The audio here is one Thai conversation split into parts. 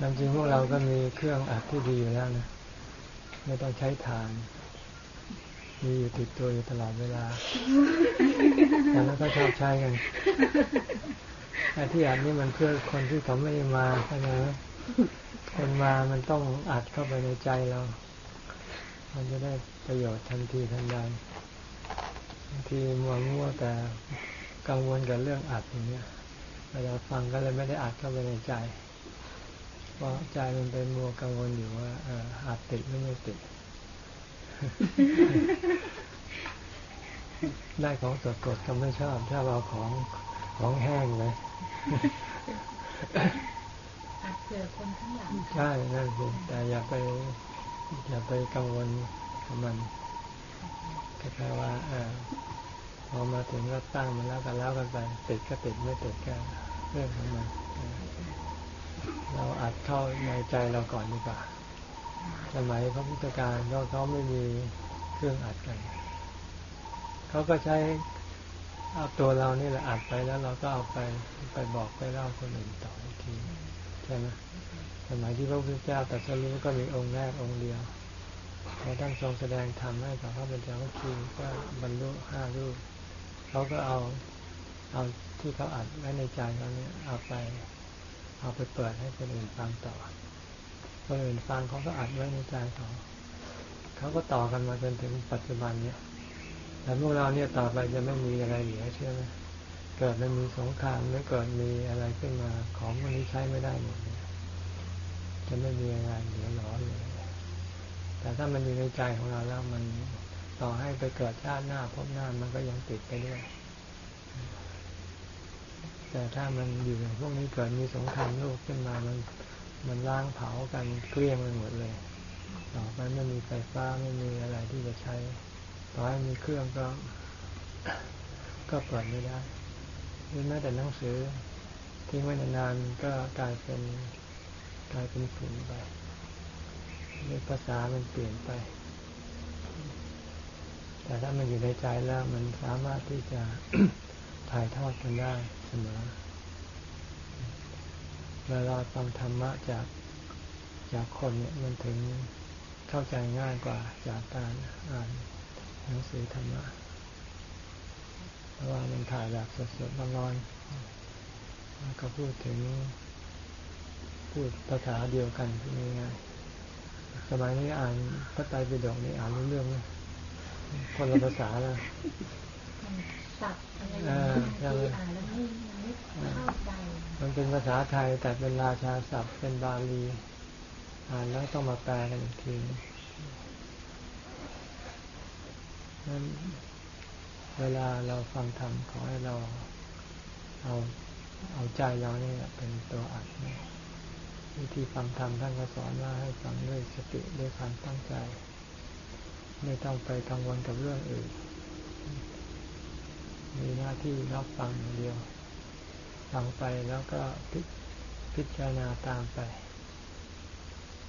นำจริงพวกเราก็มีเครื่องอัดที่ดีอยู่แล้วนะ ไม่ต้องใช้ฐาน มีอยู่ติดตัวอยู่ตลอดเวลาแล้วก็ชอบใช้กันแต่ที่อัดนี่มันเพื่อคนที่เขาไม่มาใช่ไหมคนมามันต้องอัดเข้าไปในใจเรา มันจะได้ประโยชน์ทันทีทันใดบางทีมัวมัวแต่กังวลกับเรื่องอัดอย่างเงี้ยเวลาฟังก็เลยไม่ได้อัดเข้าไปในใจ เพราะใจมันเป็นมัวกังวลอยู่ว่าเอออัดติดหรือไม่ติด ได้ของสดกดก็ไม่ชอบ ถ้าเราของของแห้งเลยอัดเผื่อคนข้างหลังใช่นั่นสิแต่อย่าไป อย่าไปกังวลกับมันแค่ว่าเออพอมาถึงก็ตั้งมันแล้วกันแล้วกันไปติดก็ติดไม่ติดก็เรื่องของมัน เราอัดเข้าในใจเราก่อนดีกว่าสมัยพระพุทธการก็เขาไม่มีเครื่องอัดกัน เขาก็ใช้เอาตัวเรานี่แหละอัดไปแล้วเราก็เอาไปไปบอกไปเล่าคนอื่นต่ออีกทีใช่ไหมสมัยที่พระพุทธเจ้าตรัสรู้ก็มีองค์แรกองค์เดียวพอท่านทรงแสดงธรรมให้กับพระบรรดาวัคีก็บรรลุห้ารูปเขาก็เอาเอาที่เขาอัดไว้ในใจเขาเนี่ยเอาไป เอาไปเปิดให้คนอื่นฟังต่อคนอื่นฟังเขาก็อัดไว้ในใจเขาเขาก็ต่อกันมาจนถึงปัจจุบันเนี่ยแต่พวกเราเนี่ยต่อไปจะไม่มีอะไรเหลือเชื่อไหมเกิดมันมีสงครามหรือเกิดมีอะไรขึ้นมาของพวกนี้ใช้ไม่ได้หมดเนี่ยจะไม่มีอะไรเหลือหลอเลยแต่ถ้ามันอยู่ในใจของเราแล้วมันต่อให้ไปเกิดชาติหน้าพบหน้ามันก็ยังติดไปด้วย แต่ถ้ามันอยู่อย่างพวกนี้เกิดมีสงครามโลกขึ้นมามันมันล้างเผากันเกลี้ยงไปหมดเลยต่อไปไม่มีไฟฟ้าไม่มีอะไรที่จะใช้ต่อให้มีเครื่องก็ ก็เปิดไม่ได้หรือแม้แต่หนังสือทิ้งไว้นานๆก็กลายเป็นกลายเป็นฝุ่นไปหรือภาษามันเปลี่ยนไป แต่ถ้ามันอยู่ในใจแล้วมันสามารถที่จะ ถ่ายทอดกันได้เสมอเวลาฟังธรรมะจากจากคนเนี่ยมันถึงเข้าใจง่ายกว่าจากการอ่านหนังสือธรรมะเพราะว่ามันถ่ายแบบสดๆร้อนๆก็พูดถึงพูดภาษาเดียวกันที่ง่ายสมัยนี้อ่านพระไตรปิฎกนี่อ่านรู้เรื่องไหมคนละภาษาเล ยสับอะไรอย่างนี้อ่านแล้วไม่ไม่เข้าใจ มันเป็นภาษาไทยแต่เป็นราชาศัพท์เป็นบาลี อ่านแล้วต้องมาแปลกันอีกทีนั้นเวลาเราฟังธรรมขอให้เราเอาเอาใจเราเนี่ยเป็นตัวอัดวิธีฟังธรรมท่านก็สอนว่าให้ฟังด้วยสติด้วยความตั้งใจ ไม่ต้องไปกังวลกับเรื่องอื่น มีหน้าที่รับฟังอย่างเดียว ฟังไปแล้วก็พิพจารณาตามไป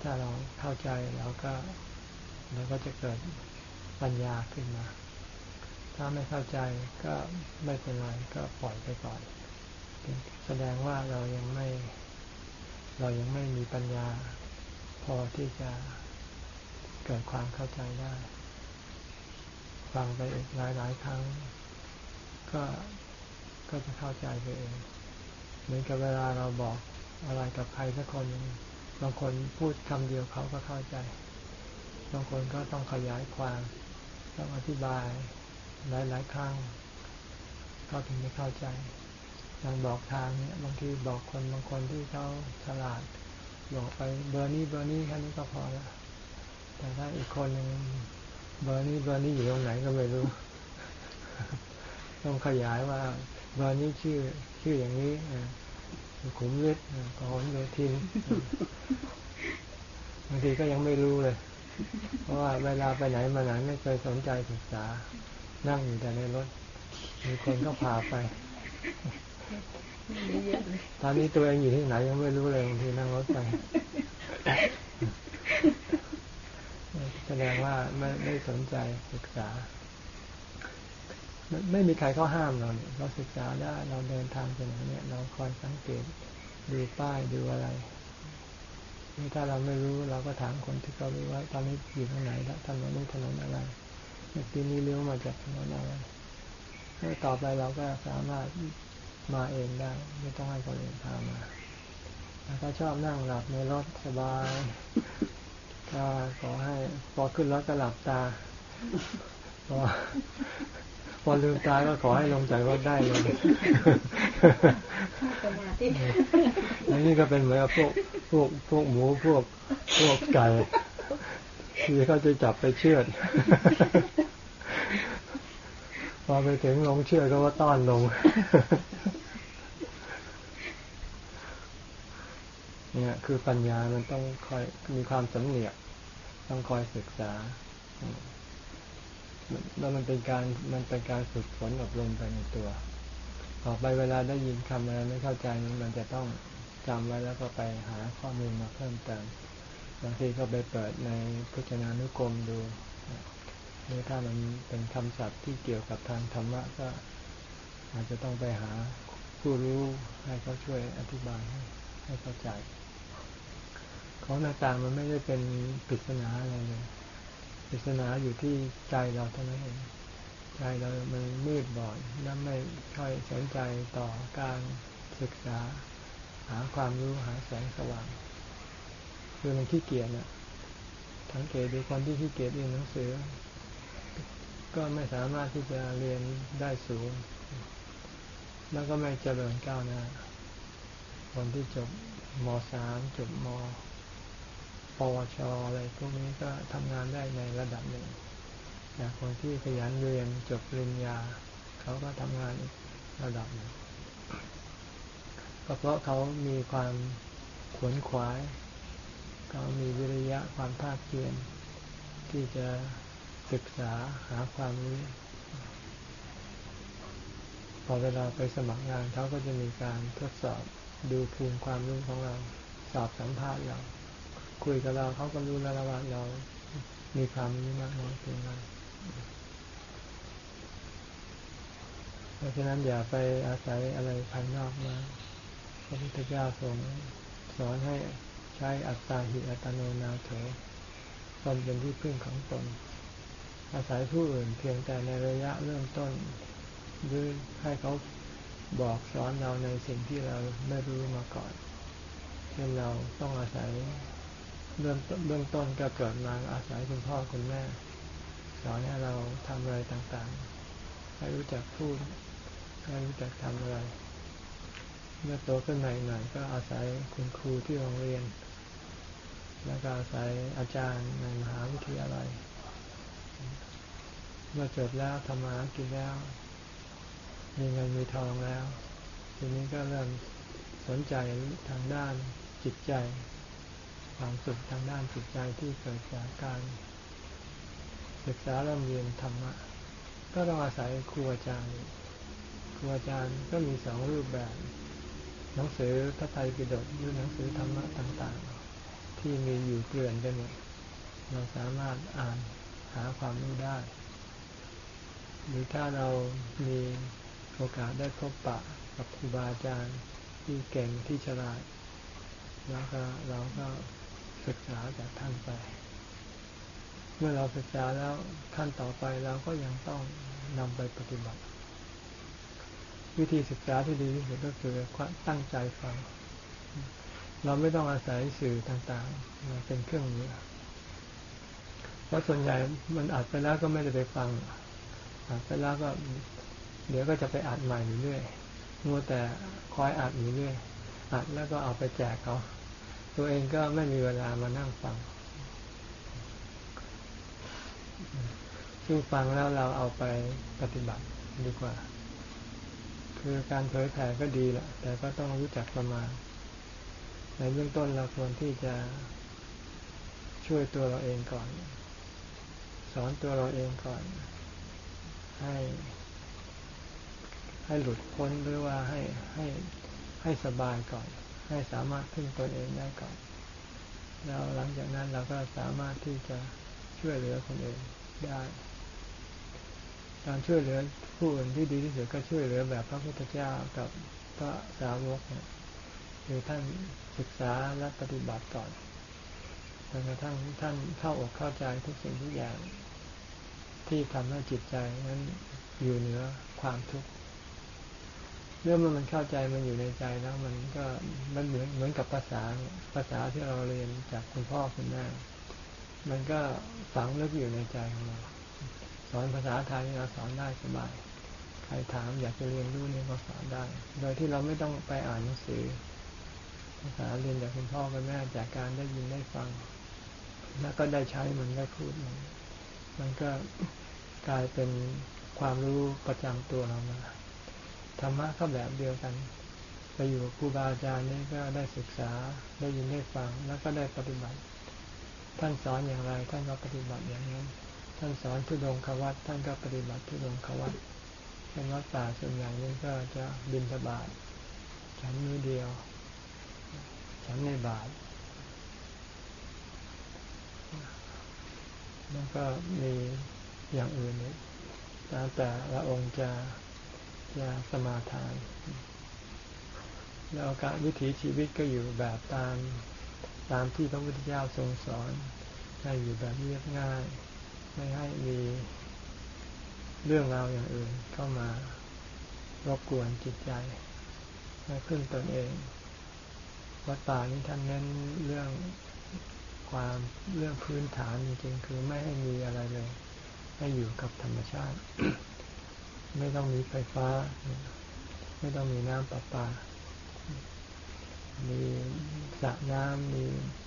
ถ้าเราเข้าใจเราก็เราก็จะเกิดปัญญาขึ้นมา ถ้าไม่เข้าใจก็ไม่เป็นไรก็ปล่อยไปก่อน แสดงว่าเรายังไม่ เรายังไม่มีปัญญา พอที่จะเกิดความเข้าใจได้ ฟังไปอีกหลายหลายครั้ง ก็ก็จะเข้าใจไปเอง เหมือนกับเวลาเราบอกอะไรกับใครสักคนบางคนพูดคำเดียวเขาก็เข้าใจ บางคนก็ต้องขยายความต้องอธิบายหลายๆครั้งเขาถึงจะเข้าใจอย่างบอกทางเนี่ยบางทีบอกคนบางคนที่เขาฉลาดบอกไปเบอร์นี้เบอร์นี้แค่นี้ก็พอแล้วแต่ถ้าอีกคนหนึ่งเบอร์นี้เบอร์นี้อยู่ตรงไหนก็ไม่รู้ ต้องขยายว่าเบอร์นี้ชื่อชื่ออย่างนี้ขุมฤทธิ์กอนโยทินบางทีก็ยังไม่รู้เลย เพราะว่าเวลาไปไหนมาไหนไม่เคยสนใจศึกษา นั่งอยู่แต่ในรถ มีคนก็พาไป ตอนนี้ตัวเองอยู่ที่ไหนยังไม่รู้เลยบางทีนั่งรถไปแสดงว่าไม่ไม่สนใจศึกษา ไม่มีใครเขาห้ามเราเนี่ยเราศึกษาได้เราเดินทางไปไหนเนี่ย เราคอยสังเกตดูป้ายดูอะไรนี่ถ้าเราไม่รู้เราก็ถามคนที่เขารู้ว่าตอนนี้อยู่ตรงไหนแล้วถนนนี้ถนนอะไรเมื่อกี้นี้เลี้ยวมาจากถนนอะไรแล้วต่อไปเราก็สามารถมาเองได้ ไม่ต้องให้คนอื่นพามาแล้วก็ชอบนั่งหลับในรถสบายก็ขอให้พอขึ้นรถก็หลับตาพอ พอลืมตาก็ขอให้ลงจากรถได้เลยอันนี้ก็เป็นเหมือนกับพวกพวกพวกหมูพวกพวกไก่ที่เขาจะจับไปเชือดพอไปถึงลงเชือดก็ว่าต้อนลง เนี่ย คือปัญญามันต้องคอยมีความสำเนียกต้องคอยศึกษา แล้วมันเป็นการมันเป็นการฝึกฝนอบรมไปในตัวต่อไปเวลาได้ยินคำอะไรไม่เข้าใจมันจะต้องจำไว้แล้วก็ไปหาข้อมูลมาเพิ่มเติมบางทีก็ไปเปิดในพุทธนานุกรมดูหรือถ้ามันเป็นคำศัพท์ที่เกี่ยวกับทางธรรมะก็อาจจะต้องไปหาผู้รู้ให้เขาช่วยอธิบายให้ให้เข้าใจ ของต่างๆมันไม่ได้เป็นปริศนาอะไรเลย ปริศนาอยู่ที่ใจเราเท่านั้นเองใจเรามันมืดบอดและไม่ค่อยสนใจต่อการศึกษา หาความรู้หาแสงสว่าง คือมันขี้เกียจน่ะสังเกตดูคนที่ขี้เกียจเรียนหนังสือ ก็ไม่สามารถที่จะเรียนได้สูง แล้วก็ไม่เจริญก้าวหน้าคนที่จบมสามจบม ปวชอะไรพวกนี้ก็ทำงานได้ในระดับหนึ่งแต่คนที่ขยันเรียนจบปริญญา เขาก็ทำงานระดับหนึ่งก็เพราะเขามีความขวนขวาย เขามีวิริยะความภาคเพียรที่จะศึกษาหาความรู้พอเวลาไปสมัครงานเขาก็จะมีการทดสอบดูภูมิความรู้ของเรา สอบสัมภาษณ์เรา คุยกับเราเขาก็รู้แล้วว่าเรา มีความรู้มากน้อยเพียงไรเพราะฉะนั้นอย่าไปอาศัยอะไรภายนอกมาพระพุทธเจ้าทรงสอนให้ใช้อัตตาหิอัตโนนาโถตนเป็นที่พึ่งของตน อาศัยผู้อื่นเพียงแต่ในระยะเริ่มต้นหรือให้เขาบอกสอนเราในสิ่งที่เราไม่รู้มาก่อนเช่นเราต้องอาศัย เริ่มเบื้องต้นก็เกิดมาอาศัยคุณพ่อคุณแม่ สอนให้เราทำอะไรต่างๆ ให้รู้จักพูดให้รู้จักทำอะไร เมื่อโตขึ้นหน่อยๆก็อาศัยคุณครูที่โรงเรียน แล้วก็อาศัยอาจารย์ในมหาวิทยาลัย เมื่อจบแล้วทำมากินแล้ว มีเงินมีทองแล้ว ทีนี้ก็เริ่มสนใจทางด้านจิตใจ ความสุขทางด้านจิตใจที่เกิดจากการศึกษาเริ่มเรียนธรรมะ ก็ต้องอาศัยครูอาจารย์ครูอาจารย์ก็มีสองรูปแบบ หนังสือพระไตรปิฎกหรือหนังสือธรรมะต่างๆ ที่มีอยู่เกลื่อนกันเนี่ยเราสามารถอ่านหาความรู้ได้ หรือถ้าเรามีโอกาสได้พบปะกับครูบาอาจารย์ที่เก่งที่ฉลาด แล้วก็เราก็ ศึกษาจากท่านไป เมื่อเราศึกษาแล้วขั้นต่อไปเราก็ยังต้องนำไปปฏิบัติ วิธีศึกษาที่ดีที่สุดก็คือตั้งใจฟัง เราไม่ต้องอาศัยสื่อต่างๆมาเป็นเครื่องมือเพราะส่วนใหญ่มันอัดไปแล้วก็ไม่ได้ไปฟังอัดไปแล้วก็เดี๋ยวก็จะไปอัดใหม่อยู่เรื่อยมัวแต่คอยอัดอยู่เรื่อยอัดแล้วก็เอาไปแจกเขา ตัวเองก็ไม่มีเวลามานั่งฟัง ซึ่งฟังแล้วเราเอาไปปฏิบัติดีกว่า คือการเผยแผ่ก็ดีแหละ แต่ก็ต้องรู้จักประมาณ ในเบื้องต้นเราควรที่จะช่วยตัวเราเองก่อน สอนตัวเราเองก่อน ให้ ให้หลุดพ้นหรือว่าให้ให้ให้สบายก่อน ให้สามารถพึ่งตนเองได้ก่อน แล้วหลังจากนั้นเราก็สามารถที่จะช่วยเหลือคนอื่นได้ การช่วยเหลือผู้อื่นที่ดีที่สุดก็ช่วยเหลือแบบพระพุทธเจ้ากับพระสาวกเนี่ยคือท่านศึกษาและปฏิบัติก่อนจนกระทั่งท่านเข้าอกเข้าใจทุกสิ่งทุกอย่าง ที่ทำให้จิตใจนั้นอยู่เหนือความทุกข์ เรื่องมันมันเข้าใจมันอยู่ในใจแล้วมันก็มันเหมือนเหมือนกับภาษาภาษาที่เราเรียนจากคุณพ่อคุณแม่มันก็ฝังลึกอยู่ในใจของเราสอนภาษาไทยเราสอนได้สบาย ใครถามอยากจะเรียนรู้เนี่ยก็สอนได้ โดยที่เราไม่ต้องไปอ่านหนังสือ ภาษาเรียนจากคุณพ่อคุณแม่จากการได้ยินได้ฟัง แล้วก็ได้ใช้มันได้พูดมันมันก็กลายเป็นความรู้ประจำตัวเรามา ธรรมะก็แบบเดียวกัน ไปอยู่กับครูบาอาจารย์นี่ก็ได้ศึกษาได้ยินได้ฟังแล้วก็ได้ปฏิบัติ ท่านสอนอย่างไร ท่านก็ปฏิบัติอย่างนั้น ท่านสอนทุดงควัตท่านก็ปฏิบัติทุดงควัตเป็นวัดป่าส่วนใหญ่นี่ก็จะบินสบาทฉันมือเดียว ฉันในบาทแล้วก็มีอย่างอื่นอีกแต่ละองค์จะ จะสมาทาน แล้วการวิถีชีวิตก็อยู่แบบตามตามที่พระพุทธเจ้าทรงสอนให้อยู่แบบเรียบง่าย ไม่ให้มีเรื่องราวอย่างอื่นเข้ามารบกวนจิตใจให้ขึ้นตนเองวัดป่านี้ท่านเน้นเรื่องความเรื่องพื้นฐานจริงๆคือไม่ให้มีอะไรเลย ให้อยู่กับธรรมชาติ ไม่ต้องมีไฟฟ้า ไม่ต้องมีน้ำประปา มีสระน้ำมี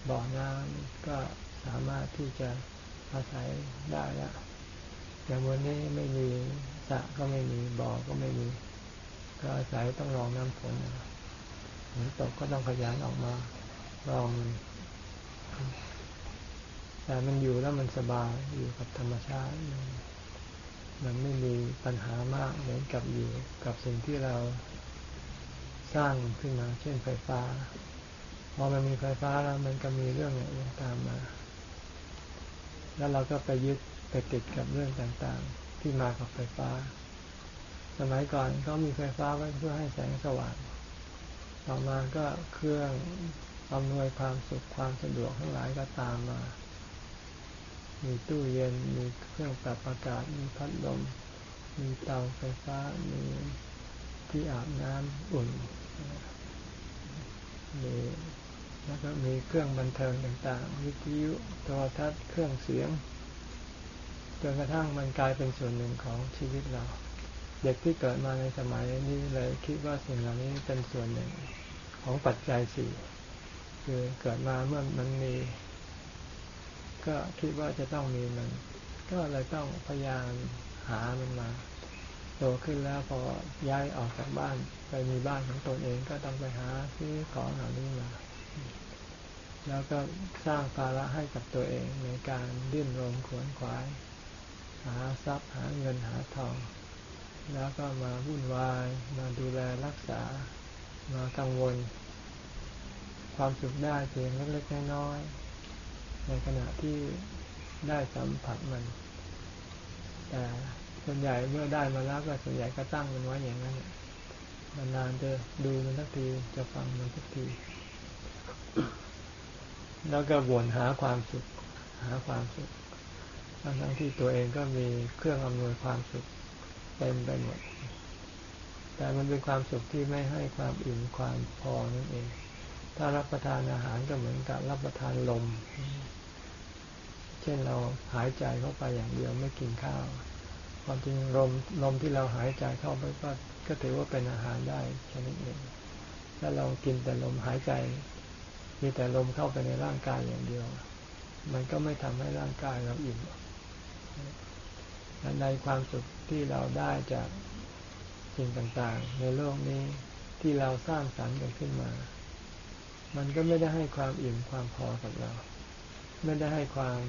บ่อน้ำก็สามารถที่จะอาศัยได้ล้วอย่างวันนี้ไม่มีสระก็ไม่มีบ่อก็ไม่มี ก็อาศัยต้องรองน้ำฝนฝนตกก็ต้องขยันออกมารองแต่มันอยู่แล้วมันสบายอยู่กับธรรมชาติ มันไม่มีปัญหามากเหมือนกับอยู่กับสิ่งที่เราสร้างขึ้นมา เช่นไฟฟ้า พอมันมีไฟฟ้าแล้วมันก็มีเรื่องอื่นตามมา แล้วเราก็ไปยึดไปติดกับเรื่องต่างๆ ที่มากับไฟฟ้า สมัยก่อนเขามีไฟฟ้าไว้เพื่อให้แสงสว่าง ต่อมาก็เครื่องอำนวยความสุขความสะดวกทั้งหลายก็ตามมา มีตู้เย็น มีเครื่องปรับอากาศ มีพัดลม มีเตาไฟฟ้า มีที่อาบน้ำอุ่น มีแล้วก็มีเครื่องบันเทิงต่างๆ วิทยุ โทรทัศน์ เครื่องเสียง จนกระทั่งมันกลายเป็นส่วนหนึ่งของชีวิตเรา เด็กที่เกิดมาในสมัยนี้เลยคิดว่าสิ่งเหล่านี้เป็นส่วนหนึ่งของปัจจัยสี่ คือเกิดมาเมื่อมันมี ก็คิดว่าจะต้องมีมัน ก็เลยต้องพยายามหามันมา โตขึ้นแล้วพอย้ายออกจากบ้าน ไปมีบ้านของตนเองก็ต้องไปหาซื้อของเหล่านี้มา แล้วก็สร้างภาระให้กับตัวเองในการดิ้นรนขวนขวาย หาทรัพย์หาเงินหาทอง แล้วก็มาวุ่นวายมาดูแลรักษามากังวล ความสุขได้เพียงเล็กๆน้อยๆ ในขณะที่ได้สัมผัสมัน แต่ส่วนใหญ่เมื่อได้มาแล้วก็ส่วนใหญ่ก็ตั้งมันไว้อย่างนั้นนานๆจะดูมันสักทีจะฟังมันสักที แล้วก็วนหาความสุข หาความสุขทั้งทั้งที่ตัวเองก็มีเครื่องอำนวยความสุขเต็มไปหมด แต่มันเป็นความสุขที่ไม่ให้ความอิ่มความพอนั่นเอง ถ้ารับประทานอาหารก็เหมือนกับรับประทานลม เช่นเราหายใจเข้าไปอย่างเดียวไม่กินข้าวความจริงลมลมที่เราหายใจเข้าไปก็ก็ถือว่าเป็นอาหารได้ชนิดหนึ่งถ้าเรากินแต่ลมหายใจ มีแต่ลมเข้าไปในร่างกายอย่างเดียว มันก็ไม่ทำให้ร่างกายเราอิ่มในความสุขที่เราได้จากสิ่งต่างๆ ในโลกนี้ที่เราสร้างสรรค์กันขึ้นมา มันก็ไม่ได้ให้ความอิ่มความพอกับเรา ไม่ได้ให้ความ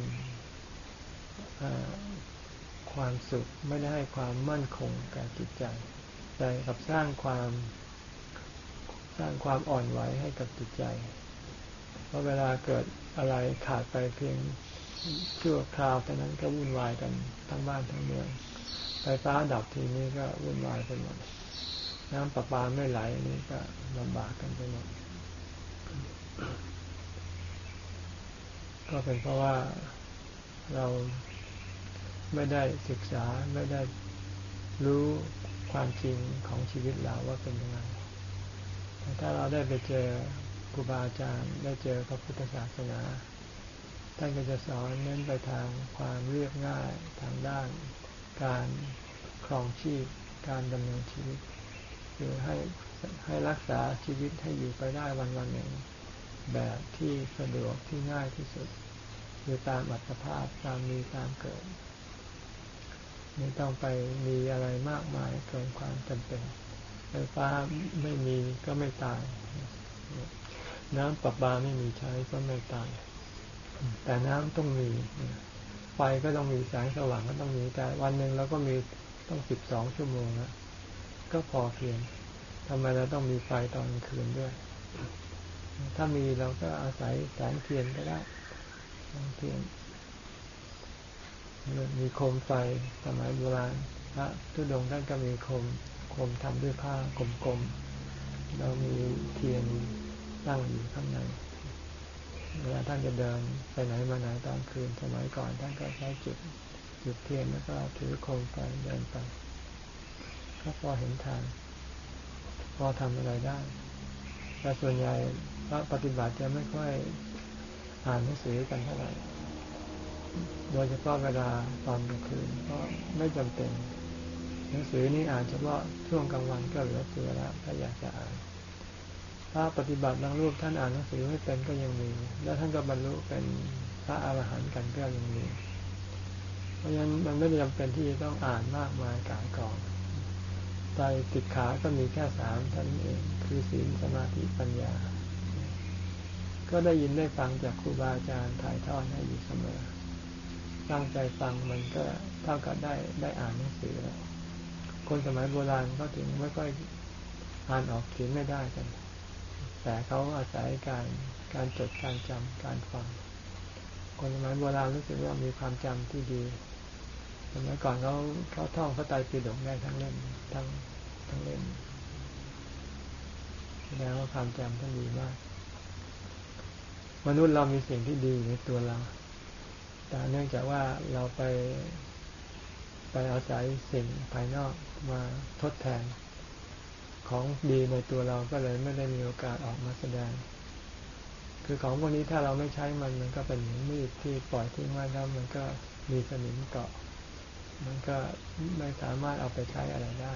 ความสุข ไม่ได้ให้ความมั่นคงกับจิตใจ แต่กับสร้างความสร้างความอ่อนไหวให้กับจิตใจ เพราะเวลาเกิดอะไรขาดไปเพียงชั่วคราวเท่านั้นก็วุ่นวายกันทั้งบ้านทั้งเมือง ไฟฟ้าดับทีนี้ก็วุ่นวายไปหมด น้ำประปาไม่ไหลนี่ก็ลำบากกันไปหมด ก็เป็นเพราะว่าเราไม่ได้ศึกษาไม่ได้รู้ความจริงของชีวิตเราว่าเป็นยังไงแต่ถ้าเราได้ไปเจอครูบาอาจารย์ ได้เจอพระพุทธศาสนาท่านก็จะสอนเน้นไปทางความเรียบง่ายทางด้าน การครองชีพ การดำเนินชีวิตคือให้ให้รักษาชีวิตให้อยู่ไปได้วันวันหนึ่ง แบบที่สะดวกที่ง่ายที่สุด คือตามอัตภาพตามมีตามเกิด ไม่ต้องไปมีอะไรมากมายเกินความจำเป็นไฟฟ้าไม่มีก็ไม่ตาย น้ำประปาไม่มีใช้ก็ไม่ตาย แต่น้ำต้องมี ไฟก็ต้องมีแสงสว่างก็ต้องมีแต่วันหนึ่งเราก็มีต้องสิบสองชั่วโมงนะก็พอเพียงทำไมเราต้องมีไฟตอนกลางคืนด้วย ถ้ามีเราก็อาศัยแสงเทียนก็ได้แสงเทียนมีโคมไฟสมัยโบราณพระทุดงท่านก็มีโคมโคมทำด้วยผ้ากลมๆเรามีเทียนตั้งอยู่ข้างในเวลาท่านจะเดินไปไหนมาไหนตอนคืนสมัยก่อนท่านก็ใช้จุดจุดเทียนแล้วก็ถือโคมไฟเดินไปก็พอเห็นทาง พอทำอะไรได้ แต่ส่วนใหญ่พระปฏิบัติจะไม่ค่อยอ่านหนังสือกันเท่าไหร่ โดยเฉพาะเวลาตอนกลางคืนก็ไม่จำเป็น หนังสือนี่อ่านเฉพาะช่วงกลางวันก็เหลือเฟือแล้วถ้าอยากจะอ่านถ้าปฏิบัติบางรูปท่านอ่านหนังสือไม่เป็นก็ยังมี แล้วท่านก็บรรลุเป็นพระอาหารหันต์กันก็ยังมี เพราะฉะนั้นมันไม่จำเป็นที่จะต้องอ่านมากมายกายกองใจติดขาก็มีแค่สามท่านเอง คือศีลสมาธิปัญญา ก็ได้ยินได้ฟังจากครูบาอาจารย์ถ่ายทอดให้อยู่เสมอ ตั้งใจฟังมันก็เท่ากับได้ได้อ่านหนังสือแล้ว คนสมัยโบราณก็ถึงไม่ค่อยอ่านออกเขียนไม่ได้กัน แต่เขาอาศัยการการจดการจำการฟัง คนสมัยโบราณรู้สึกว่ามีความจำที่ดีสมัยก่อนเขาเขาท่องพระไตรปิฎกได้ทั้งเล่มทั้งทั้งเล่ม แสดงว่าความจำท่านดีมาก มนุษย์เรามีสิ่งที่ดีในตัวเรา แต่เนื่องจากว่าเราไปไปอาศัยสิ่งภายนอกมาทดแทน ของดีในตัวเราก็เลยไม่ได้มีโอกาสออกมาแสดง คือของพวกนี้ถ้าเราไม่ใช้มันมันก็เป็นเหมือนมีดที่ปล่อยทิ้งไว้แล้วมันก็มีสนิมเกาะ มันก็ไม่สามารถเอาไปใช้อะไรได้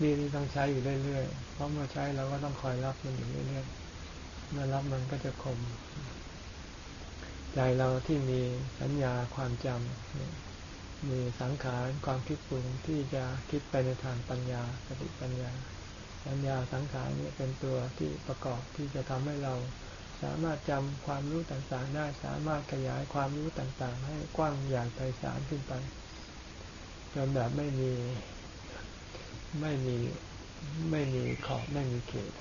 มีดนี่ต้องใช้อยู่เรื่อยๆเพราะเมื่อใช้เราก็ต้องคอยรับมันอยู่เรื่อยๆเมื่อรับมันก็จะคม ใจเราที่มีสัญญาความจำมีสังขารความคิดปรุงที่จะคิดไปในทางปัญญาสติปัญญา สัญญาสังขารนี่เป็นตัวที่ประกอบที่จะทำให้เราสามารถจำความรู้ต่างๆ ได้ สามารถขยายความรู้ต่างๆ ให้กว้างใหญ่ไพศาลขึ้นไปจนแบบไม่มี ไม่มีไม่มีขอบไม่มีเขต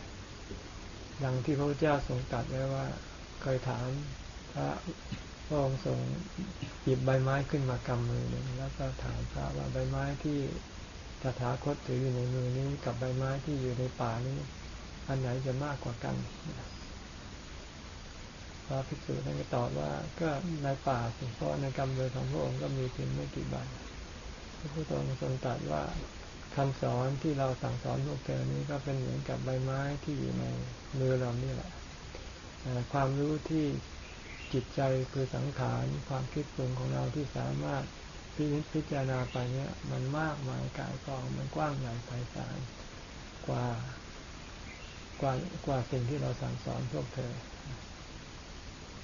ดังที่พระพุทธเจ้าทรงตรัสไว้ว่า เคยถามพระพระองค์ทรงหยิบใบไม้ขึ้นมากำมือหนึ่งแล้วก็ถามพระว่าใบไม้ที่ตถาคตถืออยู่ในมือนี้กับใบไม้ที่อยู่ในป่านี้ อันไหนจะมากกว่ากันพระภิกษุท่านก็ตอบว่าก็ในป่าสิเพราะในกำมือของพระองค์ก็มีเพียงไม่กี่ใบพระพุทธองค์ทรงตรัสว่า คำสอนที่เราสั่งสอนพวกเธอนี้ก็เป็นเหมือนกับใบไม้ที่อยู่ในมือเรานี่แหละความรู้ที่จิตใจคือสังขารความคิดปรุงของเราที่สามารถพิพจารณาไปเนี่ยมันมากมายกายกองมันกว้างใหญ่ไพศาลกว่ากว่ากว่าสิ่งที่เราสั่งสอนพวกเธอ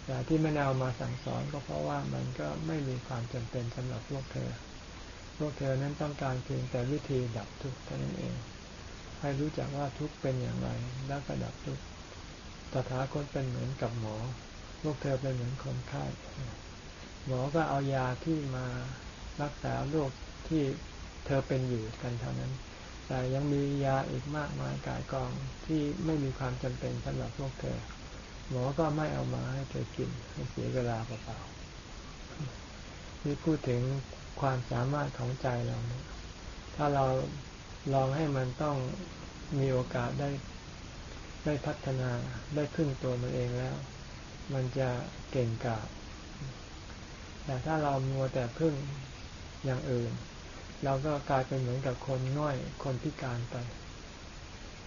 แต่ที่ไม่เอามาสั่งสอนก็เพราะว่ามันก็ไม่มีความจำเป็นสำหรับพวกเธอ พวกเธอนั้นต้องการเพียงแต่วิธีดับทุกข์เท่านั้นเอง ให้รู้จักว่าทุกข์เป็นอย่างไรแล้วก็ดับทุกข์ตถาคตเป็นเหมือนกับหมอ พวกเธอเป็นเหมือนคนไข้ หมอก็เอายาที่มารักษาโรคที่เธอเป็นอยู่กันเท่านั้น แต่ยังมียาอีกมากมายกายกองที่ไม่มีความจำเป็นสำหรับพวกเธอ หมอก็ไม่เอามาให้เธอกินให้เสียเวลาเปล่าๆนี่พูดถึง ความสามารถของใจเรา ถ้าเราลองให้มันต้องมีโอกาสได้ได้พัฒนาได้ขึ้นตัวมันเองแล้ว มันจะเก่งกาจแต่ถ้าเรามัวแต่พึ่งอย่างอื่น เราก็กลายเป็นเหมือนกับคนง่อยคนพิการไป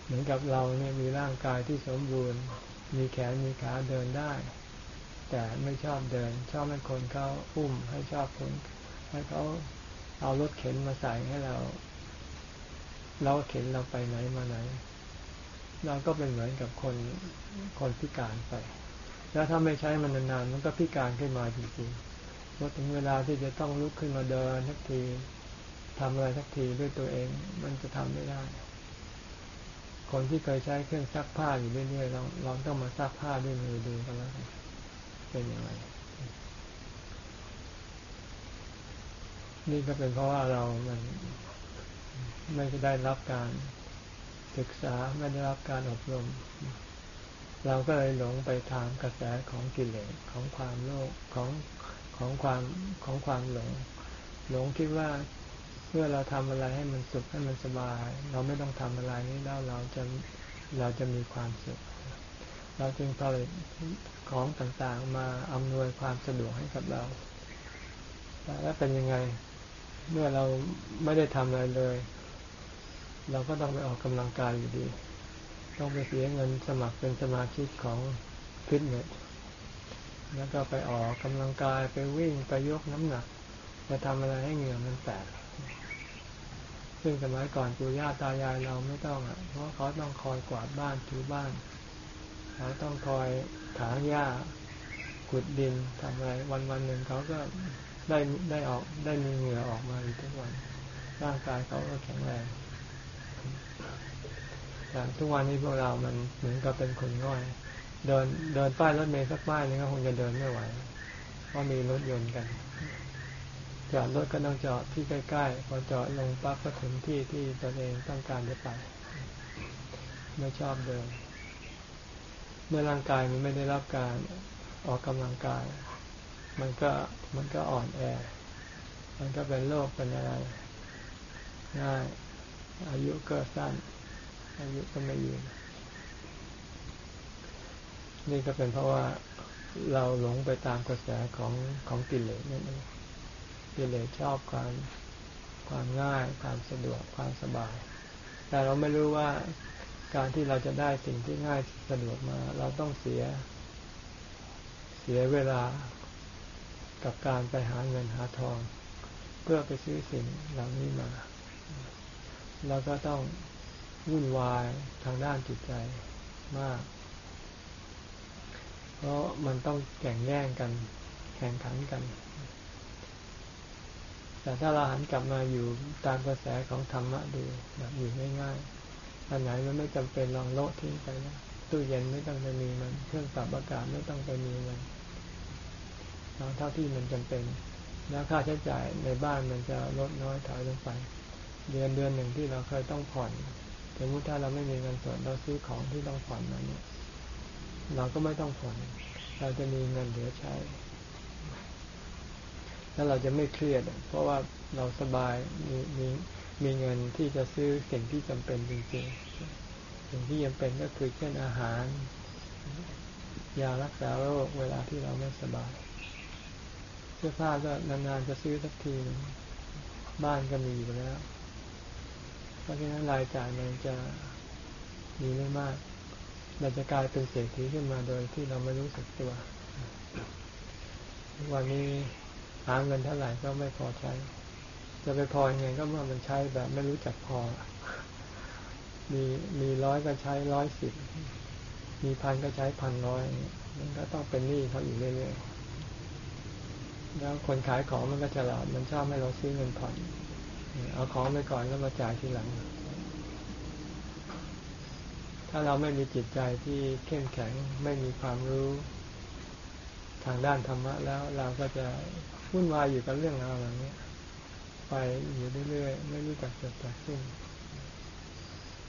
เหมือนกับเราเนี่ยมีร่างกายที่สมบูรณ์ มีแขนมีขาเดินได้ แต่ไม่ชอบเดิน ชอบให้คนเขาอุ้มให้ชอบคน ให้เขาเอารถเข็นมาใส่ให้เราเราเข็นเราไปไหนมาไหน เราก็เป็นเหมือนกับคนคนพิการไป แล้วถ้าไม่ใช้มันนานๆมันก็พิการขึ้นมาจริงๆพอถึงเวลาที่จะต้องลุกขึ้นมาเดินทักทีทำอะไรทักทีด้วยตัวเองมันจะทำไม่ได้ คนที่เคยใช้เครื่องซักผ้าอยู่เรื่อยๆลองลองต้องมาซักผ้าด้วยมือดูกันแล้วเป็นยังไง นี่ก็เป็นเพราะว่าเรามันไม่ได้รับการศึกษาไม่ได้รับการอบรม เราก็เลยหลงไปตามกระแสของกิเลสของความโลภของของความของความหลง หลงคิดว่าเมื่อเราทำอะไรให้มันสุขให้มันสบาย เราไม่ต้องทำอะไรนี้แล้วเราจะเราจะมีความสุข เราจึงผลิตของต่างๆมาอำนวยความสะดวกให้กับเรา แล้วเป็นยังไง เมื่อเราไม่ได้ทำอะไรเลย เราก็ต้องไปออกกำลังกายอยู่ดี ต้องไปเสียเงินสมัครเป็นสมาชิกของฟิตเนสแล้วก็ไปออกกำลังกายไปวิ่งไปยกน้ำหนักไปทำอะไรให้เหงื่อมันแตกซึ่งสมัยก่อนปู่ย่าตายายเราไม่ต้องอะ เพราะเขาต้องคอยกวาดบ้านถูบ้าน เขาต้องคอยถางหญ้าขุดดินทำอะไรวันวันหนึ่งเขาก็ ได้ได้ออกได้มีเหงื่อออกมาอีกทุกวัน ร่างกายเขาก็แข็งแรงแต่ทุกวันนี้พวกเรามันเหมือนกับเป็นคนง่อย เดินเดินป้ายรถเมล์สักป้ายนึงก็คงจะเดินไม่ไหวเพราะมีรถยนต์กันจอดรถก็ต้องจอดที่ใกล้ๆพอจอดลงปั๊บก็ถึงที่ที่ตนเองต้องการจะไปไม่ชอบเดิน เมื่อร่างกายมันไม่ได้รับการออกกำลังกาย มันก็มันก็อ่อนแอ มันก็เป็นโรคเป็นอะไรง่ายอายุก็สั้น อายุก็ไม่ยืนนี่ก็เป็นเพราะว่าเราหลงไปตามกระแสของของกิเลสนั่นเองกิเลสชอบความความง่าย ความสะดวกความสบาย แต่เราไม่รู้ว่าการที่เราจะได้สิ่งที่ง่ายสะดวกมา เราต้องเสีย เสียเวลา กับการไปหาเงินหาทอง เพื่อไปซื้อสิ่งเหล่านี้มา แล้วก็ต้องวุ่นวายทางด้านจิตใจมาก เพราะมันต้องแข่งแย่งกันแข่งขันกัน แต่ถ้าเราหันกลับมาอยู่ตามกระแสของธรรมะดูแบบอยู่ง่ายๆอันไหนมันไม่จำเป็นลองโละทิ้งไปนะตู้เย็นไม่ต้องไปมีมัน เครื่องปรับอากาศไม่ต้องไปมีมัน เอาเท่าที่มันจำเป็นแล้วค่าใช้จ่ายในบ้านมันจะลดน้อยถอยลงไป เดือนเดือนหนึ่งที่เราเคยต้องผ่อนสมมติถ้าเราไม่มีเงินสดเราซื้อของที่ต้องผ่อนมาเนี่ย เราก็ไม่ต้องผ่อนเราจะมีเงินเหลือใช้ แล้วเราจะไม่เครียด เพราะว่าเราสบายมีมีมีเงินที่จะซื้อสิ่งที่จำเป็นจริงๆสิ่งที่จำเป็นก็คือเช่นอาหาร ยารักษาโรคเวลาที่เราไม่สบาย สื้อผ้าก็นานๆจะซื้อสักทีบ้านก็มีอยู่แล้ว เพราะฉะนั้นรายจ่ายมันจะมีไม่มาก เราจะกลายเป็นเศรษฐีขึ้นมาโดยที่เราไม่รู้สึกตัววันนี้หาเงินเท่าไหร่ก็ไม่พอใช้ จะไปพอยังไงก็เมื่อมันใช้แบบไม่รู้จักพอ มีมีร้อยก็ใช้ร้อยสิบ มีพันก็ใช้พันร้อยมันก็ต้องเป็นหนี้เขาอยู่เรื่อยๆ แล้วคนขายของมันก็ฉลาดมันชอบให้เราซื้อเงินผ่อนเอาของไปก่อนแล้วมาจ่ายทีหลัง ถ้าเราไม่มีจิตใจที่เข้มแข็งไม่มีความรู้ทางด้านธรรมะแล้วเราก็จะวุ่นวายอยู่กับเรื่องราวเหล่านี้ไปอยู่เรื่อยๆไม่รู้จักจบจากสิ้น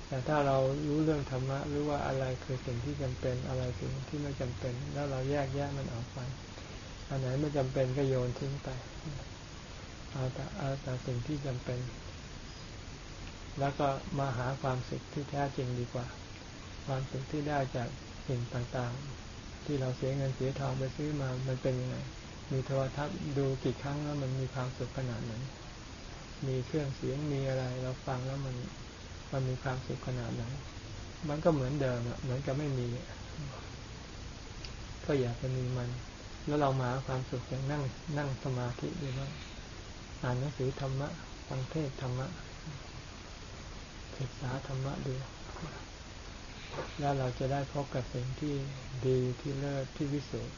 แต่ถ้าเรารู้เรื่องธรรมะรู้ว่าอะไรคือสิ่งที่จำเป็นอะไรสิ่งที่ไม่จำเป็น แล้วเราแยกแยะมันออกไป อันไหนไม่จำเป็นก็โยนทิ้งไป เอาแต่เอาแต่สิ่งที่จำเป็น แล้วก็มาหาความสุขที่แท้จริงดีกว่า ความสุขที่ได้จากสิ่งต่างๆ ที่เราเสียเงินเสียทองไปซื้อมา มันเป็นยังไง มีโทรทัศน์ดูกี่ครั้งแล้วมันมีความสุขขนาดไหนมีเครื่องเสียงมีอะไรเราฟังแล้วมันมันมีความสุขขนาดไหนมันก็เหมือนเดิมอะเหมือนกับไม่มี ก็อยากจะมีมัน แล้วเรามาความสุขอย่างนั่งนั่งสมาธิดีว่าอ่านหนังสือธรรมะฟังเทศธรรมะศึกษาธรรมะดูแล้วเราจะได้พบกับสิ่งที่ดีที่เลิศที่วิเศษ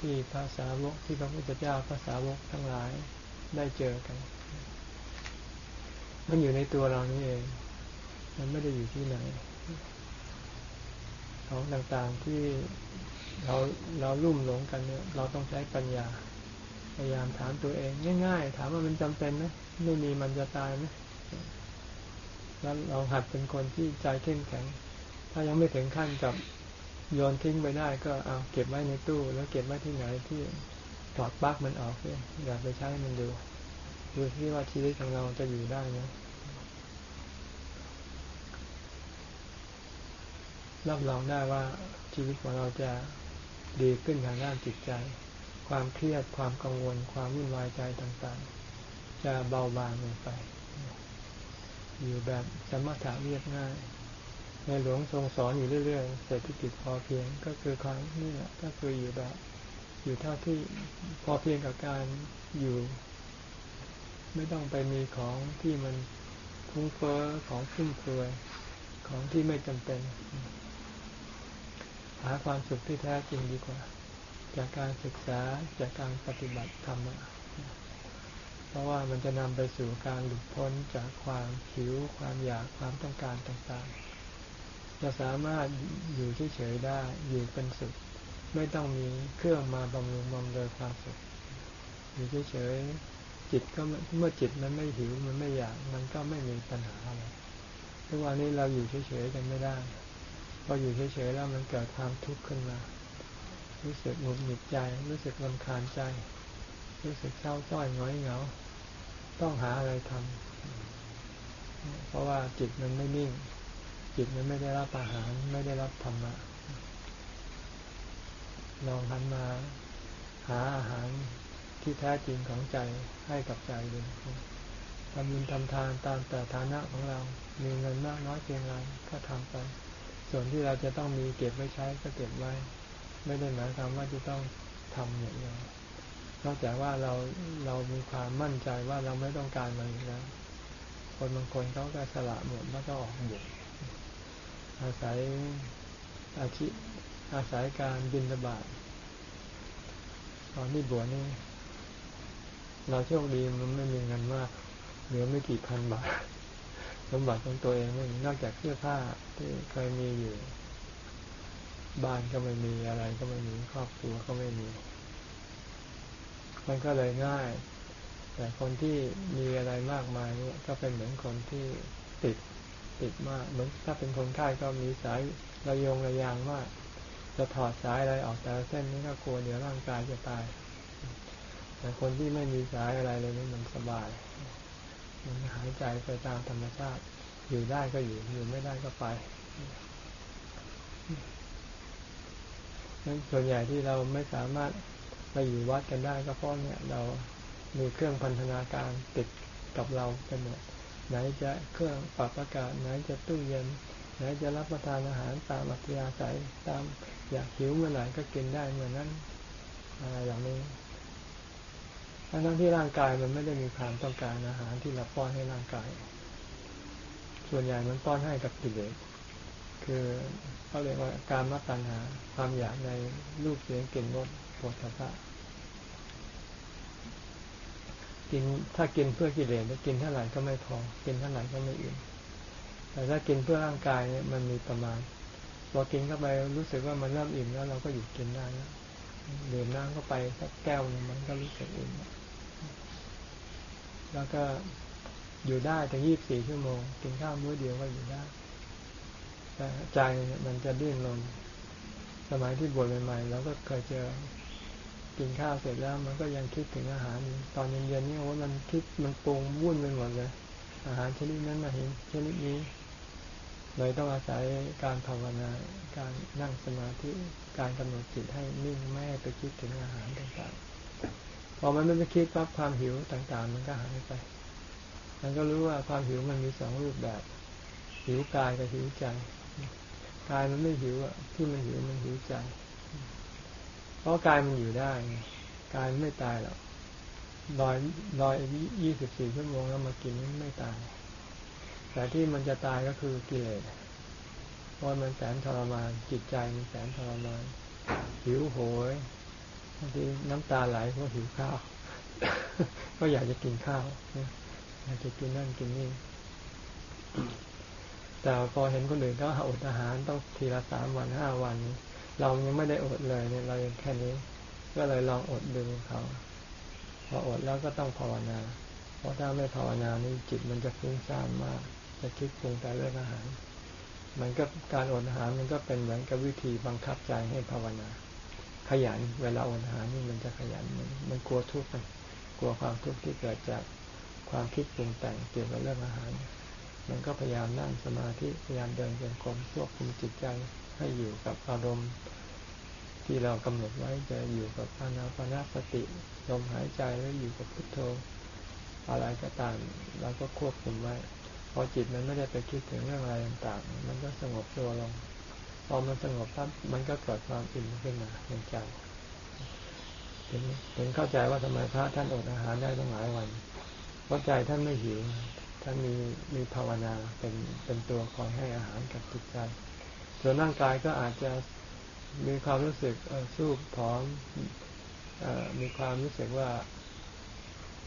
ที่ภาษาวกที่พระพุทธเจ้าภาษาวกทั้งหลายได้เจอกัน มันอยู่ในตัวเรานี่เอง มันไม่ได้อยู่ที่ไหน ของต่างๆที่ เราเราลุ่มหลงกันเนี่ย เราต้องใช้ปัญญา พยายามถามตัวเองง่าย ๆ ถามว่ามันจำเป็นไหมไม่มีมันจะตายไหมแล้วเราหัดเป็นคนที่ใจเข้มแข็ง ถ้ายังไม่ถึงขั้นกับโยนทิ้งไปได้ก็เอาเก็บไว้ในตู้แล้วเก็บไว้ที่ไหนที่ถอดปลั๊กมันออกเลยอย่าไปใช้มันดูดูที่ว่าชีวิตของเราจะอยู่ได้ไหมรับรองได้ว่าชีวิตของเราจะ ดีขึ้นทางด้านจิตใจ ความเครียดความกังวล ความวุ่นวายใจต่างๆ จะเบาบางลงไป อยู่แบบสมถะเรียบง่าย ในหลวงทรงสอนอยู่เรื่อยๆเศรษฐกิจพอเพียงก็คือความนี่แหละก็คืออยู่แบบอยู่เท่าที่พอเพียงกับการอยู่ ไม่ต้องไปมีของที่มันฟุ้งเฟ้อของฟุ่มเฟือยของที่ไม่จำเป็น หาความสุขที่แท้จริงดีกว่า จากการศึกษาจากการปฏิบัติธรรมเพราะว่ามันจะนำไปสู่การหลุดพ้นจากความหิวความอยากความต้องการต่างๆ จะสามารถอยู่เฉยๆได้อยู่เป็นสุข ไม่ต้องมีเครื่องมาบำรุงบำเรอความสุข อยู่เฉยๆจิตก็เมื่อจิตมันไม่หิวมันไม่อยาก มันก็ไม่มีปัญหาอะไรทุกวันนี้เราอยู่เฉยๆกันไม่ได้ พออยู่เฉยๆแล้วมันเกิดความทุกข์ขึ้นมา รู้สึกหงุดหงิดใจ รู้สึกลำคาญใจ รู้สึกเศร้าส้อยง้อยเหงา ต้องหาอะไรทำเพราะว่าจิตมันไม่นิ่ง จิตมันไม่ได้รับอาหารไม่ได้รับธรรมะลองหันมาหาอาหารที่แท้จริงของใจให้กับใจดูทำบุญทำทานตามแต่ฐานะของเรา มีเงินมากน้อยเพียงไรก็ทำไป ส่วนที่เราจะต้องมีเก็บไว้ใช้ก็เก็บไว้ ไม่ได้หมายความว่าจะต้องทำอย่างเดียวนอกจากว่าเราเรามีความมั่นใจว่าเราไม่ต้องการมันแล้วคนบางคนเขาก็สละหมดแล้วก็ออกบวชอาศัยอาชีพอาศัยการบินระบาดตอนที่บวชนี่เราโชคดีมันไม่มีเงินมากเหลือไม่กี่พันบาท สมบัติของตัวเองไม่มีนอกจากเสื้อผ้าที่เคยมีอยู่ บ้านก็ไม่มีอะไรก็ไม่มีครอบครัวก็ไม่มี มันก็เลยง่าย แต่คนที่มีอะไรมากมายเนี่ยก็เป็นเหมือนคนที่ติดติดมาก เหมือนถ้าเป็นคนไข้ก็มีสายระยงระยางมาจะถอดสายอะไรออกแต่เส้นนี้ก็กลัวเดี๋ยวร่างกายจะตาย แต่คนที่ไม่มีสายอะไรเลยนี่มันสบาย มันหายใจไปตามธรรมชาติ อยู่ได้ก็อยู่อยู่ไม่ได้ก็ไปนั้นส่วนใหญ่ที่เราไม่สามารถไปอยู่วัดกันได้ก็เพราะเนี่ย เรามีเครื่องพันธนาการติดกับเราเป็นหมดไหนจะเครื่องปรับอากาศไหนจะตู้เย็น ไหนจะรับประทานอาหารตามอัธยาศัยตามอยากหิวเมื่อไหร่ก็กินได้เมื่อนั้นอะไรอย่างนี้ ทั้งที่ร่างกายมันไม่ได้มีความต้องการอาหารที่เราป้อนให้ร่างกาย ส่วนใหญ่มันป้อนให้กับกิเลสคือเขาเรียกว่าการมัตัญหาความอยากในรูปเสียงกลิ่นรสโผฏฐัพพะกินถ้ากินเพื่อกิเลสกินเท่าไหร่ก็ไม่พอ กินเท่าไหร่ก็ไม่อิ่มแต่ถ้ากินเพื่อร่างกายเนี่ยมันมีประมาณพอกินเข้าไปรู้สึกว่ามันเริ่มอิ่มแล้วเราก็หยุดกินได้แล้วดื่มน้ำเข้าไปสักแก้วนึงมันก็รู้สึกอิ่มแล้ว แล้วก็อยู่ได้ถึงยี่บสี่ชั่วโมง กินข้าวมื้อเดียวก็อยู่ได้ แต่ใจเนี่ยมันจะดิ้นรนสมัยที่บวชใหม่ๆเราก็เคยเจอกินข้าวเสร็จแล้ว มันก็ยังคิดถึงอาหาร ตอนเย็นๆนี่โอ้มันคิดมันปรุงวุ่นไปหมดเลย อาหารชนิดนั้นมาเห็นชนิดนี้เลยต้องอาศัยการภาวนา การนั่งสมาธิ การกำหนดจิตให้นิ่งไม่ให้ไปคิดถึงอาหารต่างๆ พอมันไม่ไปคิดปั๊บความหิวต่างๆ มันก็หายไป มันก็รู้ว่าความหิวมันมีสองรูปแบบ หิวกายกับหิวใจ กายมันไม่หิวอะที่มันหิวมันหิวใจ เพราะกายมันอยู่ได้ กายไม่ตายหรอกลอยลอยยี่สิบสี่ชั่วโมงแล้วมากินไม่ตาย แต่ที่มันจะตายก็คือกิเลสเพราะมันแสนทรมาน จิตใจมันแสนทรมาน หิวโหย บางทีน้ำตาไหลเพราะหิวข้าว ก็อยากจะกินข้าวอยากจะกินนั่นกินนี่แต่พอเห็นคนอื่นก็อดอาหารต้องทีละสามวันห้าวัน เรายังไม่ได้อดเลยเนี่ยเรายังแค่นี้ ก็เลยลองอดดูเขาพออดแล้วก็ต้องภาวนา เพราะถ้าไม่ภาวนานี่จิตมันจะฟุ้งซ่านมาก จะคิดปรุงแต่เรื่องอาหาร มันก็การอดอาหารมันก็เป็นเหมือนกับวิธีบังคับใจให้ภาวนา ขยัน เวลาอดอาหารนี่มันจะขยันมันมันกลัวทุกข์กลัวความทุกข์ที่เกิดจากความคิดปรุงแต่งเกี่ยวกับเรื่องอาหาร มันก็พยายามนั่งสมาธิพยายามเดินจงกรมควบคุมจิตใจให้อยู่กับอารมณ์ ที่เรากำหนดไว้จะอยู่กับอานาปนาสติลมหายใจแล้วอยู่กับพุทโธ อะไรก็ตามเราก็ควบคุมไว้พอจิตมันไม่ได้ไปคิดถึงเรื่องอะไรต่างๆ มันก็สงบตัวลง พอมันสงบปั๊บมันก็เกิดความอิ่มขึ้นมาในใจเห็นเห็นเข้าใจว่าทำไมพระท่านอดอาหารได้ตั้งหลายวันเพราะใจท่านไม่หิวท่านมีมีภาวนาเป็นเป็นตัวคอยให้อาหารกับจิตใจ ส่วนร่างกายก็อาจจะมีความรู้สึกสู้ผอมมีความรู้สึกว่า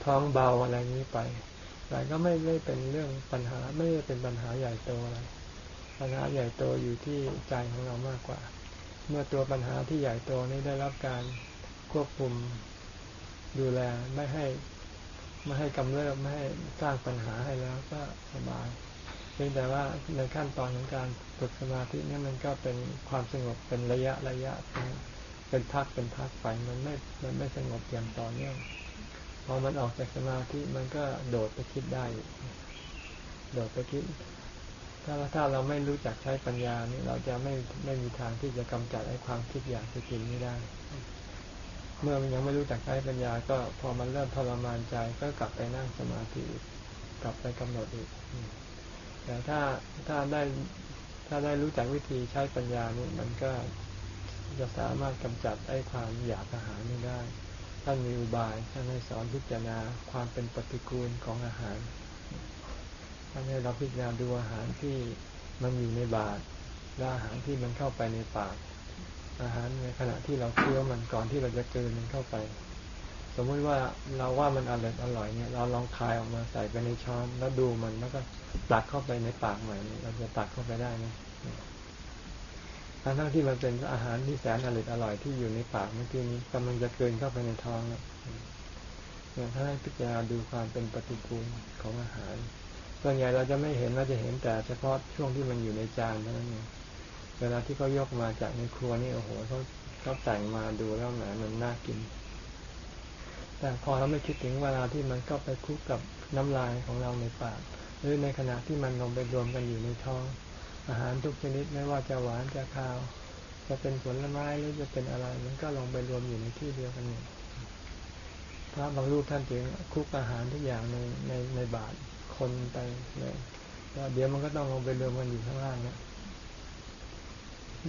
ท้องเบาอะไรนี้ไป แต่ก็ไม่ได้เป็นเรื่องปัญหา ไม่ได้เป็นปัญหาใหญ่โตอะไร ปัญหาใหญ่โตอยู่ที่ใจของเรามากกว่า เมื่อตัวปัญหาที่ใหญ่โตนี้ได้รับการควบคุมดูแลไม่ให้ไม่ให้กำเริบไม่ให้สร้างปัญหาให้แล้วก็สบายเพียงแต่ว่าในขั้นตอนของการฝึกสมาธินี่มันก็เป็นความสงบเป็นระยะระยะ เป็นพักเป็นพักไปมันไม่มันไม่สงบอย่างต่อเนื่องพอมันออกจากสมาธิมันก็โดดไปคิดได้ โดดไปคิด ถ้าถ้าเราไม่รู้จักใช้ปัญญานี่เราจะไม่ไม่มีทางที่จะกำจัดไอ้ความคิดอยากจะกินนี้ได้ เมื่อมันยังไม่รู้จักใช้ปัญญา ก็พอมันเริ่มทรมานใจก็กลับไปนั่งสมาธิกลับไปกำหนดอีกแต่ถ้าถ้าได้ถ้าได้รู้จักวิธีใช้ปัญญานี่มันก็จะสามารถกำจัดไอ้ความอยากอาหารนี้ได้ท่านมีอุบายท่านให้สอนพิจารณาความเป็นปฏิกูลของอาหาร ท่านให้เราพิจารณาดูอาหารที่มันอยู่ในบาตรและอาหารที่มันเข้าไปในปาก อาหารในขณะที่เราเคี้ยวมันก่อนที่เราจะเกินมันเข้าไป สมมติว่าเราว่ามันอร่อยอร่อยเนี่ย เราลองคายออกมาใส่ไปในช้อนแล้วดูมันแล้วก็ตักเข้าไปในปากใหม่เราจะตักเข้าไปได้ไหมทั้งทั้งที่มันเป็นอาหารที่แสนอร่อยอร่อยที่อยู่ในปากเมื่อกี้นี้กำลังจะเกินเข้าไปในท้องแล้วเนี่ยถ้าให้พิจารณาดูความเป็นปฏิกูลของอาหาร ส่วนใหญ่เราจะไม่เห็นเราจะเห็นแต่เฉพาะช่วงที่มันอยู่ในจานเท่านั้นเองเวลาที่เขายกมาจากในครัวนี่โอ้โหเขาเขาแต่งมาดูแล้วแหมมันน่ากิน แต่พอเราไม่คิดถึงเวลาที่มันก็ไปคลุกกับน้ำลายของเราในปาก หรือในขณะที่มันลงไปรวมกันอยู่ในท้อง อาหารทุกชนิดไม่ว่าจะหวานจะคาว จะเป็นผลไม้หรือจะเป็นอะไร มันก็ลงไปรวมอยู่ในที่เดียวกันพระบางรูปท่านถึงคุกอาหารทุกอย่างในในในบาตร คนไปเลยแล้วเดี๋ยวมันก็ต้องลงไปรวมกันอยู่ข้างล่างเนี่ย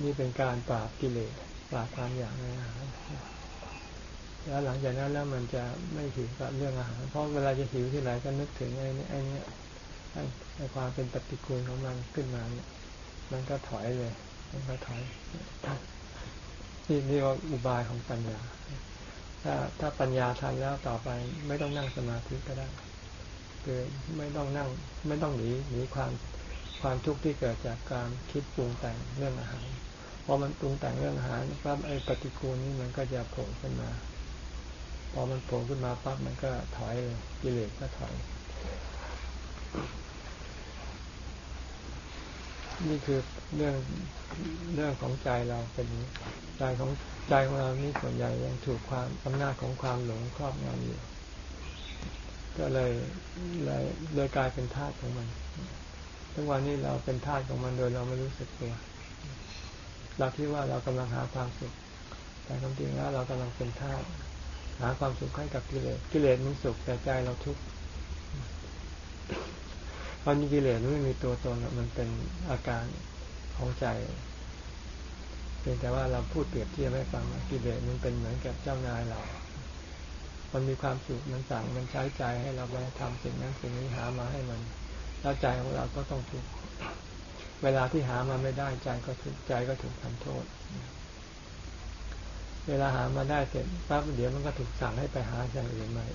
นี่เป็นการปราบกิเลสปราบความอยากในอาหารแล้วหลังจากนั้นแล้วมันจะไม่หิวกับเรื่องอาหาร เพราะเวลาจะหิวที่ไหนก็นึกถึงไอ้นี่ไอ้นี่ไอ้ความเป็นปฏิกูลของมันขึ้นมาเนี่ย มันก็ถอยเลย มันก็ถอยนี่นี่ว่าอุบายของปัญญา ถ้าถ้าปัญญาทันแล้วต่อไปไม่ต้องนั่งสมาธิก็ได้ คือไม่ต้องนั่ง ไม่ต้องหนีหนีความความทุกข์ที่เกิดจากการคิดปรุงแต่งเรื่องอาหารพอมันปรุงแต่งเรื่องอาหารปั๊บไอ้ปฏิกูลนี้มันก็จะโผล่ขึ้นมา พอมันโผล่ขึ้นมาปั๊บมันก็ถอยเลยกิเลสก็ถอยนี่คือเรื่องเรื่องของใจเราเป็นใจของใจของเรานี่ส่วนใหญ่ยังถูกความอำนาจของความหลงครอบงำอยู่ ก็เลยเลยเลยกลายเป็นทาสของมัน ทุกวันนี้เราเป็นทาสของมันโดยเราไม่รู้สึกตัว เราคิดว่าเรากำลังหาความสุข แต่ความจริงแล้วเรากำลังเป็นทาสหาความสุขให้กับกิเลส กิเลสมันสุขแต่ใจเราทุกข์เพราะนี่กิเลสไม่มีตัวตนมันเป็นอาการของใจเพียงแต่ว่าเราพูดเปรียบเทียบให้ฟังว่ากิเลสมันเป็นเหมือนกับเจ้านายเรา มันมีความสุขมันสั่งมันใช้ใจให้เราไปทำสิ่งนั้นสิ่งนี้หามาให้มันแล้วใจของเราก็ต้องทุกข์เวลาที่หามาไม่ได้ใจก็ทุกข์ใจก็ถูกทำโทษ เวลาหามาได้เสร็จปั๊บเดี๋ยวมันก็ถูกสั่งให้ไปหาอย่างอื่นใหม่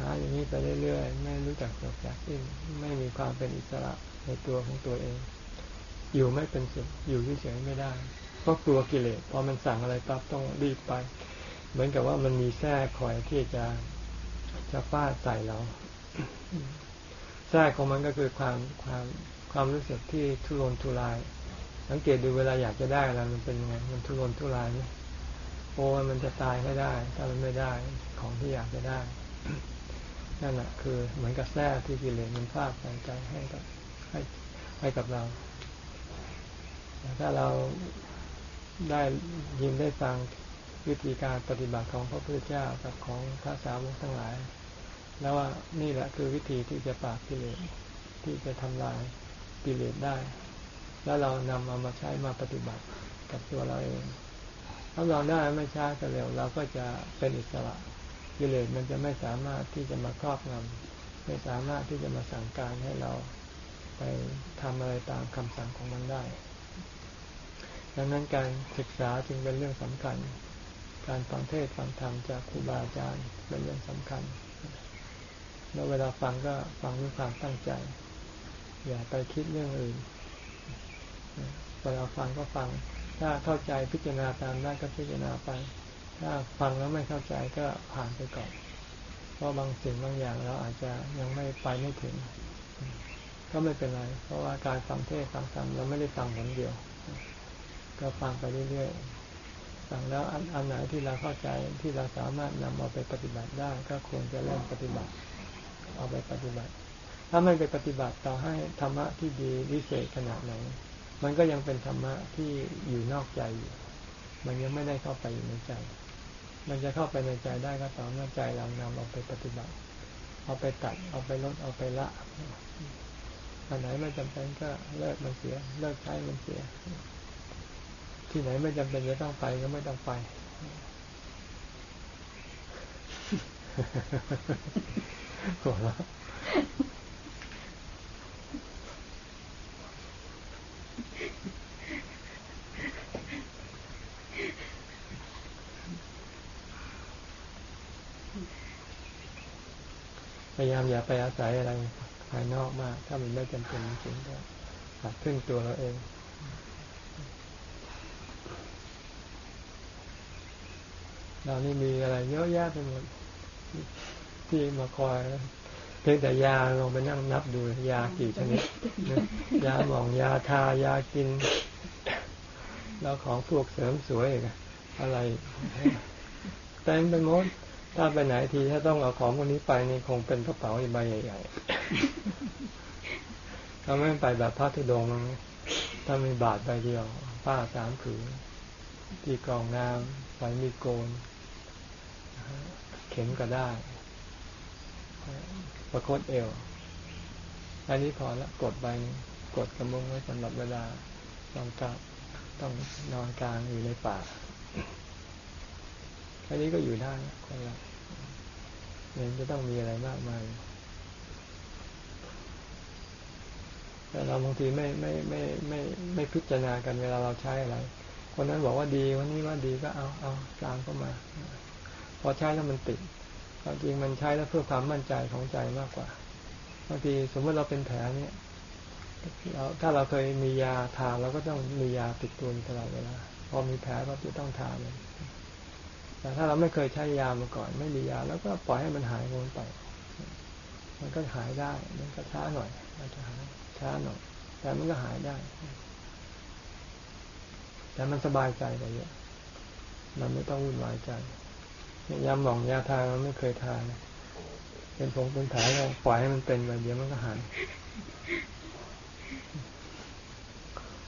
หาอย่างนี้ไปเรื่อยๆ ไม่รู้จักจบจากสิ้นไม่มีความเป็นอิสระในตัวของตัวเอง อยู่ไม่เป็นสุขอยู่เฉยๆไม่ได้เพราะกลัวกิเลสพอมันสั่งอะไรปั๊บต้องรีบไป เหมือนกับว่ามันมีแท้คอยที่จะจะฟาดใส่เราแท้ของมันก็คือความความความรู้สึกที่ทุรนทุราย สังเกตดูเวลาอยากจะได้อะไรมันเป็นยังไงมันทุรนทุรายไหมโอ้มันจะตายให้ได้ ถ้ามันไม่ได้ของที่อยากจะได้นั่นแหะคือเหมือนกับแท้ที่กิเลสมันฟาดใส่ใจให้กับให้ให้กับเราถ้าเราได้ยินได้ฟัง วิธีการปฏิบัติของพระพุทธเจ้ากับของพระสาวกทั้งหลาย แล้วว่านี่แหละคือวิธีที่จะปราบกิเลสที่จะทำลายกิเลสได้ แล้วเรานำเอามาใช้มาปฏิบัติกับตัวเราเองถ้าเราได้ไม่ช้าก็เร็วเราก็จะเป็นอิสระกิเลสมันจะไม่สามารถที่จะมาครอบงำไม่สามารถที่จะมาสั่งการให้เราไปทำอะไรตามคำสั่งของมันได้ ดังนั้นการศึกษาจึงเป็นเรื่องสำคัญ การฟังเทศฟังธรรมจากครูบาอาจารย์เป็นเรื่องสำคัญ แล้วเวลาฟังก็ฟังด้วยความตั้งใจ อย่าไปคิดเรื่องอื่น เวลาฟังก็ฟัง ถ้าเข้าใจพิจารณาตามได้ก็พิจารณาไป ถ้าฟังแล้วไม่เข้าใจก็ผ่านไปก่อน เพราะบางสิ่งบางอย่างเราอาจจะยังไม่ไปไม่ถึง ก็ไม่เป็นไร เพราะว่าการฟังเทศฟังธรรมเราไม่ได้ฟังผลเดียว ก็ฟังไปเรื่อยๆ ฟังแล้วอันอันไหนที่เราเข้าใจที่เราสามารถนำเอาไปปฏิบัติได้ ก็ควรจะเริ่มปฏิบัติ เอาไปปฏิบัติ ถ้าไม่ไปปฏิบัติต่อให้ธรรมะที่ดีวิเศษขนาดไหน มันก็ยังเป็นธรรมะที่อยู่นอกใจอยู่มันยังไม่ได้เข้าไปอยู่ในใจ มันจะเข้าไปในใจได้ก็ต่อเมื่อใจเรานำเอาไปปฏิบัติ เอาไปตัด เอาไปลด เอาไปละอันไหนไม่จำเป็นก็เลิกมันเสีย เลิกใช้มันเสีย ที่ไหนไม่จำเป็นจะต้องไปก็ไม่ต้องไป หัวเราะพยายามอย่าไปอาศัยอะไรภายนอกมาก ถ้ามันไม่จำเป็นจริงก็หัดพึ่งตัวเราเอง เรานี่มีอะไรเยอะแยะไปหมดที่มาคอยเพียงแต่ยาลองไปนั่งนับดูยากี่ชนิดยาหมองยาทายากิน แล้วของพวกเสริมสวยอะไรแต่งไปหมดถ้าไปไหนทีถ้าต้องเอาของคนนี้ไปนี่คงเป็นกระเป๋าใบใหญ่ๆถ้าไม่ไปแบบพระธุดงถ้ามีบาทใบเดียว ผ้าสามผืนที่กองน้ำไฟมีโกน เข็มก็ได้ ประคตเอว อันนี้พอละกดใบกดกระมุงไว้สำหรับเวลาต้องกลับต้องนอนกลางอยู่ในป่าอันนี้ก็อยู่ได้คนละเนี่ยจะต้องมีอะไรมากมายแต่เราบางทีไม่ไม่ไม่ไม่ไม่พิจารณากันเวลาเราใช้อะไร คนนั้นบอกว่าดีวันนี้ว่าดีก็เอาเอาตามเข้ามา อใช้แล้วมันติดความจริงมันใช้แล้วเพื่อความมั่นใจของใจมากกว่าบางทีสมมติเราเป็นแผลเนี่ยเราถ้าเราเคยมียาทาเราก็ต้องมียาติดตัวตลอดเวลาพอมีแผลเราจะต้องทาเลยแต่ถ้าเราไม่เคยใช้ยามาก่อน ไม่มียา แล้วก็ปล่อยให้มันหายงนไป มันก็หายได้ มันก็ช้าหน่อยมันจะหายช้าหน่อย แต่มันก็หายได้ แต่มันสบายใจไปเยอะมันไม่ต้องวุ่นวายใจ ยาหมองยาทาเราไม่เคยทานเป็นผงเป็นแผลเราปล่อยให้มันเป็นไปเดี๋ยวมันก็หาย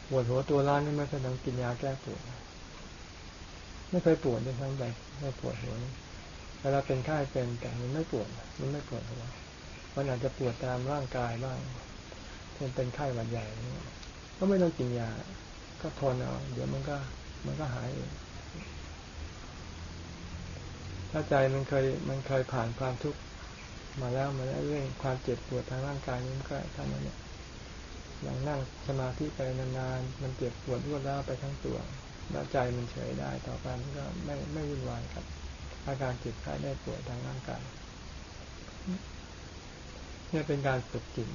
ปวดหัวตัวร้อนนี่ไม่เคยต้องกินยาแก้ปวดไม่เคยปวดเลยทั้งใดไม่ปวดหัวเวลาเป็นไข้เป็นแต่มันไม่ปวด มันไม่ปวดหัวมันอาจจะปวดตามร่างกายบ้างเช่นเป็นไข้หวัดใหญ่ก็ไม่ต้องกินยา ก็ทนเอาเดี๋ยวมันก็ มันก็หายเอง ถ้าใจมันเคยมันเคยผ่านความทุกข์มาแล้วมาแล้วเรื่องความเจ็บปวดทางร่างกายนี้มันก็ทำนั้นเนี่ยอย่างนั่งสมาธิไปนานๆมันเจ็บปวดรวดร้าวไปทั้งตัวแล้วใจมันเฉยได้ต่อไปมันก็ไม่ไม่วุ่นวายครับ อาการเจ็บไข้ได้ปวดทางร่างกายนี่เป็นการฝึกจิต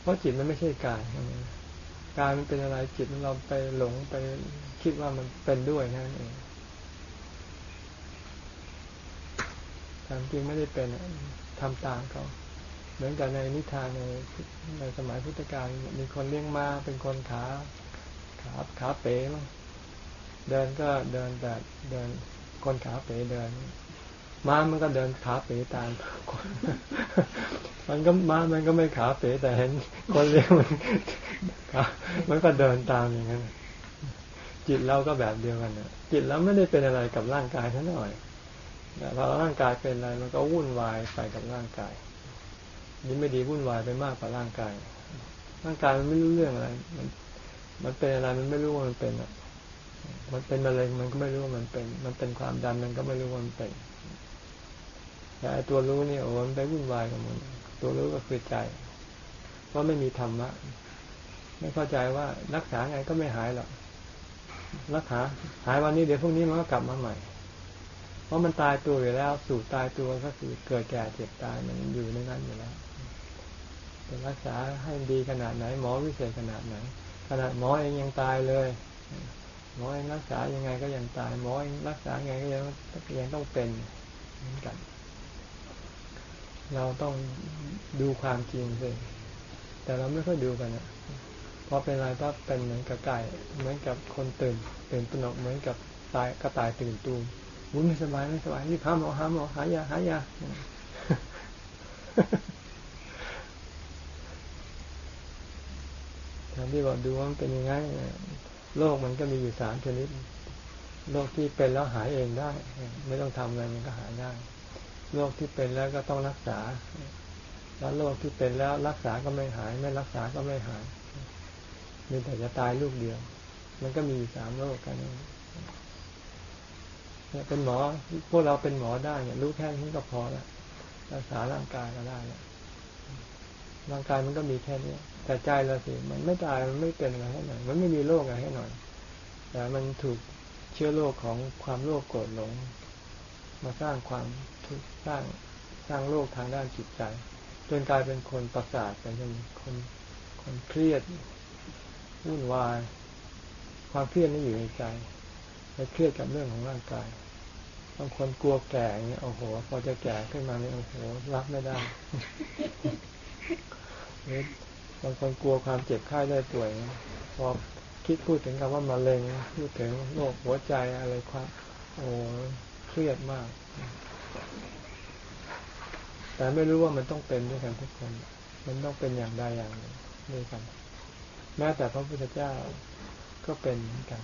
เพราะจิตมันไม่ใช่กายกายมันเป็นอะไรจิตเราไปหลงไปคิดว่ามันเป็นด้วยนั่นเอง แต่จริงไม่ได้เป็นทำตามเขาเหมือนกับในนิทานในในสมัยพุทธกาลมีคนเลี้ยงม้าเป็นคนขาขาขาเป๋มเดินก็เดินแบบเดินคนขาเป๋เดิน ม้ามันก็เดินขาเป๋ตามมันก็ม้ามันก็ไม่ขาเป๋แต่เห็นคนเลี้ยงมันมันก็เดินตามอย่างนั้นจิตเราก็แบบเดียวกันนะจิตเราไม่ได้เป็นอะไรกับร่างกายเท่าน่อย พอร่างกายเป็นอะไรมันก็วุ่นวายใส่กับร่างกายนี่ไม่ดีวุ่นวายไปมากกว่าร่างกาย ร่างกายมันไม่รู้เรื่องอะไร มันมันเป็นอะไรมันไม่รู้ว่ามันเป็นอะ มันเป็นมะเร็งมันก็ไม่รู้ว่ามันเป็น มันเป็นความดันมันก็ไม่รู้ว่ามันเป็นแต่ตัวรู้นี่โอ้มันไปวุ่นวายกับมัน ตัวรู้ก็คือใจเพราะไม่มีธรรมะไม่เข้าใจว่ารักษาไงก็ไม่หายหรอกรักษาหายวันนี้เดี๋ยวพรุ่งนี้มันก็กลับมาใหม่ ราะมันตายตัวอยู่แล้ว สู่ตายตัวก็คือเกิดแก่เจ็บตายมันอยู่ในนั้นอยู่แล้วจะรักษาให้ดีขนาดไหน หมอวิเศษขนาดไหน ขนาดหมอเองยังตายเลย หมอเองรักษายังไงก็ยังตาย หมอเองรักษาไงก็ยังยังต้องเป็นเหมือนกัน เราต้องดูความจริงสิแต่เราไม่ค่อยดูกันนะพอเป็นอะไรก็เป็นเหมือนกับไก่ เหมือนกับคนตื่นตื่นตระหนกเหมือนกับตายกระต่ายตื่นตูม วุ้นไม่สบายไม่สบายนี่พาหมอหาหมอหายาหายาทำที่บอกดูว่ามันเป็นยังไงโรคมันก็มีอยู่สามชนิดโรคที่เป็นแล้วหายเองได้ ไม่ต้องทำอะไรมันก็หายได้โรคที่เป็นแล้วก็ต้องรักษา แล้วโรคที่เป็นแล้วรักษาก็ไม่หาย ไม่รักษาก็ไม่หายมีแต่จะตายลูกเดียว มันก็มีสามโรคกัน เนี่ยเป็นหมอพวกเราเป็นหมอได้เนี่ยรู้แค่นี้ก็พอแล้วรักษาร่างกายก็ได้แล้วร่างกายมันก็มีแค่นี้แต่ใจเราสิมันไม่ตายมันไม่เป็นอะไรให้หน่อยมันไม่มีโรคอะไรให้หน่อย แต่มันถูกเชื้อโรคของความโลภโกรธหลง มาสร้างความทุกข์สร้างสร้างโรคทางด้านจิตใจจนกลายเป็นคนประสาทไปจนคนคนเครียดวุ่นวาย ความเครียดนี่อยู่ในใจไปเครียดกับเรื่องของร่างกาย บางคนกลัวแก่เงี้ยโอ้โห พอจะแก่ขึ้นมาเนี่ยโอ้โหรับไม่ได้บางคนกลัวความเจ็บไข้ได้ป่วยพอคิดพูดถึงคำว่ามะเร็งพูดถึงโรคหัวใจอะไรความโอ้เครียดมาก แต่ไม่รู้ว่ามันต้องเป็นด้วยกันทุกคน มันต้องเป็นอย่างใดอย่างหนึ่งด้วยกัน แม้แต่พระพุทธเจ้าก็เป็นเหมือนกัน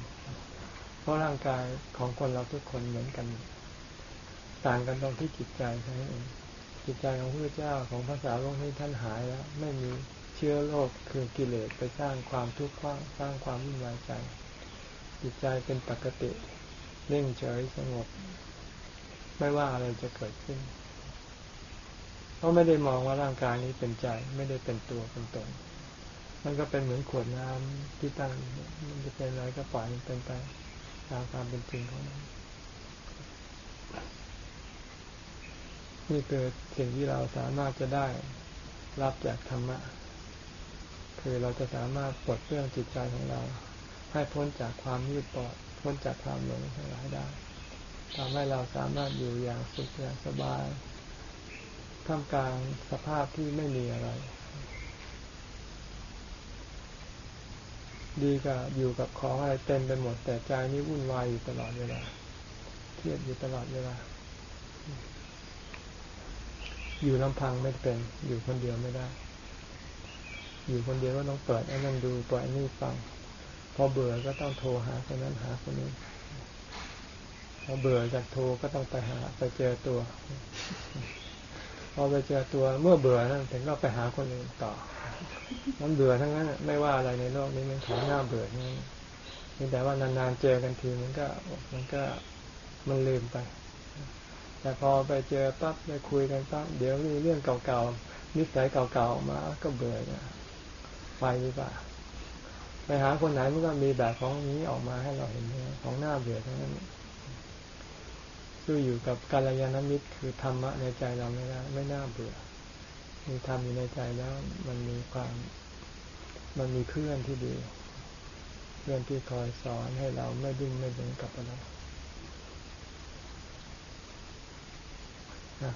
เพราะร่างกายของคนเราทุกคนเหมือนกัน ต่างกันตรงที่จิตใจเท่านั้นเองจิตใจของพระเจ้าของภาษาโลกนี้ท่านหายแล้ว ไม่มีเชื้อโรคคือกิเลสไปสร้างความทุกข์สร้างความวุ่นวายใจ จิตใจเป็นปกติเร่งเฉยสงบ ไม่ว่าอะไรจะเกิดขึ้นเพราะไม่ได้มองว่าร่างกายนี้เป็นใจ ไม่ได้เป็นตัวเป็นตนมันก็เป็นเหมือนขวดน้ำที่ตั้งมันจะเป็นอะไรก็ปล่อยมันเป็นไปตามความเป็นจริงของมัน นี่คือสิ่งที่เราสามารถจะได้รับจากธรรมะ คือเราจะสามารถปลดเรื่องจิตใจของเรา ให้พ้นจากความยืดปอด พ้นจากความหลงทั้งหลายได้ทำให้เราสามารถอยู่อย่างสุขอย่างสบายท่ามกลางสภาพที่ไม่มีอะไร ดีกับอยู่กับของอะไรเต็มไปหมดแต่ใจนี้วุ่นวายอยู่ตลอดเวลาเครียดอยู่ตลอดเวลา อยู่ลำพังไม่เป็น อยู่คนเดียวไม่ได้ อยู่คนเดียวก็ต้องเปิดไอ้นั่นดูเปิดไอ้นี่ฟัง พอเบื่อก็ต้องโทรหาคนนั้นหาคนนี้พอเบื่อจากโทรก็ต้องไปหาไปเจอตัว พอไปเจอตัวเมื่อเบื่อนั่นถึงก็ไปหาคนอื่นต่อ มันเบื่อทั้งนั้นไม่ว่าอะไรในโลกนี้มันของหน้าเบื่อทั้งนั้นแต่ว่านานๆเจอกันทีมันก็มันก็มันลืมไป แต่พอไปเจอปั๊บไปคุยกันปั๊บเดี๋ยวมีเรื่องเก่าๆนิสัยเก่าๆมาก็เบื่อเนี่ยไปดีกว่าไปหาคนไหนมันก็มีแบบของนี้ออกมาให้เราเห็นของหน้าเบื่อทั้งนั้นสู้อยู่กับกาลยานมิตรคือธรรมะในใจเราไม่ได้ไม่น่าเบื่อมีธรรมอยู่ในใจแล้ว มันมีความมันมีเพื่อนที่ดี เพื่อนที่คอยสอนให้เราไม่ดิ้นไม่เดินกับอะไร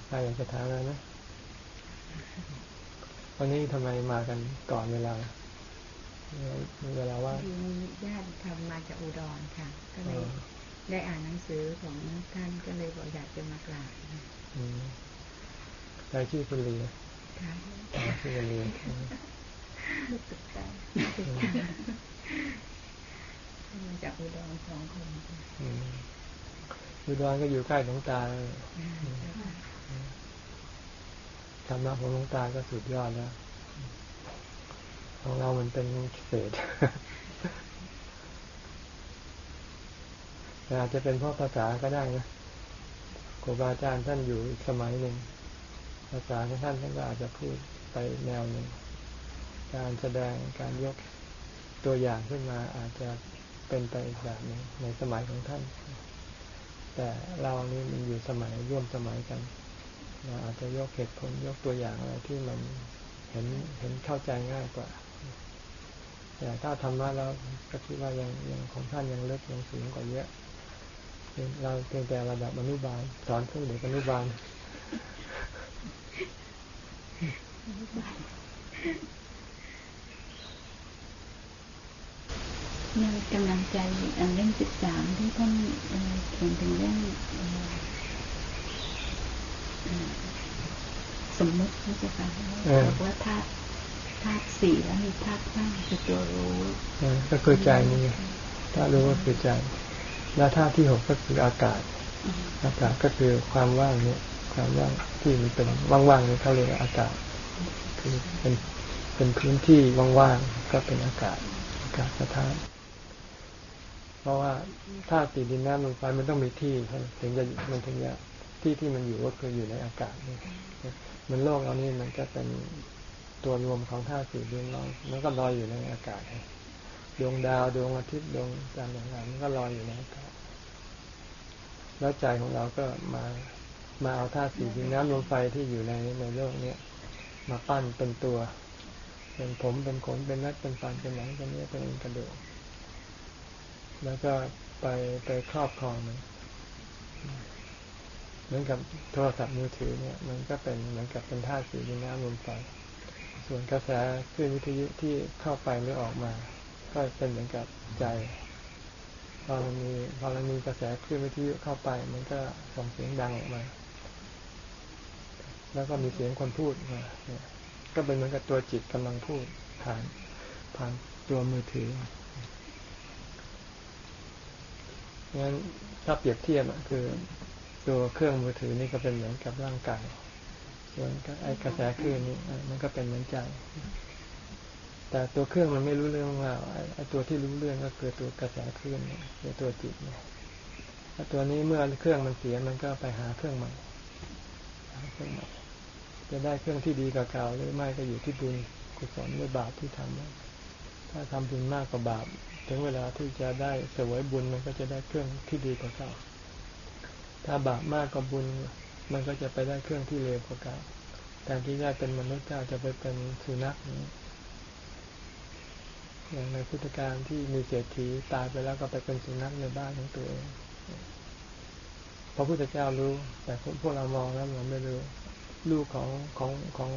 ใครอยากจะถามอะไรนะวันนี้ทำไมมากันก่อนเวลามีเวลาว่ามีญาติทำมาจากอุดรค่ะ ก็เลยได้อ่านหนังสือของท่านก็เลยบอกอยากจะมากราบใครชื่อคุณลีค่ะชื่อคุณลีสุดใจมาจากอุดรสองคนอุดรก็อยู่ใกล้หลวงตา ธรรมะของหลวงตาก็สุดยอดแล้ว ของเรามันเป็นเศษแต่อาจจะเป็นเพราะภาษาก็ได้นะครูบาอาจารย์ท่านอยู่อีกสมัยหนึ่ง ภาษาของท่านท่านก็อาจจะพูดไปแนวหนึ่ง การแสดงการยกตัวอย่างขึ้นมาอาจจะเป็นไปอีกแบบหนึ่งในสมัยของท่าน แต่เรานี่มันอยู่สมัยร่วมสมัยกัน เราอาจจะยกเหตุผลยกตัวอย่างอะไรที่มันเห็นเห็นเข้าใจง่ายกว่า แต่ถ้าทำมาแล้วก็คิดว่ายังยังของท่านยังเล็กยังสูงกว่าเยอะเราเพียงแต่ระดับอนุบาลสอนเพื่อเด็กอนุบาลยังกำลังใจเรื่องสิบสามที่ท่านเขียนถึงเรื่อง สมมตินะจ๊ะค่ะบอกว่าธาตุธาตุสี่แล้วมีธาตุห้าคือตัวรู้ก็คือใจนี่ธาตุรู้ก็คือใจ แล้วธาตุที่หกก็คืออากาศ อากาศก็คือความว่างเนี่ย ความว่างที่มันเป็นว่างๆนี่เขาเรียกอากาศ คือเป็นเป็นพื้นที่ว่างๆก็เป็นอากาศ อากาศสถานเพราะว่าธาตุสี่ดินน้ำลมไฟมันต้องมีที่ถึงจะมันถึงจะ ที่ที่มันอยู่ก็คืออยู่ในอากาศนี่มันโลกเรานี่มันก็เป็นตัวรวมของธาตุสี่ดวงเรามันก็ลอยอยู่ในอากาศดวงดาวดวงอาทิตย์ดวงจันทร์ต่างๆมันก็ลอยอยู่ในอากาศแล้วใจของเราก็มามาเอาธาตุสี่ดินน้ำลมไฟที่อยู่ในในโลกเนี้ยมาปั้นเป็นตัวเป็นผมเป็นขนเป็นนัดเป็นฟันเป็นหนังเป็นเนื้อเป็นกระดูกแล้วก็ไปไปครอบครองมัน เหมือนกับโทรศัพท์มือถือเนี่ย มันก็เป็นเหมือนกับเป็นธาตุสีดินน้ำลมไฟส่วนกระแสคลื่นวิทยุที่เข้าไปหรือออกมา ก็เป็นเหมือนกับใจพอเรามีพอเรามีกระแสคลื่นวิทยุเข้าไป มันก็ส่งเสียงดังออกมา แล้วก็มีเสียงคนพูดมาเนี่ยก็เป็นเหมือนกับตัวจิตกำลังพูดผ่านผ่านตัวมือถืองั้นถ้าเปรียบเทียบคือ ตัวเครื่องมือถือนี่ก็เป็นเหมือนกับร่างกาย ส่วนไอ้กระแสคลื่นนี่มันก็เป็นเหมือนใจ แต่ตัวเครื่องมันไม่รู้เรื่องว่าไอ้ตัวที่รู้เรื่องก็คือตัวกระแสคลื่นเนี่ยคือตัวจิตเนี่ยตัวนี้เมื่อเครื่องมันเสียมันก็ไปหาเครื่องใหม่หาเครื่องใหม่จะได้เครื่องที่ดีกว่าเก่าหรือไม่ก็อยู่ที่บุญกุศลหรือบาปที่ทำถ้าทำบุญมากกว่าบาป ถึงเวลาที่จะได้เสวยบุญมันก็จะได้เครื่องที่ดีกว่าเก่า ถ้าบาปมากกว่าบุญ มันก็จะไปได้เครื่องที่เลวกว่าเก่าแทนที่ได้เป็นมนุษย์เจ้าจะไปเป็นสุนัขนี้อย่างในพุทธการที่มีเศรษฐีตายไปแล้วก็ไปเป็นสุนัขในบ้านของตัวเองพระพุทธเจ้ารู้ แต่พวกเรามองแล้วเราไม่รู้ ลูกของของของ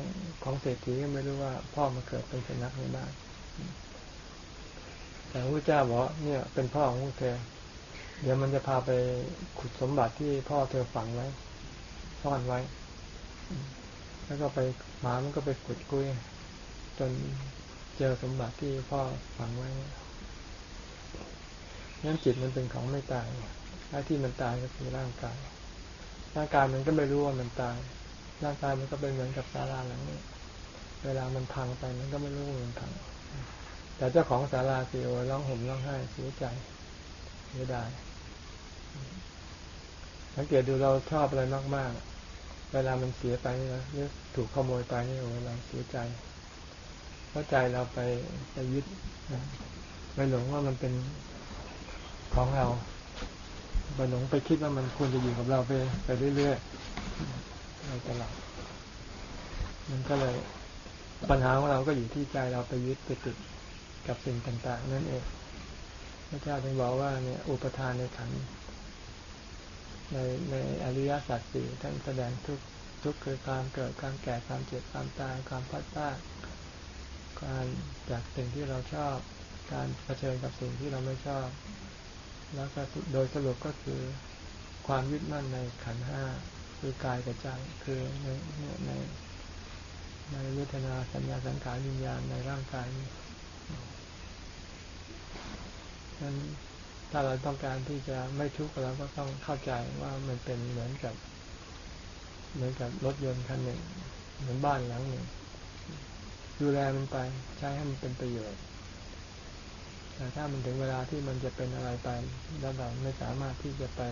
ของเศรษฐีก็ไม่รู้ว่า พ่อมาเกิดเป็นสุนัขในบ้านแต่พระเจ้าบอกเนี่ย เป็นพ่อของเธอ เดี๋ยวมันจะพาไปขุดสมบัติที่พ่อเธอฝังไว้ซ่อนไว้ แล้วก็ไปหมามันก็ไปขุดกุ้ยจนเจอสมบัติที่พ่อฝังไว้งั้นจิตมันเป็นของไม่ตายหน้าที่มันตายก็คือร่างกาย ร่างกายมันก็ไม่รู้ว่ามันตาย ร่างกายมันก็เป็นเหมือนกับศาลาหลังนี้ เวลามันพังไปมันก็ไม่รู้ว่ามันพัง แต่เจ้าของศาลาสีโอร้องห่มร้องไห้เสียใจเสียดาย สังเกตดูเราชอบอะไรมากๆ เวลามันเสียไปนะหรือถูกขโมยไปนี่โอ้เราเสียใจ เพราะใจเราไปไปยึดไปหลงว่ามันเป็นของเราไปหลงไปคิดว่ามันควรจะอยู่กับเราไปไปเรื่อยๆไปตลอดมันก็เลยปัญหาของเราก็อยู่ที่ใจเราไปยึดไปติดกับสิ่งต่าง ๆ นั่นเองพระเจ้าถึงบอกว่าเนี่ยอุปทานในขัน ในในอริยสัจสี่ท่านแสดงทุกทุกคือความเกิดความแก่ความเจ็บความตายความพัดพลาดการจากสิ่งที่เราชอบ การเผชิญกับสิ่งที่เราไม่ชอบ แล้วก็โดยสรุปก็คือความยึดมั่นในขันห้าคือกายกับใจคือในในในเวทนาสัญญาสังขารวิญญาณในร่างกายนั้น ถ้าเราต้องการที่จะไม่ทุกข์เราก็ต้องเข้าใจว่ามันเป็นเหมือนกับ เหมือนกับรถยนต์คันหนึ่ง เหมือนบ้านหลังหนึ่ง ดูแลมันไป ใช้ให้มันเป็นประโยชน์แต่ถ้ามันถึงเวลาที่มันจะเป็นอะไรไปแล้วเราไม่สามารถที่จะไป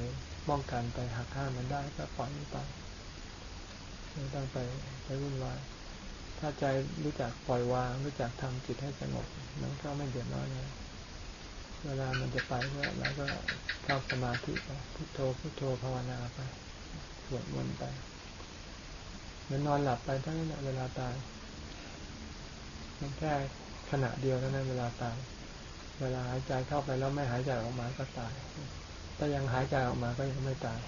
ป้องกันไปหักห้ามมันได้ก็ปล่อยมันไปไม่ต้องไปไปวุ่นวายถ้าใจรู้จักปล่อยวาง รู้จักทำจิตให้สงบมันก็ไม่เดือดร้อนเลย เวลามันจะไปก็แล้วก็เข้าสมาธิไปพุโทโธพุโทโธภาวนาไปสวดมนต์ไปเมือนนอนหลับไปเท่านั้นเวลาตาย มันแค่ขณะเดียวเท่านั้นเวลาตาย เวลาหายใจเข้าไปแล้วไม่หายใจออกมาก็ตาย ถ้ายังหายใจออกมาก็ยังไม่ตาย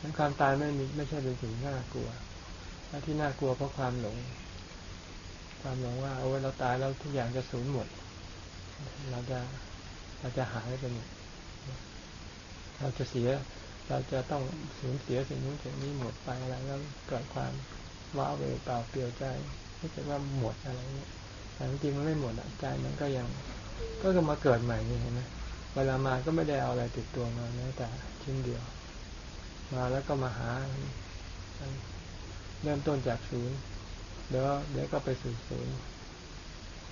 นั้นความตายไม่มีไม่ใช่เป็นสิ่งน่ากลัวที่น่ากลัวเพราะความหลง ความหลงว่า เอาไว้เราตายแล้วทุกอย่างจะสูญหมด เราจะเราจะหายไปหมดเราจะเสีย เราจะต้องสูญเสียสิ่งนู้นสิ่งนี้หมดไปอะไรแล้วเกิดความว้าเวเปล่าเปลี่ยวใจไม่ใช่ว่าหมดอะไรเงี้ยแต่จริงมันไม่หมดใจมันก็ยัง ก็จะมาเกิดใหม่นี่เห็นไหมเวลามาก็ไม่ได้เอาอะไรติดตัวมาแม้แต่ชิ้นเดียว มาแล้วก็มาหา เริ่มต้นจากศูนย์เดี๋ยวเดี๋ยวก็ไปสู่ศูนย์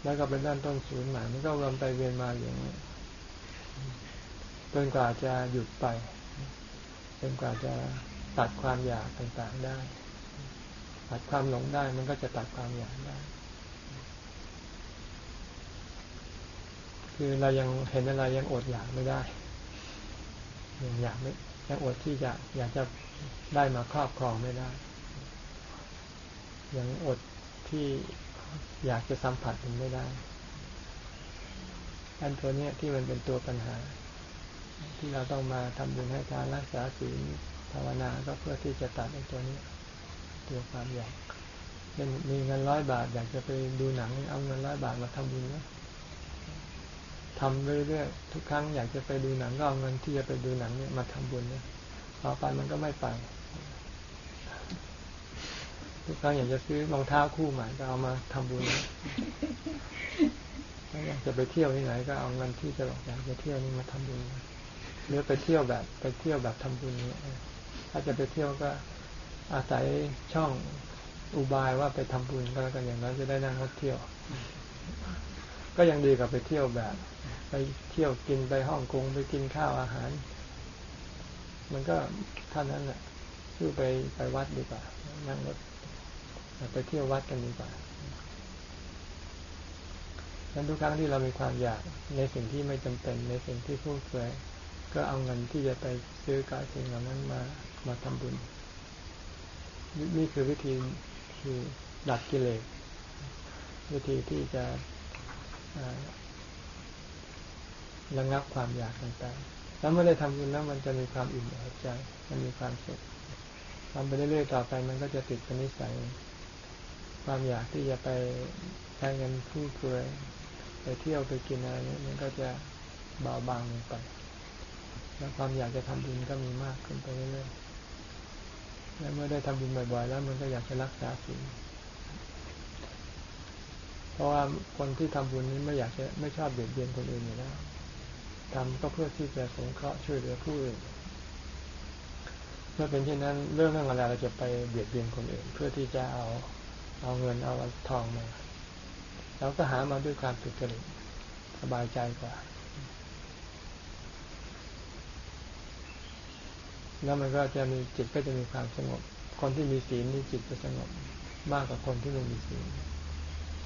แล้วก็เป็นด้านต้นศูนย์ใหม่มันก็วนไปเวียนมาอย่างนี้จนกว่าจะหยุดไปจนกว่าจะตัดความอยากต่างๆได้ ตัดความหลงได้มันก็จะตัดความอยากได้ คือเรายังเห็นอะไรยังอดอยากไม่ได้ยังอยากไม่ยังอดที่จะอยากจะได้มาครอบครองไม่ได้ ยังอดที่ อยากจะสัมผัสมันไม่ได้อันตัวนี้ที่มันเป็นตัวปัญหา ที่เราต้องมาทำบุญให้ทานรักษาศีลภาวนาก็เพื่อที่จะตัดไอ้ตัวนี้ ตัวความอยากเช่นมีเงินร้อยบาท อยากจะไปดูหนังเอาเงินร้อยบาทมาทำบุญนะทำเรื่อยๆทุกครั้งอยากจะไปดูหนังก็เอาเงินที่จะไปดูหนังเนี่ยมาทำบุญเนี่ยต่อไปมันก็ไม่ไป ทุกครั้งอยากจะซื้อรองเท้าคู่ใหม่ก็เอามาทำบุญถ้าอยากจะไปเที่ยวที่ไหนก็เอาเงินที่จะอยากจะเที่ยวนี่มาทำบุญหรือไปเที่ยวแบบไปเที่ยวแบบทำบุญเนี่ยถ้าจะไปเที่ยวก็อาศัยช่องอุบายว่าไปทำบุญก็แล้วกันอย่างนั้นจะได้นั่งรถเที่ยว ก็ยังดีกว่าไปเที่ยวแบบ ไปเที่ยวกินไปฮ่องกงไปกินข้าวอาหาร มันก็เท่านั้นแหละชื่อไปไปวัดดีกว่านั่งรถ ไปเที่ยววัดกันดีกว่าดังนั้นทุกครั้งที่เรามีความอยากในสิ่งที่ไม่จำเป็นในสิ่งที่ฟุ่มเฟือยก็เอาเงินที่จะไปซื้อกายสิ่งเหล่านั้นมามาทำบุญ นี่คือวิธีคือดัดกิเลสวิธีที่จะระงับความอยากต่างๆ แล้วเมื่อได้ทำบุญแล้วมันจะมีความอิ่มอกใจ มันมีความสุขทำไปเรื่อยๆต่อไปมันก็จะติดเป็นนิสัย ความอยากที่จะไปใช้เงินฟุ่มเฟือยไปเที่ยวไปกินอะไรนี้มันก็จะเบาบางลงไป แล้วความอยากจะทำบุญก็มีมากขึ้นไปเรื่อยๆแล้วเมื่อได้ทำบุญบ่อยๆ แล้วมันก็อยากจะรักษาศีลราะว่าคนที่ทำบุญนี้ไม่อยากจะไม่ชอบเบียดเบียนคนอื่นอยู่แล้วทำก็เพื่อที่จะสงเคราะห์ช่วยเหลือผู้อื่นเมื่อเป็นเช่นนั้นเรื่องเรื่องอะไรเราจะไปเบียดเบียนคนอื่น เพื่อที่จะเอา เอาเงินเอาทองมาเราก็หามาด้วยความสุจริตสบายใจกว่า แล้วมันก็จะมีจิตก็จะมีความสงบ คนที่มีศีลนี่จิตจะสงบมากกว่าคนที่ไม่มีศีล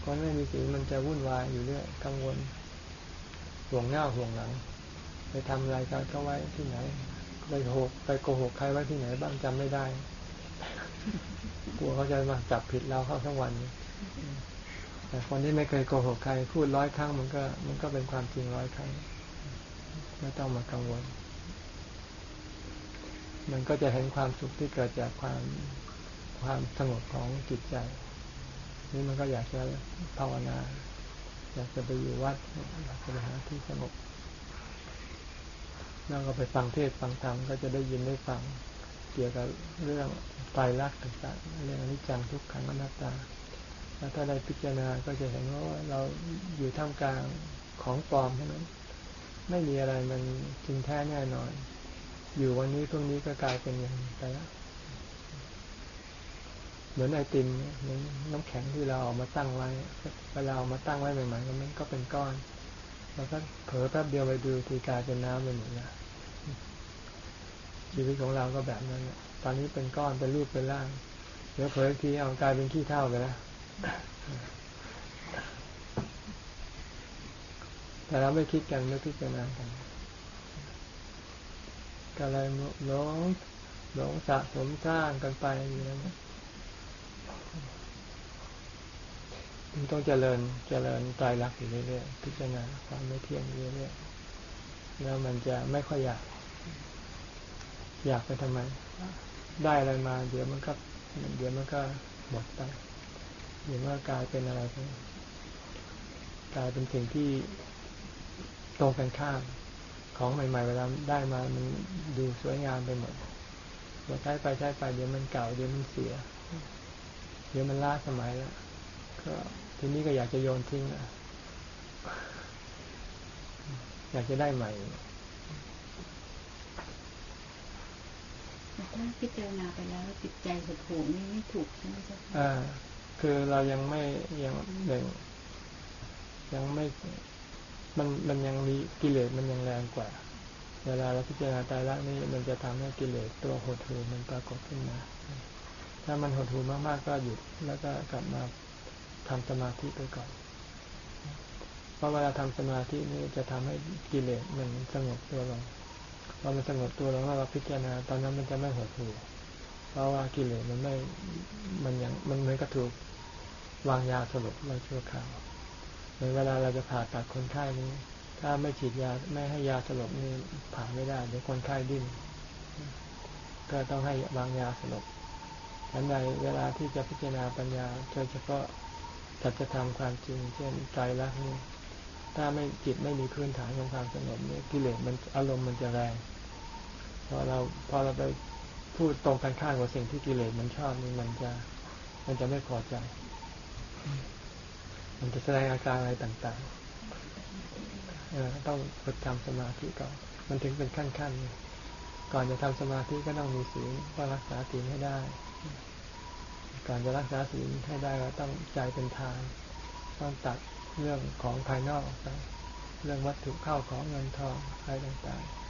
คนไม่มีศีลมันจะวุ่นวายอยู่เรื่อยกังวลห่วงหน้าห่วงหลัง ไปทำรายการเขาไว้ที่ไหนไปโหกไปโกหกใครไว้ที่ไหนบ้างจำไม่ได้ กลัวเขาจะมาจับผิดเราเข้าทั้งวันแต่คนที่ไม่เคยโกหกใครพูดร้อยครั้งมันก็ มันก็เป็นความจริงร้อยครั้งไม่ต้องมากังวล มันก็จะเห็นความสุขที่เกิดจากความความสงบของจิตใจ นี่มันก็อยากจะภาวนา อยากจะไปอยู่วัดอยากจะไปหาที่สงบแล้วก็ไปฟังเทศฟังธรรมก็จะได้ยินได้ฟัง เกี่ยวกับเรื่องไตรลักษณ์ต่างๆเรื่องอนิจจังทุกขังอนัตตาแล้วถ้าได้พิจารณาก็จะเห็นว่าเราอยู่ท่ามกลางของปลอมเท่านั้น ไม่มีอะไรมันจริงแท้แน่นอน อยู่วันนี้พรุ่งนี้ก็กลายเป็นอย่างไปแล้วเหมือนไอติมเหมือนน้ำแข็งที่เราเอามาตั้งไว้เวลาเอามาตั้งไว้ใหม่ๆมันก็เป็นก้อน แล้วก็เผลอแป๊บเดียวไปดูทีกลายเป็นน้ำไปหมดแล้ว ชีวิตของเราก็แบบนั้นตอนนี้เป็นก้อนเป็นรูปเป็นร่าง เดี๋ยวเผลอทีเอากลายเป็นขี้เท่าไปแล้วแต่เราไม่คิดกันไม่พิจารณากันก็เลยหลงหลงสะสมสร้างกันไปอย่างนั้นมันต้องเจริญเจริญตายรักอยู่เรื่อยๆพิจารณาความไม่เที่ยงเรื่อยๆแล้วมันจะไม่ค่อยอยาก อยากไปทำไม ได้อะไรมา เดี๋ยวมันก็เดี๋ยวมันก็หมดไปเดี๋ยวมันกลายเป็นอะไรไปกลายเป็นสิ่งที่ตรงกันข้ามของใหม่ ๆ เวลาได้มามันดูสวยงามไปหมดพอใช้ไปใช้ไปเดี๋ยวมันเก่าเดี๋ยวมันเสีย เดี๋ยวมันล้าสมัยแล้วก็ทีนี้ก็อยากจะโยนทิ้งอะอยากจะได้ใหม่ ถ้าพิจารณาไปแล้วจิตใจหดหูนี่ไม่ถูกใช่ไหมเจ้าค่ะอ่า คือเรายังไม่ยังหนึ่งยังไม่มันมันยังมีกิเลสมันยังแรงกว่า เวลาเราพิจารณาตายรักนี่มันจะทำให้กิเลสตัวหดหูมันปรากฏขึ้นมา ถ้ามันหดหูมากๆก็หยุดแล้วก็กลับมาทำสมาธิไปก่อน เพราะเวลาทำสมาธินี่จะทำให้กิเลสมันสงบตัวลง พอมันสงบตัวลงแล้วเราพิจารณา ตอนนั้นมันจะไม่หดหู่เพราะว่ากิเลสมันไม่ มันยังมันเหมือนกับถูกวางยาสลบเราชั่วคราวในเวลาเราจะผ่าตัดคนไข้นี้ ถ้าไม่ฉีดยาไม่ให้ยาสลบนี่ผ่าไม่ได้เดี๋ยวคนไข้ดิ้นก็ต้องให้วางยาสลบฉันใดเวลาที่จะพิจารณาปัญญาโดยเฉพาะสัจธรรมความจริง เช่นใจรักนี่ถ้าไม่จิตไม่มีพื้นฐานของความสงบนี่กิเลสมันอารมณ์มันจะแรง พอเราพอเราไปพูดตรงกันข้ามกับสิ่งที่กิเลสมันชอบนี่มันจะ มันจะไม่พอใจ มันจะแสดงอาการอะไรต่างๆต้องฝึกทำสมาธิก่อน มันถึงเป็นขั้นๆก่อนจะทำสมาธิก็ต้องมีศีลก็รักษาศีลให้ได้การจะรักษาศีลให้ได้เราต้องใจเป็นทานต้องตัดเรื่องของภายนอกไปเรื่องวัตถุเข้าของเงินทองอะไรต่างๆ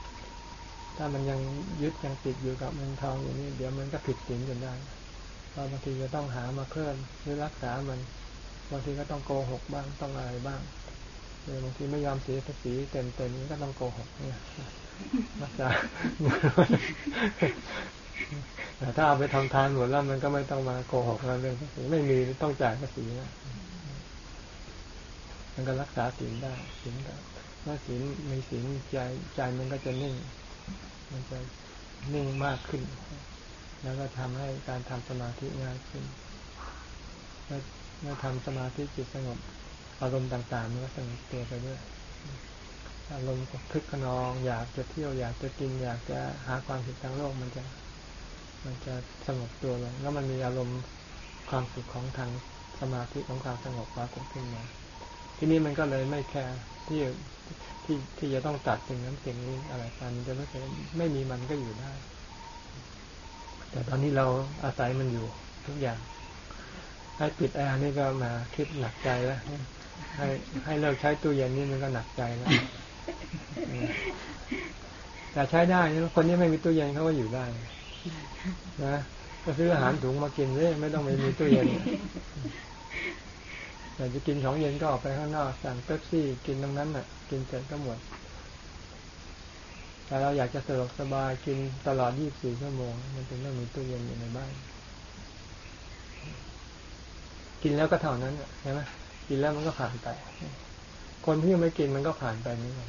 ถ้ามันยังยึดยังติดอยู่กับเงินทองอย่างนี้เดี๋ยวมันก็ผิดศีลจนได้เพราะบางทีจะต้องหามาเพิ่มหรือรักษามันบางทีก็ต้องโกหกบ้างต้องอะไรบ้างหรือบางทีไม่ยอมเสียภาษีเต็มเต็มก็ต้องโกหกเนี่ยรักษาแต่ถ้าเอาไปทำทานหมดแล้วมันก็ไม่ต้องมาโกหกเรื่องภาษีไม่มีต้องจ่ายภาษีนะมันก็รักษาศีลได้ศีลก็เมื่อศีลมีศีลใจใจมันก็จะนิ่ง มันจะนิ่งมากขึ้น แล้วก็ทำให้การทำสมาธิง่ายขึ้นเมื่อทำสมาธิจิตสงบอารมณ์ต่างๆมันก็สงบตัวไปด้วยอารมณ์คึกขนอง อยากจะเที่ยวอยากจะกิน อยากจะหาความสุขทางโลกมันจะ มันจะสงบตัวลงแล้วมันมีอารมณ์ความสุขของทางสมาธิของความสงบปรากฏขึ้นมา ที่นี้มันก็เลยไม่แคร์ที่ ที่ที่จะต้องตัดสิ่งนั้นสิ่งนี้อะไรไปมันจะไม่เคยไม่มีมันก็อยู่ได้ แต่ตอนนี้เราอาศัยมันอยู่ทุกอย่าง ให้ปิดแอร์นี่ก็มาคิดหนักใจแล้วให้ให้เลิกใช้ตู้เย็นนี่มันก็หนักใจแล้วแต่ใช้ได้นะคนที่ไม่มีตู้เย็นเขาก็อยู่ได้นะก็ซื้ออาหารถุงมากินเลยไม่ต้องไปมีตู้เย็น อยากจะกินของเย็นก็ออกไปข้างนอกสั่งเป๊ปซี่กินตรงนั้นน่ะ กินเสร็จก็หมด แต่เราอยากจะสะดวกสบายกินตลอด 24 ชั่วโมง มันเป็นต้องมีตู้เย็นอยู่ในบ้าน กินแล้วก็เท่านั้นใช่ไหมกินแล้วมันก็ผ่านไป คนที่ไม่กินมันก็ผ่านไปนี่แหละ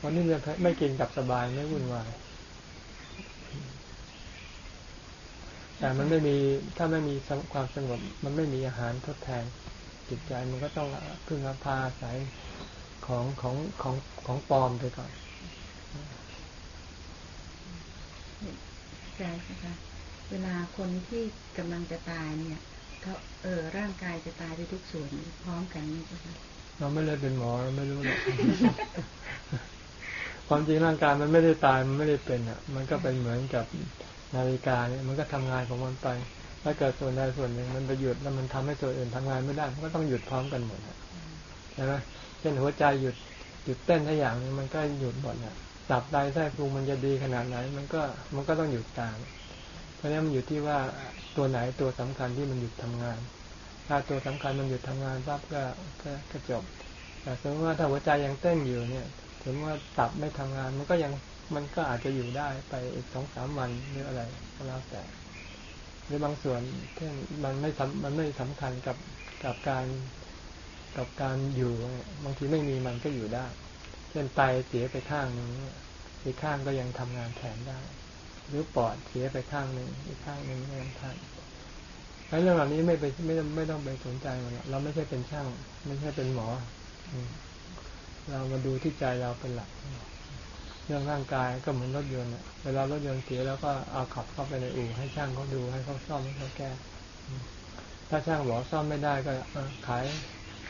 คนที่ไม่กินกับสบายไม่วุ่นวาย แต่มันไม่มีถ้าไม่มีความสงบ มันไม่มีอาหารทดแทน จิตใจมันก็ต้องพึ่งพาสายของของของของปลอมไปก่อนใช่ค่ะเวลาคนที่กำลังจะตายเนี่ยเขาเออร่างกายจะตายไปทุกส่วนพร้อมกันนี่ใช่ไหมเราไม่เลยเป็นหมอเราไม่รู้เลยความจริงร่างกายมันไม่ได้ตายมันไม่ได้เป็นอะ มันก็เป็นเหมือนกับ นาฬิกาเนี่ยมันก็ทำงานของมันไปถ้าเกิดส่วนใดส่วนหนึ่งมันไปหยุดแล้วมันทำให้ส่วนอื่นทำงานไม่ได้ มันก็ต้องหยุดพร้อมกันหมดใช่ไหมเช่นหัวใจหยุดหยุดเต้นทุกอย่างนี้มันก็หยุดหมดอะตับไตไส้พุงมันจะดีขนาดไหน มันก็มันก็ต้องหยุดตาม เพราะนั้นมันอยู่ที่ว่าตัวไหนตัวสำคัญที่มันหยุดทำงาน ถ้าตัวสำคัญมันหยุดทำงานปั๊บก็ก็จบแต่สมมติว่าถ้าหัวใจยังเต้นอยู่เนี่ยถึงว่าตับไม่ทำงาน มันก็ยัง มันก็อาจจะอยู่ได้ไปอีกสองสามวันหรืออะไรก็แล้วแต่หรือบางส่วนเช่นมันไม่สำมันไม่สำคัญกับกับการกับการอยู่บางทีไม่มีมันก็อยู่ได้ เช่นไตเสียไปข้างนึงอีกข้างก็ยังทำงานแทนได้ หรือปอดเสียไปข้างหนึ่งอีกข้างหนึ่งก็ยังทำเรื่องเหล่านี้ไม่ไปไม่ไม่ต้องไปสนใจมันเราไม่ใช่เป็นช่าง ไม่ใช่เป็นหมอ เรามาดูที่ใจเราเป็นหลัก เรื่องร่างกายก็เหมือนรถยนต์เวลารถยนต์เสียแล้วก็เอาขับเข้าไปในอู่ให้ช่างเขาดูให้เขาซ่อมให้เขาแก้ ถ้าช่างบอกซ่อมไม่ได้ก็ขาย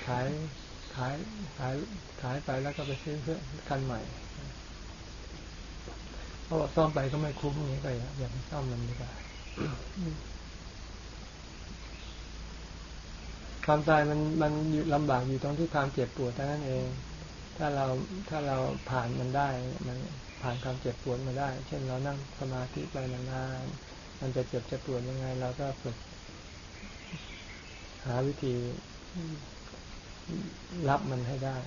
ขายขายขายขายไปแล้วก็ไปซื้อเพื่อคันใหม่เพราะว่าซ่อมไปก็ไม่คุ้มอย่างนี้ก็อย่าไปซ่อมมันดีกว่าความตายมันมันลำบากอยู่ตรงที่ความเจ็บปวดเท่านั้นเอง ถ้าเราถ้าเราผ่านมันได้มันผ่านความเจ็บปวดมาได้ เช่นเรานั่งสมาธิไปนานๆมันจะเจ็บจะปวดยังไง เราก็ฝึก หาวิธีรับมันให้ได้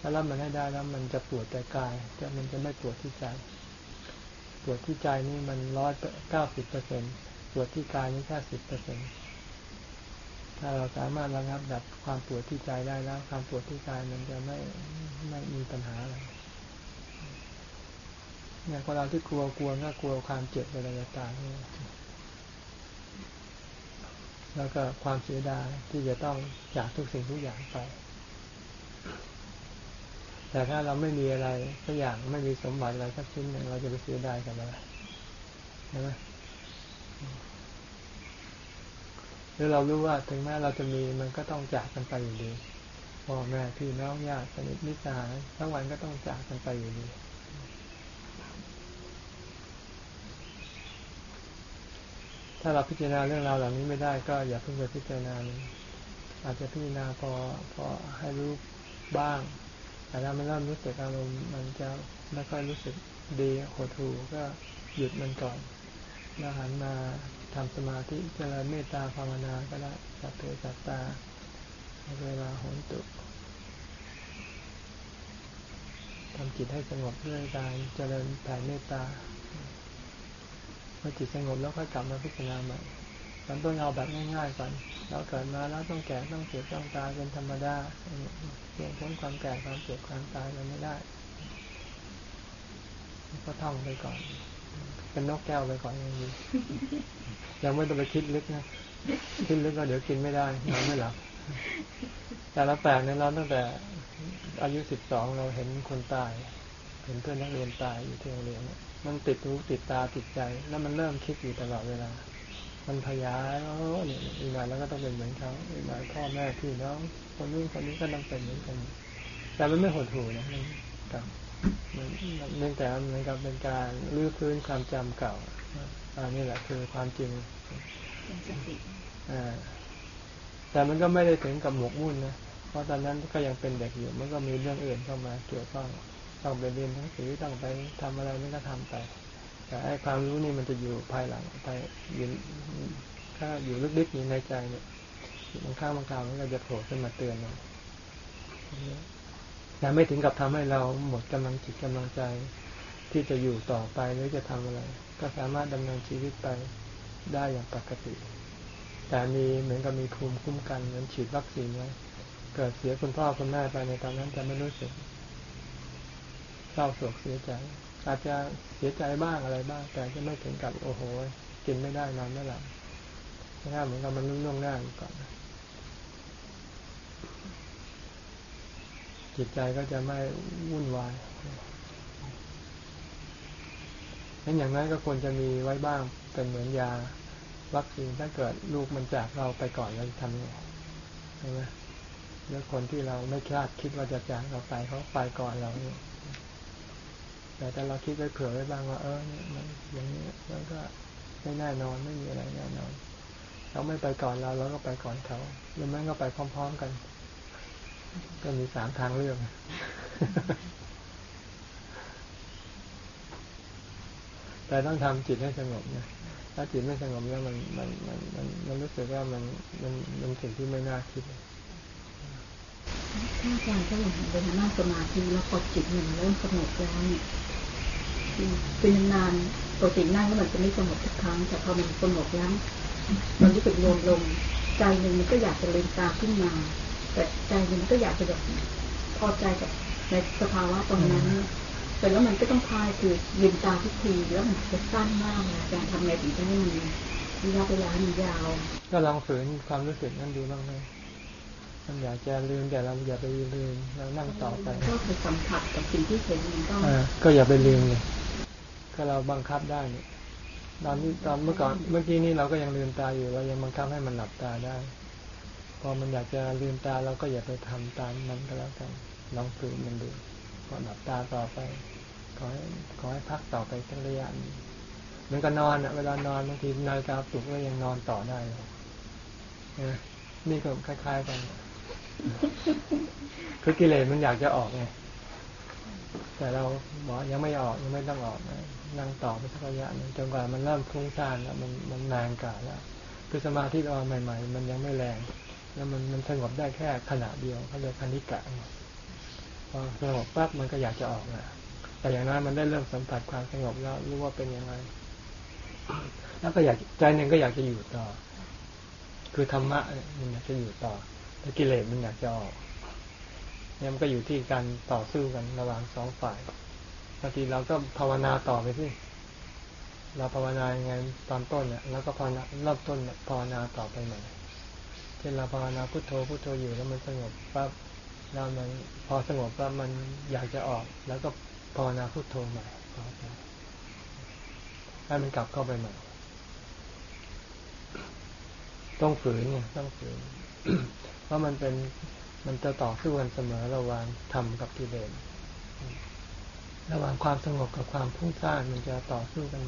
ถ้ารับมันให้ได้แล้วมันจะปวดแต่กายจะมันจะไม่ปวดที่ใจ ปวดที่ใจนี่มันร้อยเก้าสิบเปอร์เซ็นปวดที่กายนี่แค่สิบเปอร์เซ็นต์ ถ้าเราสามารถระงับดับความปวดที่ใจได้แล้ว ความปวดที่กายมันจะไม่ไม่มีปัญหาอะไรอย่างคนเราที่กลัวกลัวก็กลัวความเจ็บเวลาจะตายนี่แล้วก็ความเสียดายที่จะต้องจากทุกสิ่งทุกอย่างไป แต่ถ้าเราไม่มีอะไรสักอย่างไม่มีสมบัติอะไรสักชิ้นหนึ่งเราจะไปเสียดายกับอะไรใช่ไหมห รือเรารู้ว่าถึงแม้เราจะมีมันก็ต้องจากกันไปอยู่ดีพ่อแม่พี่น้องญาติสนิทมิตรสหายทั้งวันก็ต้องจากกันไปอยู่ดีถ้าเราพิจารณาเรื่องราวเหล่านี้ไม่ได้ก็อย่าเพิ่งไปพิจารณาอาจจะพิจารณาพอพอให้รู้บ้าง แต่ถ้ามันเริ่มรู้สึกอารมณ์มันจะไม่ค่อยรู้สึกดีโหดหูก็หยุดมันก่อนแล้วหันมา ทำสมาธิเจริญเมตตาภาวนาก็ได้สัพเพสัตตาเวลาหนตุทำจิตให้สงบด้วยการเจริญแผ่เมตตาเมื่อจิตสงบแล้วค่อยกลับมาพิจารณาใหม่ตอนต้นเอาแบบง่ายๆก่อนเราเกิดมาแล้วต้องแก่ต้องเจ็บต้องตายเป็นธรรมดาเพียงพ้นความแก่ความเจ็บความตายมันไม่ได้ ก็ท่องไปก่อน เป็นนกแก้วไปก่อนยังดียังไม่ต้องไปคิดลึกนะคิดลึกก็เดี๋ยวกินไม่ได้นอนไม่หลับแต่ละแปลกในเราตั้งแต่ อายุสิบสองเราเห็นคนตาย เห็นเพื่อนนักเรียนตายอยู่ที่โรงเรียนมันติดหูติดตาติดใจ แล้วมันเริ่มคิดอยู่ตลอดเวลา มันขยายอ๋อเนี่ยอีกหน่อยแล้วก็ต้องเป็นเหมือนเขาอีกหน่อยพ่อแม่พี่น้องคนนู้นคนนี้ก็ต้องเป็นเหมือนกันแต่มันไม่หดหู่นะมันกับ เนื่องแต่เหมือนกับเป็นการลื้อฟื้นความจำเก่าอันนี้แหละคือความจริงเป็นสติอ่าแต่มันก็ไม่ได้ถึงกับหมกมุ่นนะ เพราะตอนนั้นก็ยังเป็นเด็กอยู่ มันก็มีเรื่องอื่นเข้ามาเกี่ยวข้องต้องไปเรียนหนังสือต้องไปทำอะไรมันก็ทำไป แต่ไอ้ความรู้นี่มันจะอยู่ภายหลังไปอยู่ถ้าอยู่ลึกๆอยู่ในใจเนี่ยบางครั้งบางคราวมันก็จะโผล่ขึ้นมาเตือนเรา แต่ไม่ถึงกับทำให้เราหมดกำลังจิตกำลังใจ ที่จะอยู่ต่อไปหรือจะทำอะไร ก็สามารถดำเนินชีวิตไปได้อย่างปกติ แต่มีเหมือนกับมีภูมิคุ้มกันเหมือนฉีดวัคซีนไว้เกิดเสียคุณพ่อคุณแม่ไปในตอนนั้นจะไม่รู้สึกเศร้าโศกเสียใจ อาจจะเสียใจบ้างอะไรบ้าง แต่จะไม่ถึงกับโอ้โห กินไม่ได้นอนไม่หลับถ้าเหมือนกับมันรุ่งล่วงหน้ายก่อน จิตใจก็จะไม่วุ่นวายนั้นอย่างนั้นก็ควรจะมีไว้บ้างเป็นเหมือนยาวัคซีนถ้าเกิดลูกมันจากเราไปก่อนเราจะทำยังไงใช่ไหมแล้วคนที่เราไม่คาดคิดว่าจะจากเราไปเขาไปก่อนเราเนี่ยแต่ถ้าเราคิดไว้เผื่อไว้บ้างว่า เออเนี่ยมันอย่างนี้มันก็ไม่แน่นอนไม่มีอะไรแน่นอนเขาไม่ไปก่อนเราเราก็ไปก่อนเขาหรือไม่ก็ไปพร้อม ๆ กัน ก็มีสามทางเลือกแต่ต้องทำจิตให้สงบนะถ้าจิตไม่สงบแล้วมันมันมันมันมันรู้สึกว่ามันมันมันสิ่งที่ไม่น่าคิดถ้าอาจารย์ก็อย่างเวลานั่งสมาธิแล้วพอจิตมันเริ่มสงบแล้วเนี่ยคือนานปกตินั่งแล้วมันจะไม่สงบทุกครั้งแต่พอมันสงบแล้วมันรู้สึกรวมลงใจหนึ่งมันก็อยากจะลืมตาขึ้นมา แต่ใจหนึ่งมันก็อยากจะแบบพอใจกับในสภาวะตรงนั้นแต่แล้วมันก็ต้องพายคือลืมตาทุกทีแล้วมันจะสั้นมากเลยอาจารย์ทำไงถึงจะให้มันระยะเวลามันยาว ก็ลองฝืนความรู้สึกนั้นดูบ้างไหมมันอยากจะลืมแต่เราอย่าไปลืมเรานั่งต่อไปก็คือสัมผัสกับสิ่งที่เห็นมันก็อ่าก็อย่าไปลืมเลยก็เราบังคับได้เนี่ยตอนนี้ตอนเมื่อก่อนเมื่อกี้นี้เราก็ยังลืมตาอยู่เรายังบังคับให้มันหลับตาได้ พอมันอยากจะลืมตาเราก็อย่าไปทำตามมันก็แล้วกันลองฝืนมันดูพอหลับตาต่อไปขอให้ขอให้พักต่อไปสักระยะนึงเหมือนกับนอนอะ เวลานอนบางทีนาฬิกาปลุกแล้วยังนอนต่อได้เนะนี่ก็คล้ายๆกันคือกิเลสมันอยากจะออกไงแต่เราบอกยังไม่ออกยังไม่ต้องออกนะนั่งต่อไปสักระยะนึงจนกว่ามันเริ่มฟุ้งซ่านแล้วมันมันนานกาแล้วคือสมาธิเราใหม่ ๆ มันยังไม่แรง แล้วมันมันสงบได้แค่ขณะเดียวเขาเรียกคณิกะพอสงบปั๊บมันก็อยากจะออกนะแต่อย่างนั้นมันได้เริ่มสัมผัสความสงบแล้วรู้ว่าเป็นยังไง แล้วก็อยากใจหนึ่งก็อยากจะอยู่ต่อ คือธรรมะมันอยากจะอยู่ต่อแต่กิเลสมันอยากจะออกเนี่ยมันก็อยู่ที่การต่อสู้กันระหว่างสองฝ่ายบางทีเราก็ภาวนาต่อไปสิเราภาวนายังไงตอนต้นเนี่ยแล้วก็ภาวนาเริ่มต้นภาวนาต่อไปใหม่ เช่นเราภาวนาพุทโธพุทโธอยู่แล้วมันสงบปั๊บแล้วมันพอสงบปั๊บมันอยากจะออก แล้วก็ภาวนาพุทโธใหม่ให้มันกลับเข้าไปใหม่ต้องฝืนเนี่ยต้องฝืนเพราะมันเป็นมันจะต่อสู้กันเสมอระหว่างธรรมกับกิเลสระหว่างความสงบกับความพุ่งซ่านมันจะต่อสู้กัน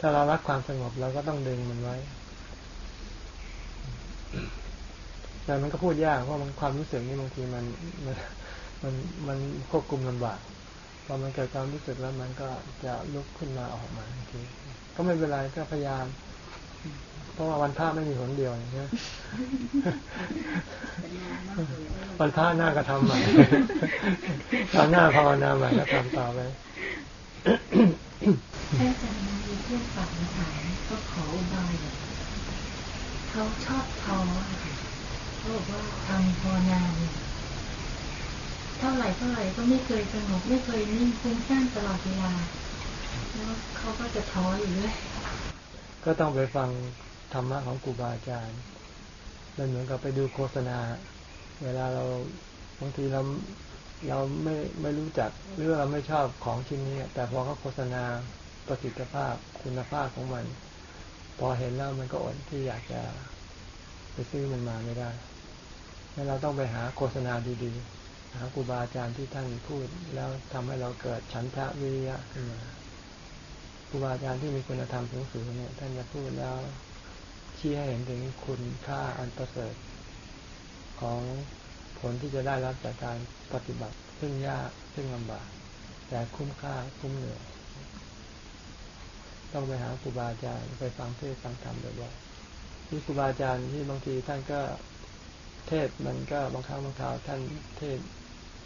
ถ้าเรารักความสงบเราก็ต้องดึงมันไว้ แต่มันก็พูดยากเพราะมันความรู้สึกนี่บางทีมันมันมันมันควบคุมลำบากพอมันเกิดความรู้สึกแล้วมันก็จะลุกขึ้นมาออกมาบางทีก็ไม่เป็นไรก็พยายาม เพราะว่าวันพระไม่มีหนเดียวอย่างเงี้ยวันพระหน้าก็ทำใหม่ตอนหน้าภาวนาใหม่ก็ทำต่อไปแค่จะมามีเพื่อนฝากมาถามก็ขออุบายแบบ เขาชอบท้อเขาบอกว่าทำภาวนาเนี่ยเท่าไหร่เท่าไหร่ก็ไม่เคยสงบไม่เคยนิ่งฟุ้งซ่านตลอดเวลาแล้วเขาก็จะท้ออยู่เรื่อยก็ต้องไปฟังธรรมะของครูบาอาจารย์มันเหมือนกับไปดูโฆษณา เวลาเราบางทีเราเราไม่ไม่รู้จักหรือเราไม่ชอบของชิ้นนี้ แต่พอเขาโฆษณาประสิทธิภาพคุณภาพของมัน พอเห็นแล้วมันก็อดที่อยากจะไปซื้อมันมาไม่ได้งั้นเราต้องไปหาโฆษณาดีๆ หาครูบาอาจารย์ที่ท่านพูด แล้วทำให้เราเกิดฉันทะวิริยะขึ้นมาครูบาอาจารย์ที่มีคุณธรรมสูงๆเนี่ยท่านจะพูดแล้วชี้ให้เห็นถึงคุณค่าอันประเสริฐของผลที่จะได้รับจากการปฏิบัติซึ่งยากซึ่งลำบาก แต่คุ้มค่าคุ้มเหนื่อย ต้องไปหาครูบาอาจารย์ไปฟังเทศฟังธรรมบ่อยๆที่ครูบาอาจารย์ที่บางทีท่านก็เทศมันก็บางครั้งบางคราวท่านเทศ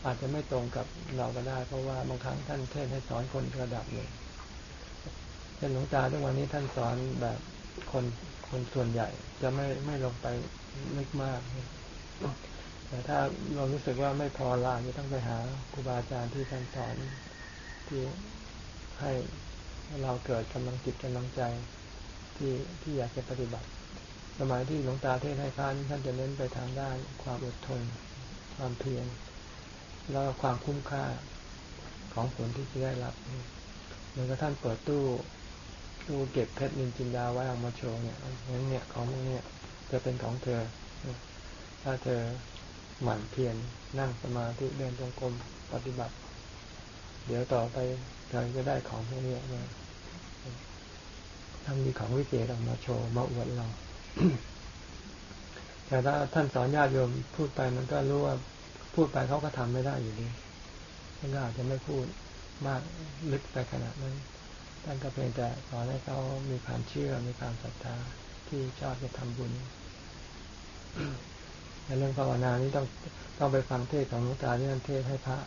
อาจจะไม่ตรงกับเราก็ได้ เพราะว่าบางครั้งท่านเทศให้สอนคนระดับหนึ่งเช่นหลวงตาทุกวันนี้ท่านสอนแบบคนคนส่วนใหญ่ จะไม่ไม่ลงไปลึกมากแต่ถ้าเรารู้สึกว่าไม่พอลาจะต้องไปหาครูบาอาจารย์ที่ท่านสอนที่ให้ เราเกิดกำลังจิตกำลังใจที่ที่อยากจะปฏิบัติ สมัยที่หลวงตาเทศให้ท่านท่านจะเน้นไปทางด้านความอดทน ความเพียรแล้วความคุ้มค่าของผลที่จะได้รับเหมือนกับท่านเปิดตู้ตู้เก็บเพชรนินจินดาไว้เอามาโชว์เนี่ยงั้นเนี่ยของพวกนี้จะเป็นของเธอ ถ้าเธอหมั่นเพียรนั่งสมาธิเดินจงกรมปฏิบัติ เดี๋ยวต่อไป เธอจะได้ของพวกนี้มาท่านมีของวิเศษออกมาโชว์มาอวดเรา แต่ถ้าท่านสอนญาติโยมพูดไปมันก็รู้ว่าพูดไปเขาก็ทำไม่ได้อยู่ดีท่านก็อาจจะไม่พูดมากลึกไปขนาดนั้น ท่านก็เพียงแต่สอนให้เขามีความเชื่อ มีความศรัทธาที่ชอบจะทำบุญในเรื่องภาวนานี้ต้องต้องไปฟังเทศของหลวงตาที่ท่านเทศให้พระ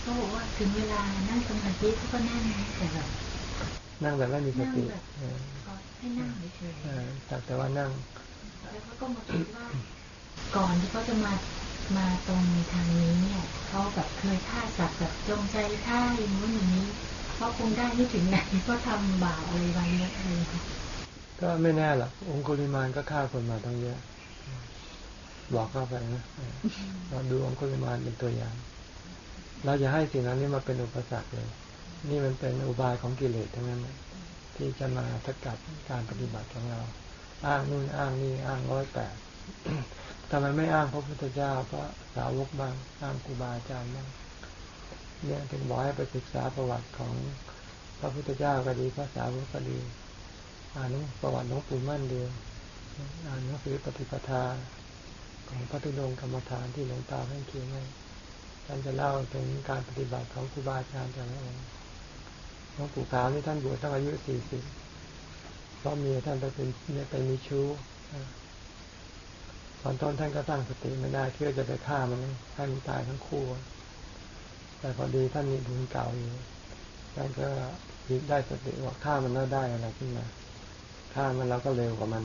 เขาบอกว่าถึงเวลานั่งสมาธิเขาก็นั่งแต่แบบนั่งแบบไม่มีสติให้นั่งเฉยๆแต่แต่ว่านั่ง แล้วเขาก็มาคิดว่าก่อนที่เขาจะมามาตรงทางนี้เนี่ยเขาแบบเคยฆ่าสัตว์แบบจงใจฆ่าอย่างนู้นอย่างนี้เขาคงได้ไม่ถึงไหนก็ทำบาปอะไรไว้เยอะเลยก็ไม่แน่หรอกองคุลิมานก็ฆ่าคนมาตั้งเยอะบอกเข้าไปนะเราดูองคุลิมานเป็นตัวอย่าง เราจะให้สิ่งนั้นนี้มาเป็นอุปสรรคเลย นี่มันเป็นอุบายของกิเลสทั้งนั้นที่จะมาสกัดการปฏิบัติของเรา อ้างนู่นอ้างนี่อ้างร้อยแปดทำไมไม่อ้างพระพุทธเจ้าพระสาวกบ้างอ้างครูบาอาจารย์บ้างเนี่ยถึงบอกให้ไปศึกษาประวัติของพระพุทธเจ้าก็ดีพระสาวกก็ดีอ่านประวัติหลวงปู่มั่นดูอ่านหนังสือปฏิปทาของพระธุดงกรรมฐานที่หลวงตาท่านเขียนไว้ ท่านจะเล่าถึงการปฏิบัติของครูบาอาจารย์แต่ละองค์หลวงปู่ขาวนี่ท่านบวชตั้งอายุสี่สิบเพราะเมียท่านไปเป็นเนี่ยไปมีชู้ตอนต้นท่านก็ตั้งสติไม่ได้เพื่อจะไปฆ่ามันให้มันตายทั้งคู่ แต่พอดีท่านมีบุญเก่าอยู่ท่านก็ยึดได้สติว่าฆ่ามันแล้วได้อะไรขึ้นมาฆ่ามันแล้วก็เร็วกว่ามัน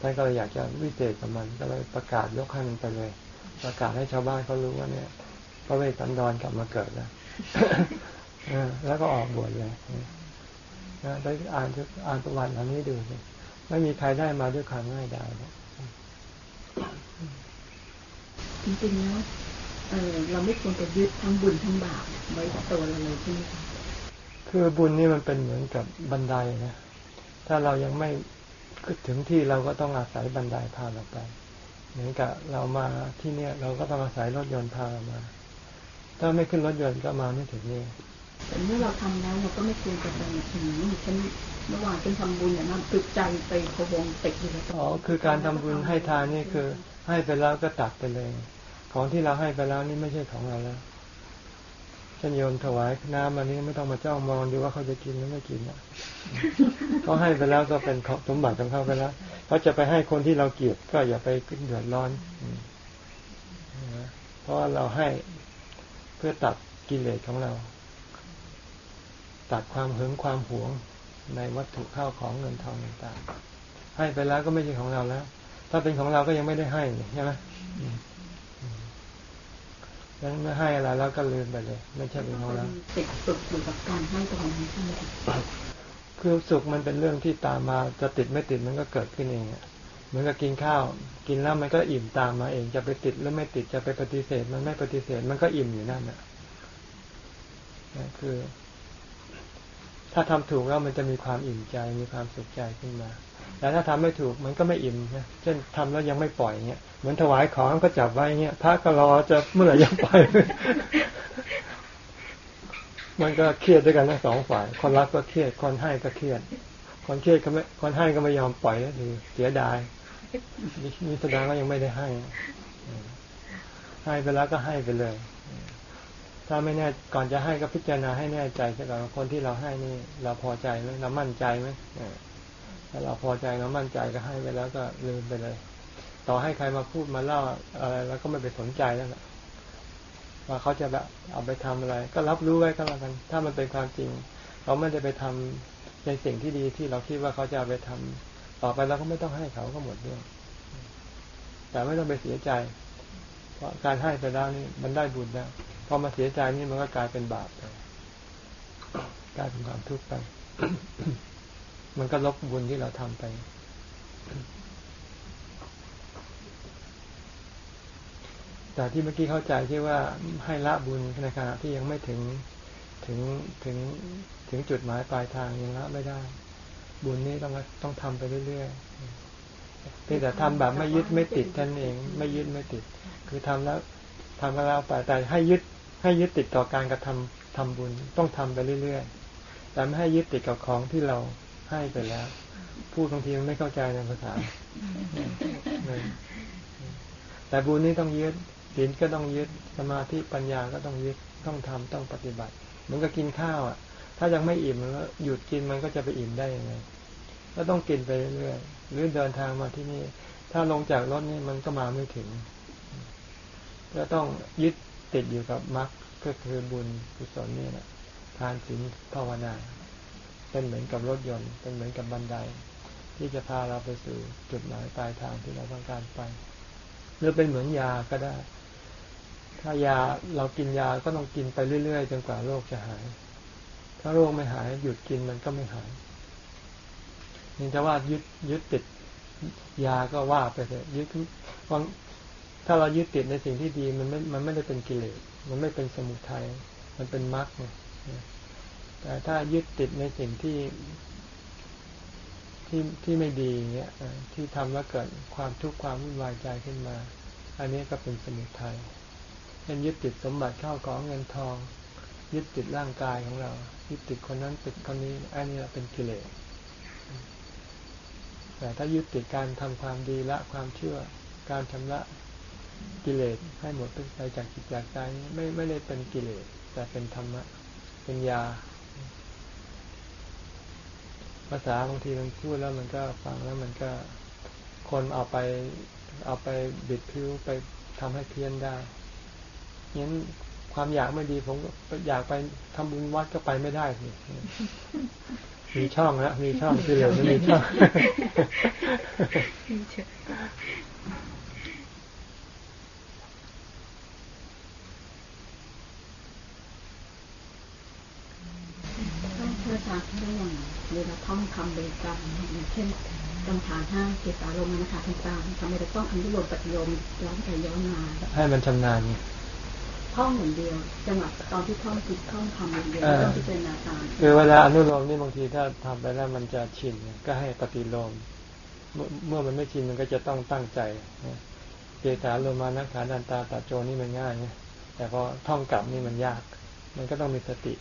ท่านก็เลยอยากจะวิเศษกับมันก็เลยประกาศยกให้มันไปเลย ประกาศให้ชาวบ้านเขารู้ว่าเนี่ยพระเวสสันดรกลับมาเกิดแล้วแล้วก็ออกบวชเลยนะได้อ่านอ่านประวัติอันนี้ดูสิไม่มีใครได้มาด้วยความง่ายดายจริงๆแล้วเออเราไม่ควรจะยึดทั้งบุญทั้งบาปไว้ตัวเราเลยใช่ไหมคะคือบุญนี่มันเป็นเหมือนกับบันไดนะ ถ้าเรายังไม่ขึ้นถึงที่เราก็ต้องอาศัยบันไดพาเราไป เหมือนกับเรามาที่เนี่ย เราก็ต้องอาศัยรถยนต์พาเรามา ถ้าไม่ขึ้นรถยนต์ก็มาไม่ถึงนี่แต่เมื่อเราทำแล้วเราก็ไม่ควรจะไปถึงฉันเมื่อวานฉันทำบุญอย่างนั้นตึกใจไปพวงติดอยู่แล้วอ๋อคือการทำบุญให้ทานนี่คือ ให้ไปแล้วก็ตัดไปเลย ของที่เราให้ไปแล้วนี่ไม่ใช่ของเราแล้ว ฉันโยมถวายน้ำอันนี้ไม่ต้องมาจ้องมองดูว่าเขาจะกินหรือไม่กินอะเขาให้ไปแล้วก็เป็นสมบัติของเขาไปแล้วเขาจะไปให้คนที่เราเกลียดก็อย่าไปขึ้นเดือดร้อนเพราะเราให้เพื่อตัดกิเลสของเรา ตัดความหึงความหวงในวัตถุข้าวของเงินทองต่างๆให้ไปแล้วก็ไม่ใช่ของเราแล้ว ถ้าเป็นของเราก็ยังไม่ได้ให้ใช่ไหม ยังไม่ให้อะไรแล้วก็ลืมไปเลย ไม่ใช่เป็นของเราติดสุขอยู่กับการให้ตรงนี้ใช่ไหมคือสุขมันเป็นเรื่องที่ตามมาจะติดไม่ติดมันก็เกิดขึ้นเองเหมือนกับกินข้าว กินแล้วมันก็อิ่มตามมาเองจะไปติดหรือไม่ติดจะไปปฏิเสธ มันไม่ปฏิเสธมันก็อิ่มอยู่นั่นน่ะคือ ถ้าทำถูกแล้วมันจะมีความอิ่มใจมีความสุขใจขึ้นมา แต่ถ้าทำไม่ถูกมันก็ไม่อิ่มนะเช่นทำแล้วยังไม่ปล่อยเงี้ยเหมือนถวายของก็จับไว้เงี้ยพระก็รอจะเมื่อไหร่ยังปล่อยมันก็เครียดด้วยกันทั้งสองฝ่าย คนรับก็เครียด คนให้ก็เครียด คนเครียดก็ไม่คนให้ก็ไม่ยอมปล่อยก็คือเสียดายนี่แสดงว่ายังไม่ได้ให้ ให้ไปแล้วก็ให้ไปเลย ถ้าไม่แน่ก่อนจะให้ก็พิจารณาให้แน่ใจซะก่อนคนที่เราให้นี่ เราพอใจไหมเรามั่นใจไหม ถ้าเราพอใจเรามั่นใจก็ให้ไปแล้วก็ลืมไปเลย ต่อให้ใครมาพูดมาเล่าอะไรแล้วก็ไม่ไปสนใจแล้วนะว่าเขาจะแบบเอาไปทำอะไร ก็รับรู้ไว้ก็แล้วกัน ถ้ามันเป็นความจริง เราไม่ได้ไปทำในสิ่งที่ดีที่เราคิดว่าเขาจะาไปทำต่อไปเราก็ไม่ต้องให้เขาก็หมดเรื่องแต่ไม่ต้องไปเสียใจ เพราะการให้ไปแล้วนี่มันได้บุญแล้วพอมาเสียใจนี่มันก็กลายเป็นบาปไปกลายเป็นความทุกข์ไป มันก็ลบบุญที่เราทำไป แต่ที่เมื่อกี้เข้าใจที่ว่าให้ละบุญในขณะที่ยังไม่ถึงถึงถึงถึงจุดหมายปลายทางยังละไม่ได้ บุญนี้ต้องต้องทำไปเรื่อยๆเพียงแต่ทำแบบไม่ยึดไม่ติดท่านเอง ไม่ยึดไม่ติด คือทำแล้วทำแล้วไปแต่ให้ยึดให้ยึดติดต่อการกระทำทำบุญต้องทำไปเรื่อยๆแต่ไม่ให้ยึดติดกับของที่เรา ให้ไปแล้ว พูดบางทีมันไม่เข้าใจในภาษา แต่บุญนี้ต้องยึดศีลก็ต้องยึดสมาธิปัญญาก็ต้องยึดต้องทำต้องปฏิบัติเหมือนกับกินข้าวอะ ถ้ายังไม่อิ่มแล้วหยุดกินมันก็จะไปอิ่มได้ยังไงก็ต้องกินไปเรื่อยๆหรือเดินทางมาที่นี่ ถ้าลงจากรถนี่มันก็มาไม่ถึงก็ต้องยึดติดอยู่กับมรรคก็คือบุญกุศลนี่แหละทานศีลภาวนา เป็นเหมือนกับรถยนต์ เป็นเหมือนกับบันได ที่จะพาเราไปสู่จุดหมายปลายทางที่เราต้องการไปหรือเป็นเหมือนยาก็ได้ ถ้ายาเรากินยาก็ต้องกินไปเรื่อยๆจนกว่าโรคจะหาย ถ้าโรคไม่หายหยุดกินมันก็ไม่หายนี่จะว่ายึดยึดติดยาก็ว่าไปเถอะยึดวางถ้าเรายึดติดในสิ่งที่ดีมันไม่ มันไม่ได้เป็นกิเลส มันไม่เป็นสมุทัย มันเป็นมรรค แต่ถ้ายึดติดในสิ่งที่ที่ที่ไม่ดีเงี้ยที่ทำแล้วเกิดความทุกข์ความวุ่นวายใจขึ้นมา อันนี้ก็เป็นสมุทัยเช่นยึดติดสมบัติเข้าของเงินทอง ยึดติดร่างกายของเรา ยึดติดคนนั้นติดคนนี้ อันนี้เป็นกิเลสแต่ถ้ายึดติดการทำความดีละความเชื่อ การชำระกิเลสให้หมดไปจากจิตจากใจไม่ไม่ได้เป็นกิเลสแต่เป็นธรรมะเป็นยา ภาษาบางทีมันพูดแล้วมันก็ฟังแล้วมันก็คนเอาไปเอาไปบิดพิ้วไปทำให้เพี้ยนได้งั้นความอยากไม่ดีผมก็อยากไปทำบุญวัดก็ไปไม่ได้สิมีช่องแล้วมีช่องที่เหลือมีช่องภาษาที่ ได้อย่างเวลาท่องคำบริกรรมอย่างเช่นกรรมฐานห้าเกสาลมนะคะต่างๆทำไมเราต้องอนุโลมปฏิโลมย้อนไปย้อนมาให้มันชำนาญไงท่องอย่างเดียวจังหวะตอนที่ท่องคือท่องทำอย่างเดียวต้องพิจารณาตามคือเวลาอนุโลมนี่บางทีถ้าทำไปแล้วมันจะชินก็ให้ปฏิโลมเมื่อมันไม่ชินมันก็จะต้องตั้งใจเกสาลมมานักขาดันตาตาโจนี่มันง่ายไงแต่พอท่องกลับนี่มันยาก มันก็ต้องมีสติ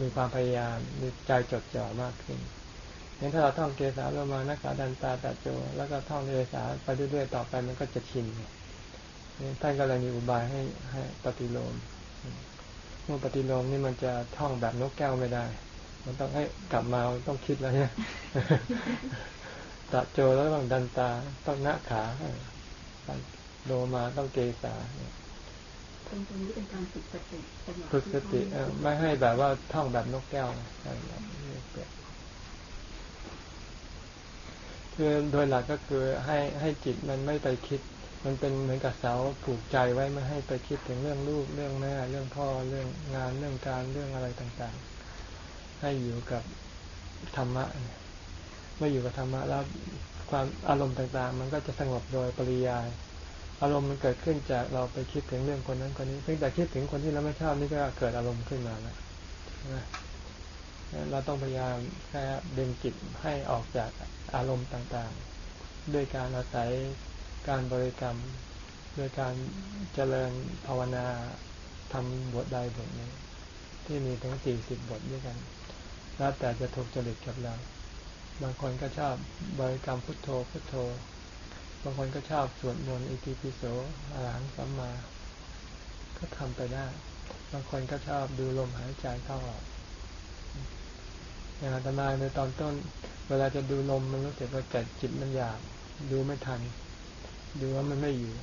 มีความพยายามมีใจจดจ่อมากขึ้นงั้นถ้าเราท่องเกสาโลมานักขาดันตาตาโจ แล้วก็ท่องเกสาไปเรื่อยๆต่อไปมันก็จะชินท่านก็เลยมีอุบายให้ให้ปฏิโลมเมื่อปฏิโลมนี่มันจะท่องแบบนกแก้วไม่ได้ มันต้องให้กลับมาต้องคิดแล้วเนี่ยตาโจแล้วต้องดันตาต้องหน้าขาโลมาต้องเกสาเนี่ย ตรงนี้เป็นการฝึกสติฝึกสติไม่ให้แบบว่าท่องแบบนกแก้วคือโดยหลักก็คือให้ให้จิตมันไม่ไปคิด มันเป็นเหมือนกับเสาผูกใจไว้ไม่ให้ไปคิดถึงเรื่องลูกเรื่องแม่เรื่องพ่อเรื่องงานเรื่องการเรื่องอะไรต่างๆ ให้อยู่กับธรรมะเมื่ออยู่กับธรรมะแล้วความอารมณ์ต่างๆ มันก็จะสงบโดยปริยาย อารมณ์มันเกิดขึ้นจากเราไปคิดถึงเรื่องคนนั้นคนนี้ เพียงแต่คิดถึงคนที่เราไม่ชอบนี่ก็เกิดอารมณ์ขึ้นมาแล้วเราต้องพยายามแค่ดึงจิตให้ออกจากอารมณ์ต่างๆ ด้วยการอาศัยการบริกรรม โดยการเจริญภาวนาทำบทใดบทหนึ่งที่มีถึงสี่สิบบทด้วยกัน แล้วแต่จะถูกจริตกับเรา บางคนก็ชอบบริกรรมพุทโธพุทโธ บางคนก็ชอบสวดมนต์อิติปิโสอาหังสัมมา ก็ทำไปได้ บางคนก็ชอบดูลมหายใจเข้าออก อย่างอาตมาในตอนต้น เวลาจะดูลมมันรู้สึกว่าเกิดจิตมันอยากดูไม่ทัน ดูว่ามันไม่อยู่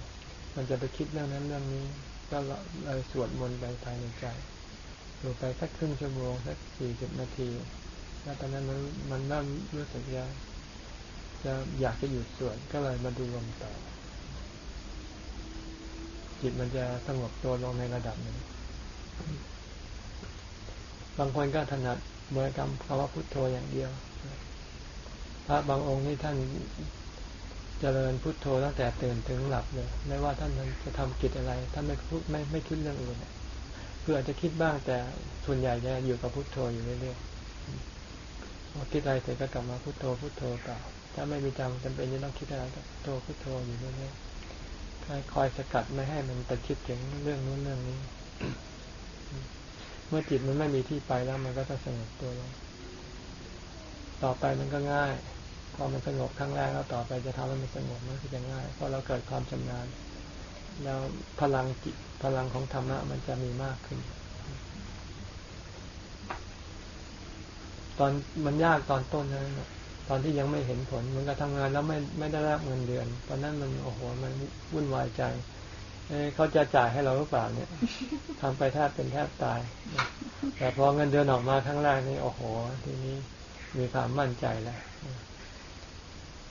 มันจะไปคิดเรื่องนั้นเรื่องนี้ ก็เลยสวดมนต์ไปภายในใจดูไปสักครึ่งชั่วโมงสักสี่สิบนาที แล้วตอนนั้นมันมันเริ่มรู้สึกจะ จะอยากจะหยุดสวดก็เลยมาดูลมต่อ จิตมันจะสงบตัวลงในระดับหนึ่งบางคนก็ถนัดบริกรรมคำว่าพุทโธอย่างเดียวพระบางองค์นี่ท่านเจริญพุทโธตั้งแต่ตื่นถึงหลับเลยไม่ว่าท่านจะทำกิจอะไรท่านไม่พูดไม่ไม่คิดเรื่องอื่นคืออาจจะคิดบ้างแต่ส่วนใหญ่จะอยู่กับพุทโธอยู่เรื่อยๆพอคิดอะไรเสร็จก็กลับมาพุทโธพุทโธต่อ ถ้าไม่มีจำจำเป็นจะต้องคิดอะไรก็พุทโธพุทโธอยู่เรื่อยๆคอยสกัดไม่ให้มันไปคิดถึงเรื่องนู้นเรื่องนี้ เมื่อจิตมันไม่มีที่ไปแล้ว มันก็จะสงบตัวลงต่อไปมันก็ง่าย พอมันสงบครั้งแรกแล้วต่อไปจะทำให้มันสงบมันก็จะง่าย เพราะเราเกิดความชำนาญ แล้วพลังจิตพลังของธรรมะมันจะมีมากขึ้น ตอนมันยากตอนต้นนะ อนที่ยังไม่เห็นผล มันก็ทำงานแล้วไม่ไม่ได้รับเงินเดือน ตอนนั้นมันโอ้โหมันวุ่นวายใจเขาจะจ่ายให้เราหรือเปล่าเนี่ยทำไปแทบเป็นแทบตาย แต่พอเงินเดือนออกมาครั้งแรกนี่โอ้โห ทีนี้มีความมั่นใจแล้ว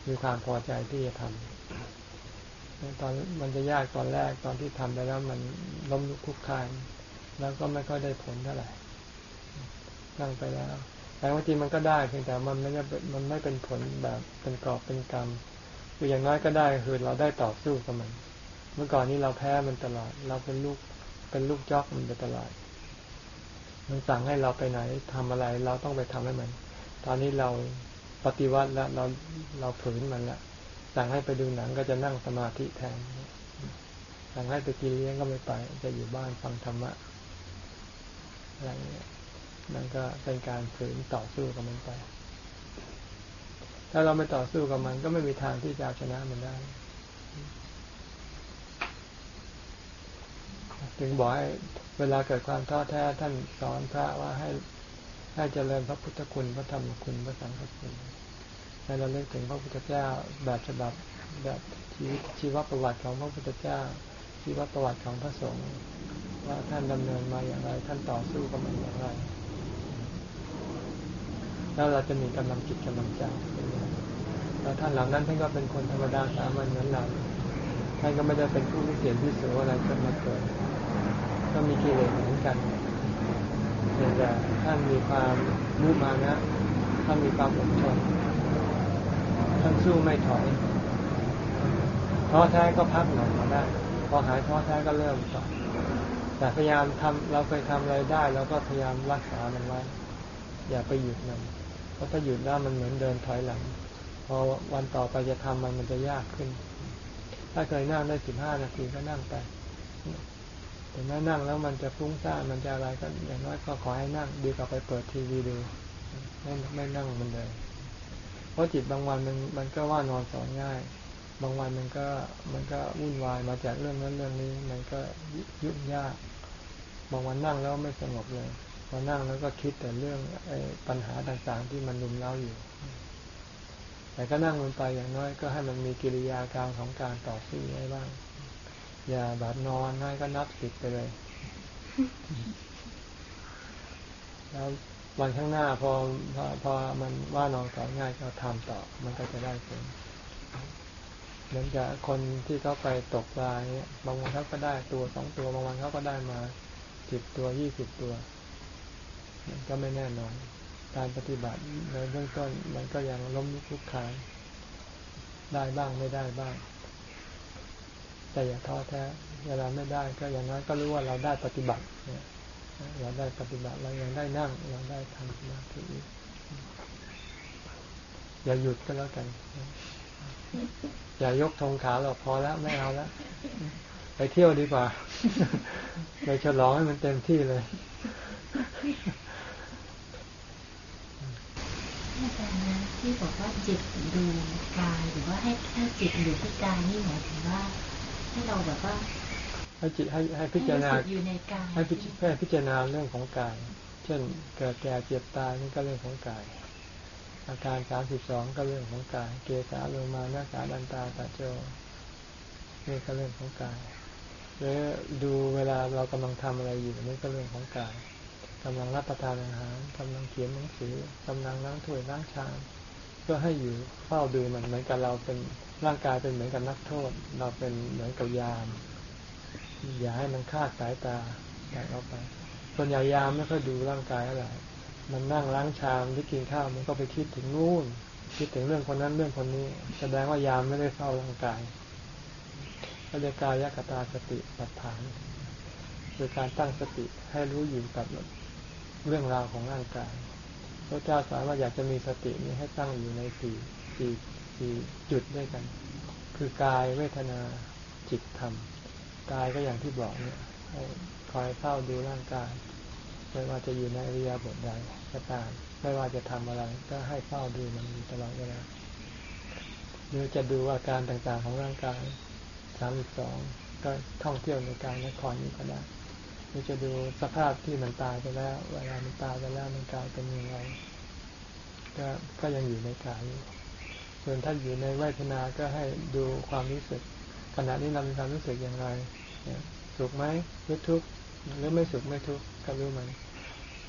มีความพอใจที่จะทำตอนมันจะยากตอนแรกตอนที่ทำไปแล้วมันล้มลุกคุกคานแล้วก็ไม่ค่อยได้ผลเท่าไหร่นั่งไปแล้ว แต่ว่าจริงมันก็ได้เพียงแต่มันไม่มันไม่เป็นผลแบบเป็นกรอบเป็นกรรมคืออย่างน้อยก็ได้คือเราได้ต่อสู้กับมัน เมื่อก่อนนี้เราแพ้มันตลอด เราเป็นลูกเป็นลูกจอกมันไปตลอดมันสั่งให้เราไปไหนทำอะไร เราต้องไปทำให้มัน ตอนนี้เราปฏิวัติแล้วเราเราฝืนมันละสั่งให้ไปดูหนังก็จะนั่งสมาธิแทนสั่งให้ไปกินเลี้ยงก็ไม่ไป จะอยู่บ้านฟังธรรมะอะไรเงี้ย มันก็เป็นการฝืนต่อสู้กับมันไป ถ้าเราไม่ต่อสู้กับมัน ก็ไม่มีทางที่จะชนะมันได้ ถึงบอกให้เวลาเกิดความท้อแท้ท่านสอนพระว่าให้ให้เจริญพระพุทธคุณพระธรรมคุณพระสังฆคุณให้เราเลือกถึงพระพุทธเจ้าแบบฉบับแบบชีวิตชีวประวัติของพระพุทธเจ้า ชีวประวัติของพระสงฆ์ว่าท่านดำเนินมาอย่างไร ท่านต่อสู้กับมันอย่างไร แล้วเราจะมีกำลังจิตกำลังใจแล้วท่านเหล่านั้นท่านก็เป็นคนธรรมดาสามัญเหมือนเราท่านก็ไม่ได้เป็นผู้พิเศษพิเศษอะไรจนมาเกิดก็มีกิเลสเหมือนกันแต่ท่านมีความมุ่งมานะท่านมีความอดทนท่านสู้ไม่ถอยท้อแท้ก็พักหน่อยมาได้ พอหายท้อแท้ก็เริ่มต่อแต่พยายามทำเราเคยทำอะไรได้ เราก็พยายามรักษามันไว้ อย่าไปหยุดมัน ราะถ้าหยุดแล้วมันเหมือนเดินถอยหลัง พอวันต่อไปจะทำมันมันจะยากขึ้น ถ้าเคยนั่งได้สิบห้านาทีก็นั่งไปแต่ถ้านั่งแล้วมันจะฟุ้งซ่านมันจะอะไรก็อย่างน้อยก็ขอให้นั่งดีกว่าไปเปิดทีวีดูไม่ไม่นั่งมันเลย เพราะจิตบางวันมันมันก็ว่านอนสอนง่าย บางวันมันก็มันก็วุ่นวายมาจากเรื่องนั้นเรื่องนี้ มันก็ยุ่งยาก บางวันนั่งแล้วไม่สงบเลย พอนั่งแล้วก็คิดแต่เรื่องอปัญหาต่างๆที่มันลุมเล้าอยู่ แต่ก็นั่งลงไปอย่างน้อยก็ให้มันมีกิริยาการของการต่อสู้ไว้บ้าง อย่าแบบนอนให้ก็นับสิบไปเลย แล้ววันข้างหน้าพอพอพอมันว่านอนสอนง่ายก็ทำต่อ มันก็จะได้ผลเหมือนกับคนที่เขาไปตกปลาเนี่ยบางวันเขาก็ได้ตัวสองตัวบางวันเขาก็ได้มาสิบตัวยี่สิบตัว มันก็ไม่แน่นอน การปฏิบัติในเบื้องต้นมันก็ยังล้มลุกคลุกคลานได้บ้างไม่ได้บ้าง แต่อย่าท้อแท้ เวลาไม่ได้ก็อย่างน้อยก็รู้ว่าเราได้ปฏิบัติเราได้ปฏิบัติเรายังได้นั่งเราได้ทำสมาธิอย่าหยุดก็แล้วกัน อย่ายกธงขาเราพอแล้วไม่เอาแล้วไปเที่ยวดีกว่า ไปฉลองให้มันเต็มที่เลย อาจารย์นะที่บอกว่าจิตดูกายหรือว่าให้ให้จิตอยู่ที่กายนี่หมายถึงว่าให้เราแบบว่าให้จิตให้ให้พิจารณาในกายให้พิให้พิจารณาเรื่องของกาย เช่นเกิดแก่เจ็บตายนี่ก็เรื่องของกาย อาการสามสิบสองก็เรื่องของกาย เกสาลงมาหน้าขาดันตาตาโจนี่ก็เรื่องของกายหรือดูเวลาเรากำลังทำอะไรอยู่นี่ก็เรื่องของกาย กำลังรับประทานอาหารกำลังเขียนหนังสือกำลังล้างถ้วยล้างชามก็ให้อยู่เฝ้าดูมันเหมือนกับเราเป็นร่างกายเป็นเหมือนกับนักโทษ เราเป็นเหมือนกับยาม อย่าให้มันคาดสายตาจากเราไปส่วนใหญ่ยามไม่ค่อยดูร่างกายอะไรมันนั่งล้างชามหรือกินข้าวมันก็ไปคิดถึงนู่น คิดถึงเรื่องคนนั้นเรื่องคนนี้ แสดงว่ายามไม่ได้เฝ้าร่างกายก็เรียกกายกตาสติปัฏฐานคือการตั้งสติให้รู้อยู่กับ เรื่องราวของร่างกายพระเจ้าสอนว่าอยากจะมีสตินี้ให้ตั้งอยู่ในสี่สี่สี่จุดด้วยกัน คือกายเวทนาจิตธรรม กายก็อย่างที่บอกเนี่ยคอยเฝ้าดูร่างกาย ไม่ว่าจะอยู่ในอริยบทใดก็ตาม ไม่ว่าจะทำอะไร ก็ให้เฝ้าดูมันอยู่ตลอดเวลาหรือจะดูอาการต่างๆของร่างกายสามสองก็ท่องเที่ยวในการนครนี้ก็ได้ หรือจะดูสภาพที่มันตายไปแล้ว เวลามันตายไปแล้วมันกลายเป็นยังไงก็ก็ยังอยู่ในกายอยู่ส่วนถ้าอยู่ในเวทนาก็ให้ดูความรู้สึก ขณะนี้เรามีความรู้สึกอย่างไรสุขไหมหรือทุกข์หรือไม่สุขไม่ทุกข์ก็รู้มัน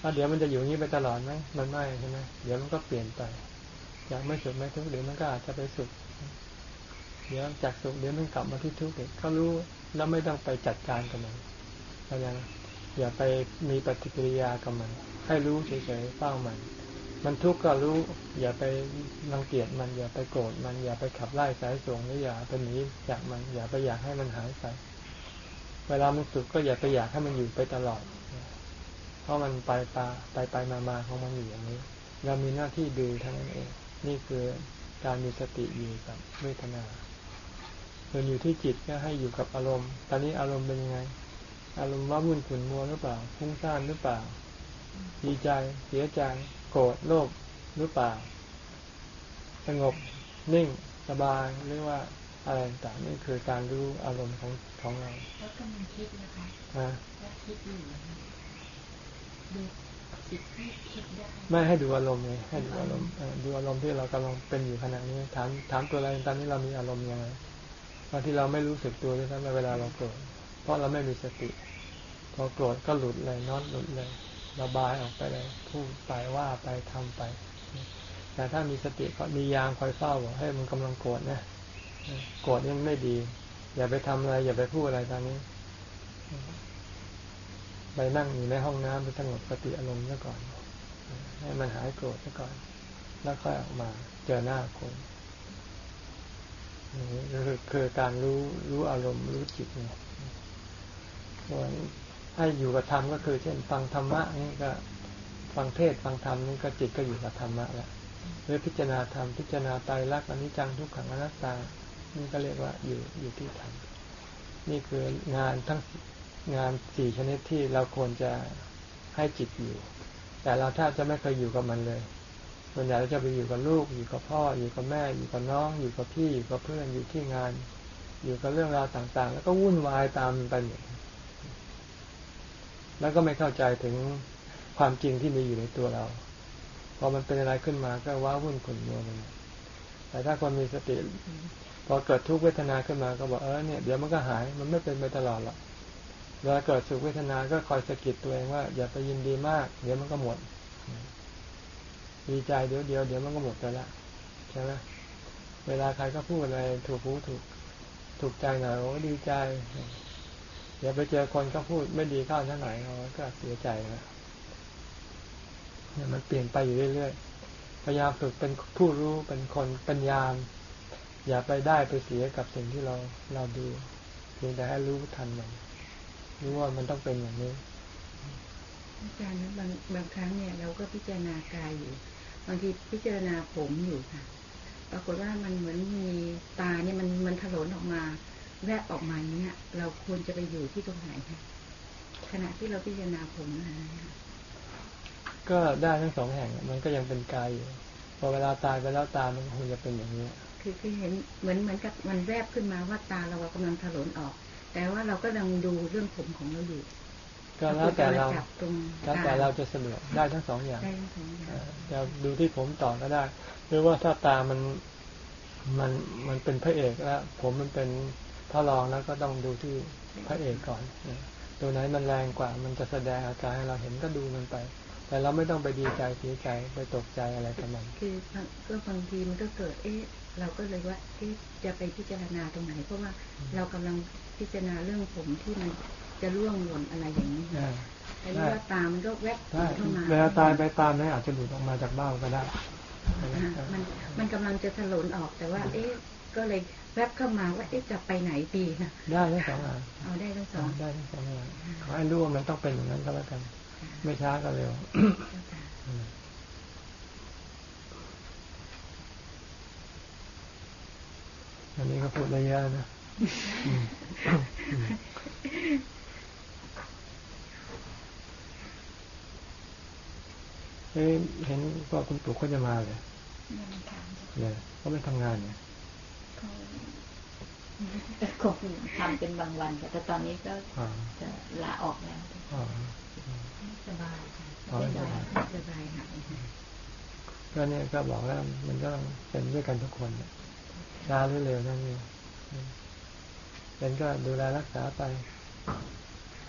ถ้าเดี๋ยวมันจะอยู่นี้ไปตลอดไหมมันไม่ใช่ไหมเดี๋ยวมันก็เปลี่ยนไปจากไม่สุขไม่ทุกข์เดี๋ยวมันก็อาจจะไปสุขเดี๋ยวจากสุขเดี๋ยวมันกลับมาที่ทุกข์อีกก็รู้แล้วไม่ต้องไปจัดการกับมัน เข้าใจอย่าไปมีปฏิกิริยากับมัน ให้รู้เฉยๆเฝ้ามัน มันทุกข์ก็รู้ อย่าไปรังเกียจมัน อย่าไปโกรธมัน อย่าไปขับไล่สายส่งหรืออย่าไปหนีจากมัน อย่าไปอยากให้มันหายไป เวลามันสุขก็อย่าไปอยากให้มันอยู่ไปตลอด เพราะมันไปปาไปไปมามาของมันอยู่อย่างนี้ เรามีหน้าที่ดูเท่านั้นเอง นี่คือการมีสติอยู่กับเวทนาส่วนอยู่ที่จิตก็ให้อยู่กับอารมณ์ ตอนนี้อารมณ์เป็นยังไง อารมณ์ว่ามุ่นขุนมัวหรือเปล่าฟุ้งซ่านหรือเปล่า ดีใจเสียใจโกรธโลภหรือเปล่า สงบนิ่งสบายหรือว่าอะไรต่างนี่คือการรู้อารมณ์ของของเราแล้วก็มันคิดนะคะฮะคิดอยู่ดูจิตที่คิดได้ไม่ให้ดูอารมณ์ไงให้ดูอารมณ์ดูอารมณ์ที่เรากำลังเป็นอยู่ขณะนี้ถามถามตัวเราตอนนี้เรามีอารมณ์ยังไงบางที่เราไม่รู้สึกตัวด้วยซ้ำเวลาเราโกรธเพราะเราไม่มีสติ พอโกรธก็หลุดเลยน็อตหลุดเลย ระบายออกไปเลย พูดไปว่าไปทำไป แต่ถ้ามีสติก็มียางคอยเฝ้าบอกให้มันกำลังโกรธนะโกรธยังไม่ดี อย่าไปทำอะไร อย่าไปพูดอะไรตอนนี้ ไปนั่งอยู่ในห้องน้ำไปสงบสติอารมณ์ซะก่อน ให้มันหายโกรธซะก่อน แล้วค่อยออกมา เจอหน้าคนนี่คือการรู้รู้อารมณ์รู้จิตเนี่ยส่วน ให้อยู่กับธรรมก็คือ เช่น ฟังธรรมะนี่ก็ฟังเทศฟังธรรมนี่ก็จิตก็อยู่กับธรรมะแล้วหรือพิจารณาธรรมพิจารณาตายรักอนิจจังทุกขังอนัตตา นี่ก็เรียกว่าอยู่อยู่ที่ธรรมนี่คืองานทั้งงานสี่ชนิดที่เราควรจะให้จิตอยู่ แต่เราถ้าจะไม่เคยอยู่กับมันเลยส่วนใหญ่เราจะไปอยู่กับลูก อยู่กับพ่อ อยู่กับแม่ อยู่กับน้อง อยู่กับพี่อยู่กับเพื่อนอยู่ที่งาน อยู่กับเรื่องราวต่างๆ แล้วก็วุ่นวายตามไปหมด แล้วก็ไม่เข้าใจถึงความจริงที่มีอยู่ในตัวเราพอมันเป็นอะไรขึ้นมาก็ว้าวุ่นขุ่นมัวไปแต่ถ้าคนมีสติ พอเกิดทุกเวทนาขึ้นมาก็บอกเออเนี่ยเดี๋ยวมันก็หาย มันไม่เป็นไปตลอดหรอกเวลาเกิดสุขเวทนาก็คอยสะกิดตัวเองว่า อย่าไปยินดีมาก เดี๋ยวมันก็หมด ดีใจเดี๋ยวเดียวเดี๋ยวมันก็หมดไปละใช่ไหมเวลาใครก็พูดอะไรถูกหูถูกถูกใจหน่อยโอ้ดีใจ เดี๋ยวไปเจอคนก็พูดไม่ดีเข้าท่าไหนเขาก็เสียใจนะเนี่ยมันเปลี่ยนไปอยู่เรื่อยๆพยายามฝึกเป็นผู้รู้เป็นคนเป็นยาม อย่าไปได้ไปเสียกับสิ่งที่เราเราดูเพียงแต่ให้รู้ทันมันรู้ว่ามันต้องเป็นอย่างนี้อาจารย์บางบางครั้งเนี่ย เราก็พิจารณากายอยู่ บางทีพิจารณาผมอยู่ค่ะ ปรากฏว่ามันเหมือนมีตาเนี่ยมันมันถลนออกมา แวบออกมาอย่างเนี้ยเราควรจะไปอยู่ที่ตรงไหนคะขณะที่เราพิจารณาผมนะก็ได้ทั้งสองแห่งมันก็ยังเป็นกายอยู่พอเวลาตายไปแล้วตามันคงจะเป็นอย่างนี้คือคือเห็นเหมือนเหมือนกับมันแวบขึ้นมาว่าตาเรากำลังถลนออก แต่ว่าเราก็ยังดูเรื่องผมของเราอยู่ก็แล้วแต่เราจับตรงแล้วแต่เราจะสะดวกได้ทั้งสองอย่างได้ทั้งสองอย่างเอ่อจะดูที่ผมต่อก็ได้ หรือว่าถ้าตามันมันมันเป็นพระเอกแล้วผมมันเป็น พระรองแล้วก็ต้องดูที่พระเอกก่อนเออตัวไหนมันแรงกว่า มันจะแสดงอาการให้เราเห็นก็ดูมันไป แต่เราไม่ต้องไปดีใจเสียใจไปตกใจอะไรกับมันคือบางก็บางทีมันก็เกิดเอ๊ะเราก็เลยว่าเอ๊ะจะไปพิจารณาตรงไหน เพราะว่าเรากำลังพิจารณาเรื่องผมที่มันจะร่วงหล่นอะไรอย่างนี้อ่าแต่นี่ว่าตามันก็แวบได้เข้ามาเวลาตายไปตามนั้นอาจจะหลุดออกมาจากเบ้าก็ได้อ่ามันมันกำลังจะถลนออกแต่ว่า เอ๊ะก็เลย แวบเข้ามาว่าเอ๊ะจะไปไหนดีนะได้ทั้งสองอย่างเอาได้ทั้งสองได้ทั้งสองอย่างขอให้รู้ว่ามันต้องเป็นอย่างนั้นก็แล้วกัน ไม่ช้าก็เร็วอืมอันนี้ก็พูดได้เยอะนะอืมอืมเอ๊ะเห็นว่าคุณปู่เขาจะมาเลยเนี่ยเขาไม่ทำงานเนี่ย คงทำเป็นบางวันแต่ตอนนี้ก็จะลาออกแล้วสบายค่ะอ๋อสบายสบายหายก็เนี่ยก็บอกว่ามันก็เป็นด้วยกันทุกคนน่ะช้าหรือเร็วนั่นเองเป็นก็ดูแลรักษาไป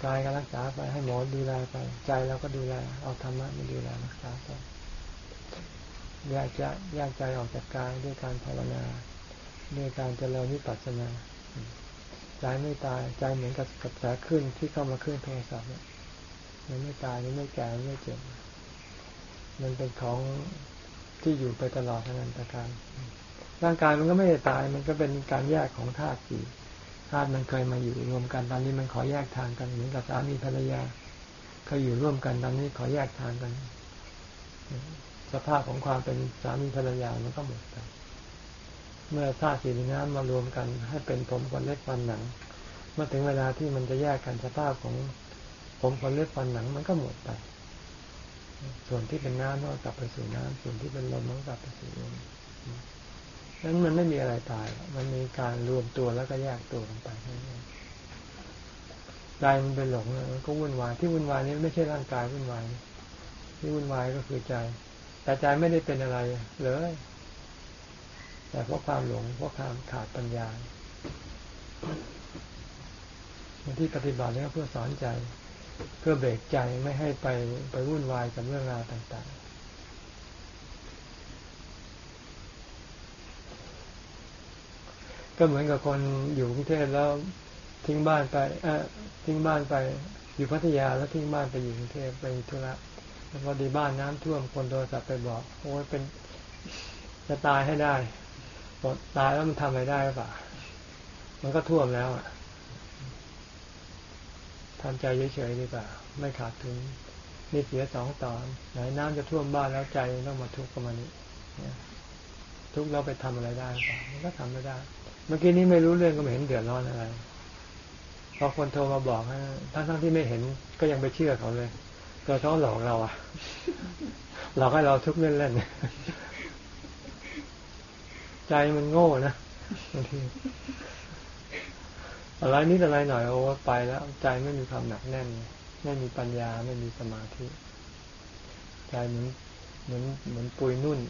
กายก็รักษาไปให้หมอดูแลไป ใจเราก็ดูแลเอาธรรมะมาดูแลรักษาไปแยกจะแยกใจออกจากกายด้วยการภาวนา ด้วยการเจริญวิปัสสนาใจไม่ตายใจเหมือนกับกับแสขึ้นที่เข้ามาเครื่องโทรศัพท์เนี่ยมันไม่ตายมันไม่แก่มันไม่เจ็บมันเป็นของที่อยู่ไปตลอดทั้งนั้นตการร่างกายมันก็ไม่ได้ตาย มันก็เป็นการแยกของธาตุสี่ธาตุมันเคยมาอยู่รวมกันตอนนี้มันขอแยกทางกันเหมือนกับสามีภรรยาเคยอยู่ร่วมกันตอนนี้ขอแยกทางกัน สภาพของความเป็นสามีภรรยามันก็หมดไป เมื่อธาตุสี่น้ำมารวมกัน ให้เป็นผมขนเล็บฟันหนัง เมื่อถึงเวลาที่มันจะแยกกันสภาพของผมขนเล็บฟันหนังมันก็หมดไป ส่วนที่เป็นน้ำก็กลับไปสู่น้ำส่วนที่เป็นลมมันก็กลับไปสู่ลมนั้นมันไม่มีอะไรตาย มันมีการรวมตัวแล้วก็แยกตัวกันไปแค่นั้นใจมันเป็นหลงแล้วก็วุ่นวาย ที่วุ่นวายนี้ไม่ใช่ร่างกายวุ่นวาย ที่วุ่นวายก็คือใจ แต่ใจไม่ได้เป็นอะไรเลย แต่เพราะความหลงเพราะความขาดปัญญาที่ปฏิบัตินี่ก็เพื่อสอนใจ เพื่อเบรกใจไม่ให้ไปไปวุ่นวายกับเรื่องราวต่าง ๆ ก็เหมือนกับคนอยู่กรุงเทพแล้วทิ้งบ้านไปเอทิ้งบ้านไปอยู่พัทยาแล้วทิ้งบ้านไปอยู่กรุงเทพไปธุระแล้วพอดีบ้านน้ำท่วมคนโทรศัพท์ไปบอกโอ้ยเป็นจะตายให้ได้ ตายแล้วมันทำอะไรได้หรือเปล่า มันก็ท่วมแล้วอะทำใจเฉยๆดีกว่า ไม่ขาดทุนนี่เสียสองตอน ไหนน้ำจะท่วมบ้านแล้วใจต้องมาทุกข์กับมันนี่ทุกข์แล้วไปทำอะไรได้เปล่ามันก็ทำไม่ได้ เมื่อกี้นี้ไม่รู้เรื่องก็ไม่เห็นเดือดร้อนอะไร พอคนโทรมาบอกฮะทั้งๆที่ไม่เห็นก็ยังไปเชื่อเขาเลยตัวเขาหลอกเราอะหลอกให้เราทุกข์เล่นๆ ใจมันโง่นะบางทีอะไรนิดอะไรหน่อยโอ้ไปแล้ว ใจไม่มีความหนักแน่น ไม่มีปัญญาไม่มีสมาธิ ใจเหมือนเหมือนเหมือนปุยนุ่น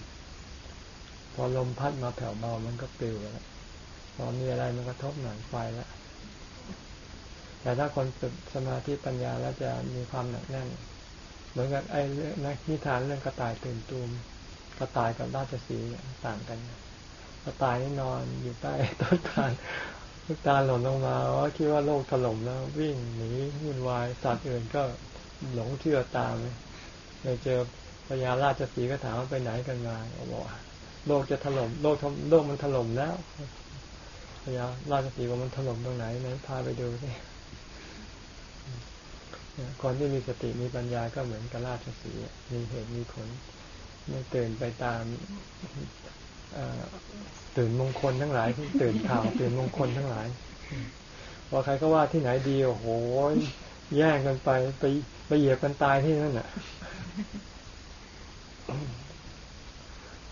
พอลมพัดมาแผ่วเบามันก็ปลิวแล้วพอมีอะไรมันกระทบหน่อยไฟแล้วแต่ถ้าคนฝึกสมาธิปัญญาแล้วจะมีความหนักแน่น เหมือนกับไอ้เรื่องนิทานเรื่องกระต่ายตื่นตูมกระต่ายกับราชสีห์ต่างกัน กระต่ายนี่นอนอยู่ใต้ต้นตาลต้นตาลหล่นลงมาว่าคิดว่าโลกถล่มแล้ว วิ่งหนีวุ่นวายสัตว์อื่นก็หลงเชื่อตามเลยเจอพญาราชสีห์ก็ถามว่าไปไหนกันมาบอกโลกจะถล่มโลกโลกมันถล่มแล้วพญาราชสีห์ว่ามันถล่มตรงไหนไหนพาไปดูสิคนที่มีสติมีปัญญาก็เหมือนกับราชสีห์มีเหตุมีผลไม่ตื่นไปตาม ตื่นมงคลทั้งหลายตื่นข่าวตื่นมงคลทั้งหลายว่าใครก็ว่าที่ไหนดีโอ้โหแย่งกันไปไปไปเหยียบกันตายที่นั่นน่ะ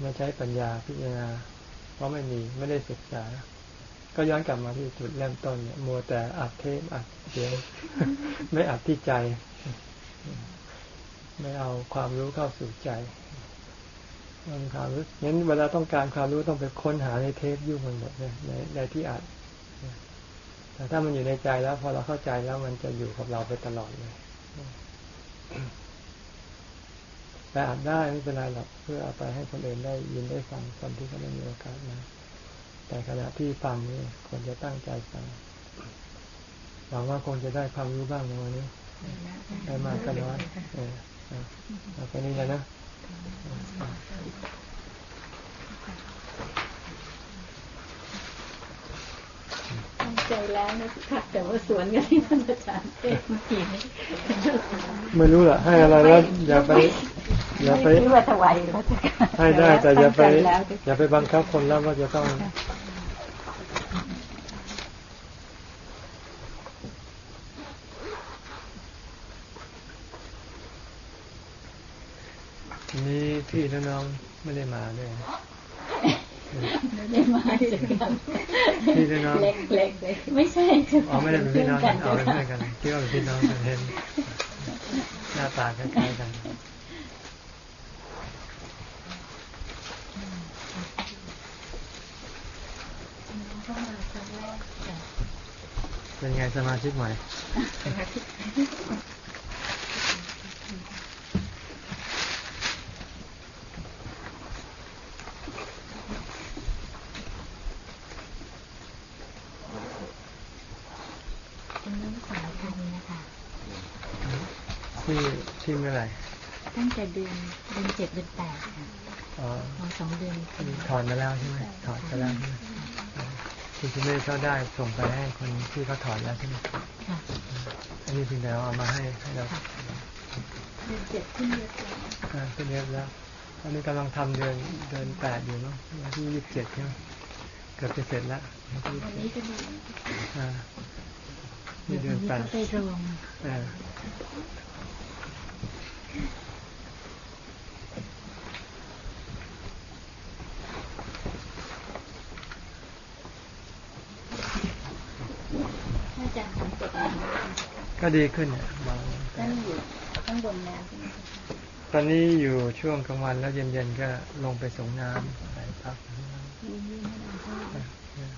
ไม่ใช้ปัญญาพิจารณาเพราะไม่มีไม่ได้ศึกษา ก็ย้อนกลับมาที่จุดเริ่มต้นเนี่ย มัวแต่อัดเทปอัดเสียงไม่อัดที่ใจ ไม่เอาความรู้เข้าสู่ใจ ความรู้งั้นเวลาต้องการความรู้ต้องไปค้นหาในเทปยุ่งมันหมดเลยในในที่อัดแต่ถ้ามันอยู่ในใจแล้ว พอเราเข้าใจแล้วมันจะอยู่กับเราไปตลอดเลยแต่อัดได้ไม่เป็นไรหรอกเพื่อเอาไปให้คนอื่นได้ยินได้ฟังคนที่เขาไม่มีโอกาสมาแต่ขณะที่ฟังนี่ควรจะตั้งใจฟังหวังว่าคงจะได้ความรู้บ้างในวันนี้ได้มากก็น้อยเออเอาไปนี้แล้วนะตั้ง ใจแล้วนะค่ะแต่ว่าสวนกันที่ท่านอาจารย์เทศเมื่อกี้นี้ไม่รู้ล่ะ ให้อะไรแล้วอย่าไป อย่าไปไม่คิดว่าถวายพระเจ้าค่ะให้ได้แต่อย่าไปตั้งใจแล้วอย่าไปบังคับคนแล้วว่าจะต้อง นี่พี่และน้องไม่ได้มาด้วยไม่ได้มาด้วยกันพี่และน้องเล็กเล็กเล็กไม่ใช่ค่ะอ๋อไม่ได้เป็นพี่น้องกันเอาเป็นค่ะเพื่อนกันคิดว่าเป็นพี่น้องกันเห็นหน้าตาคล้ายๆกันเข้ามาครั้งแรกค่ะเป็นไงสมาชิกใหม่ เป็นน้องสาวทันนะคะ ที่ที่เมื่อไหร่ ตั้งแต่เดือนเดือนเจ็ดเดือนแปดค่ะอ๋อพอสองเดือนถอนมาแล้วใช่ไหมถอนไปแล้วใช่ไหมคุณคุณแม่ก็ได้ส่งไปให้คนที่เขาถอนแล้วใช่ไหมค่ะอันนี้เพียงแต่เอามาให้ให้เราเดือนเจ็ดขึ้นเยอะแล้วอ่าขึ้นเยอะแล้วตอนนี้กำลังทำเดือนเดือนแปดอยู่เนาะวันที่ยี่สิบเจ็ดใช่ไหมเกือบจะเสร็จแล้ววันที่วันยี่นี้สิบก็ดีอ่านี่เดืเดี๋ยอวนนี้แปดก็ไปโรง อ่า ถ้าอาจารย์ทำกฎหมาย ก็ ดีขึ้นเนี่ยเบาท่านอยู่ข้างบนแล้วใช่ไหมคะตอนนี้อยู่ช่วงกลางวันแล้วเย็นๆก็ลงไปส่งน้ำไปพักมีมีให้เราเข้า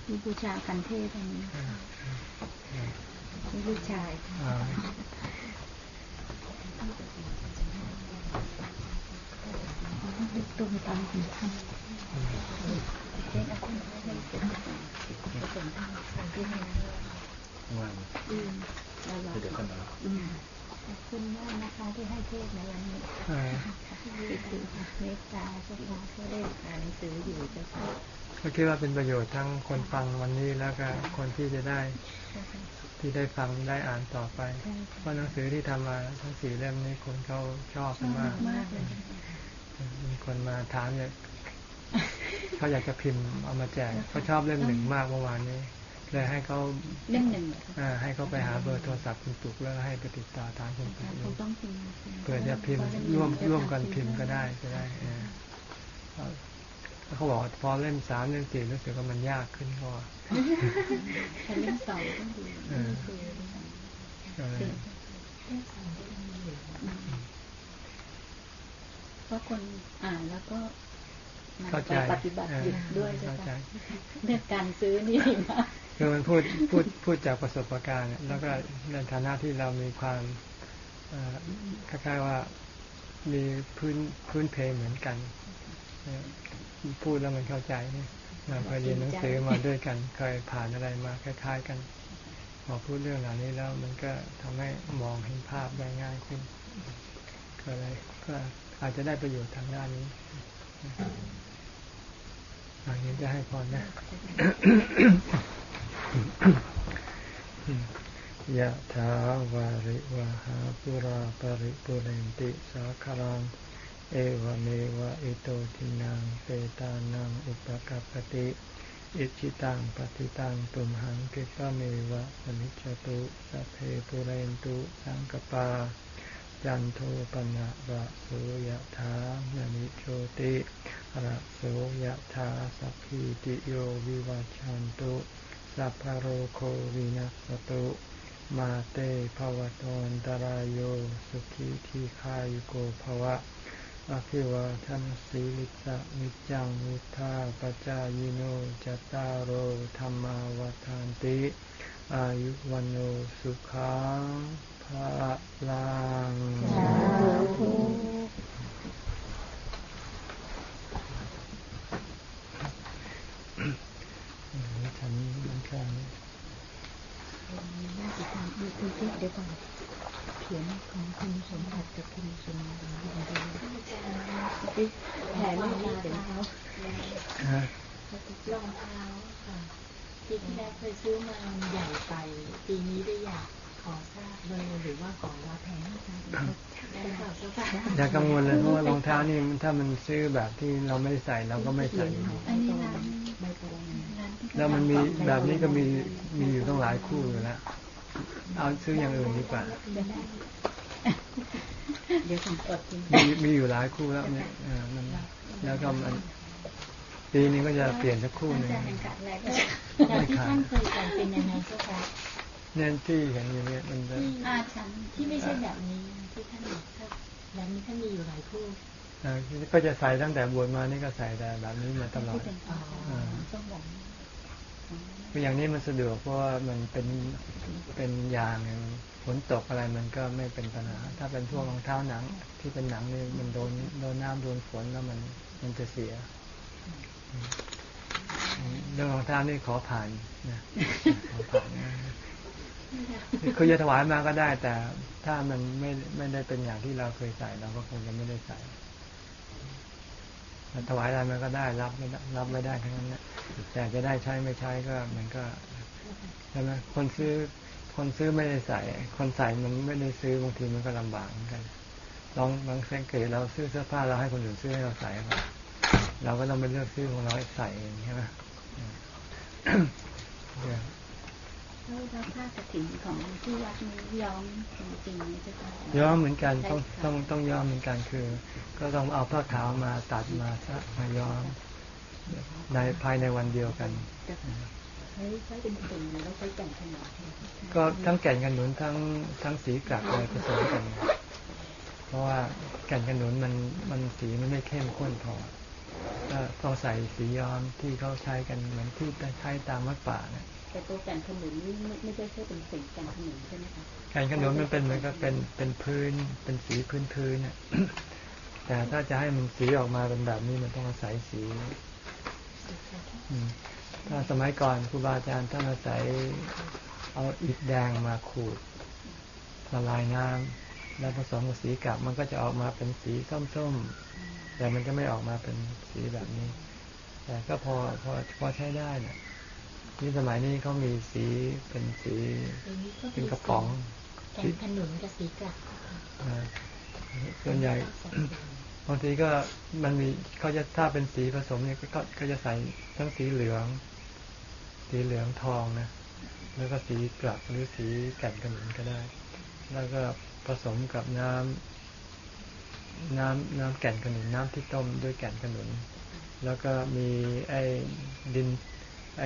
มีบูชากันเทศอันนี้มีลูกชายอ่าตรงตามคุณท่านเทศอาคุณให้เป็นผสมทางสังเกตนะ ว่างอืมแล้วเราเดี๋ยวขึ้นมาอืมขอบคุณมากนะคะที่ให้เทศในวันนี้อ่าที่คือเมตตาเจ้าค่ะเขาได้อ่านหนังสืออยู่เจ้าค่ะก็คิดว่าเป็นประโยชน์ทั้งคนฟังวันนี้แล้วก็คนที่จะได้ ที่ได้ฟังได้อ่านต่อไป เพราะหนังสือที่ทำมาทั้งสี่เล่มนี้คนเขาชอบกันมากมากเลยมีคนมาถามอยากเขาอยากจะพิมพ์เอามาแจกเขาชอบเล่มหนึ่งมากเมื่อวานนี้ เลยให้เขาเรื่องหนึ่งอ่าให้เขาไปหาเบอร์โทรศัพท์คุณปลุกแล้วให้ไปติดต่อทางคุณปลุกคงต้องพิมพ์เผื่อจะพิมพ์ร่วมร่วมกันพิมพ์ก็ได้ก็ได้เออเขาบอกว่าพอเล่มสามเล่มสี่รู้สึกว่ามันยากขึ้นก็แต่เรื่องสองต้องดีเออก็เลยเพราะคนอ่านแล้วก็นำเข้าไปใจปฏิบัติเออหยุดด้วยเจ้าเข้าใจค่ะเรื่องการซื้อนี่ดีมาก คือมันพูดพูดพูดจากประสบการณ์แล้วก็ในฐานะที่เรามีความคล้ายๆว่ามีพื้นพื้นเพเหมือนกันพูดแล้วมันเข้าใจเนี่ยเราเคยเรียนหนังสือมาด้วยกันเคยผ่านอะไรมาคล้าย ๆ กันพอพูดเรื่องเหล่านี้แล้วมันก็ทำให้มองเห็นภาพได้ง่ายขึ้นก็เลยก็อาจจะได้ประโยชน์ทางด้านนี้อันนี้จะให้พรนะ ยะถาวาริวะหาปุราปริปุเรนติสาคลัง เอวเมวะอิโตทินังเปตานังอุปกัปติ อิจิตังปฏิตังตุมหังกิปะเมวะสมิจตุสัพเพปุเรนตุสังกปา จันโทปนะระโสยะถามณิโชติระโสยะถาสัพพิติโยวิวัชชันตุ สัพพโรโควินัสตุมาเตภวตนตรายโยสุขีทีขายุโกภวะอภิวาทนสีลิสะนิจังวุธาปจายโนจตารโอธรรมาวทานติ อายุวันโอสุขังภาลังฉั นมันแค่นี้น่าจะทำดูคุณที่เดี๋ยวก่อนเขียนของคุณสมบัติกับคุณสมบัติดูแผ่ไม่ดีเดี๋ยวเขาฮะรองเท้าค่ะปีที่แล้วเคยซื้อมาใหญ่ไป ปีนี้ได้อยาก ขอทราบเบอร์หรือว่าขอรับแทนได้ค่ะเจ้าค่ะอย่ากังวลเลยเพราะว่ารองเท้านี่ถ้ามันซื้อแบบที่เราไม่ใส่เราก็ไม่ใส่อันนี้ร้านใบโพร้านที่แล้วมันมีแบบนี้ก็มีมีอยู่ต้องหลายคู่อยู่แล้วเอาซื้ออย่างอื่นดีกว่าเดี๋ยวผมกดจริงมีมีอยู่หลายคู่แล้วเนี่ยเออมันแล้วก็มันปีนี้ก็จะเปลี่ยนสักคู่หนึ่งจากที่ท่านเคยใส่เป็นยังไงเจ้าค่ะ เนี่ยที่เห็นอยู่เนี่ยมันจะที่อาฉันที่ไม่ใช่แบบนี้ที่ท่านบอกถ้าแบบนี้ท่านมีอยู่หลายคู่เอ่อก็จะใส่ตั้งแต่บวชมานี่ก็ใส่แต่แบบนี้มาตลอดที่เป็นต่อต้องหวังคืออย่างนี้มันสะดวกเพราะว่ามันเป็นเป็นยางไงฝนตกอะไรมันก็ไม่เป็นปัญหา ถ้าเป็นพวกรองเท้าหนัง ที่เป็นหนังนี่มันโดนโดนน้ำโดนฝนแล้วมันมันจะเสียอืมเรื่องรองเท้านี่ขอผ่านนะขอผ่านนะ คือจะถวายมาก็ได้ แต่ถ้ามันไม่ไม่ได้เป็นอย่างที่เราเคยใส่เราก็คงจะไม่ได้ใส่ถวายอะไรมันก็ได้รับไม่ได้รับไม่ได้ทั้งนั้นนะแต่จะได้ใช้ไม่ใช้ก็มันก็ใช่ไหมคนซื้อคนซื้อไม่ได้ใส่ คนใส่มันไม่ได้ซื้อบางทีมันก็ลำบากเหมือนกันลองลองสังเกตเราซื้อเสื้อผ้าเราให้คนอื่นซื้อให้เราใส่ก่อนเราก็ต้องไปเลือกซื้อของเราใส่เองใช่ไหม เนี่ยแล้วผ้ากระถิ่นของที่วัดนี้ย้อมจริงๆนี่จะค่ะย้อมเหมือนกันต้องต้องต้องย้อมเหมือนกันคือ ก็ต้องเอาผ้าขาวมาตัดมาซะมาย้อมในภายในวันเดียวกันใช้ใช้เป็นสีแล้วใช้แต่งขนาดก็ทั้งแก่นขนุนทั้งทั้งสีกลักอะไรผสมกัน เพราะว่าแก่นขนุนมันมันสีมันไม่เข้มข้นพอก็ต้องใส่สีย้อมที่เขาใช้กันเหมือนที่ใช้ตามวัดป่านะ แต่ตัวแต่งขนุนนี่ไม่ไม่ได้ใช้เป็นสีแต่งขนุนใช่ไหมคะแก่นขนุนมันเป็นเหมือนกับเป็นเป็นพื้นเป็นสีพื้นพื้นน่ะแต่ถ้าจะให้มันสีออกมาเป็นแบบนี้มันต้องอาศัยสีถ้าสมัยก่อนครูบาอาจารย์ท่านอาศัยเอาอิฐแดงมาขูดละลายน้ำแล้วผสมกับสีกลับมันก็จะออกมาเป็นสีส้มๆแต่มันจะไม่ออกมาเป็นสีแบบนี้ แต่ก็พอพอพอใช้ได้เนี่ย ที่สมัยนี้เขามีสีเป็นสีอย่างนี้ก็เป็นกระป๋องแกงขนุนกับสีกลักอ่าส่วนใหญ่บางทีก็มันมีเขาจะถ้าเป็นสีผสมเนี่ยก็ก็จะใส่ทั้งสีเหลือง สีเหลืองทองนะแล้วก็สีกลักหรือสีแก่นขนุนก็ได้ แล้วก็ผสมกับน้ำน้ำน้ำแก่นขนุนน้ำที่ต้มด้วยแก่นขนุน แล้วก็มีไอ้ดิน ไอ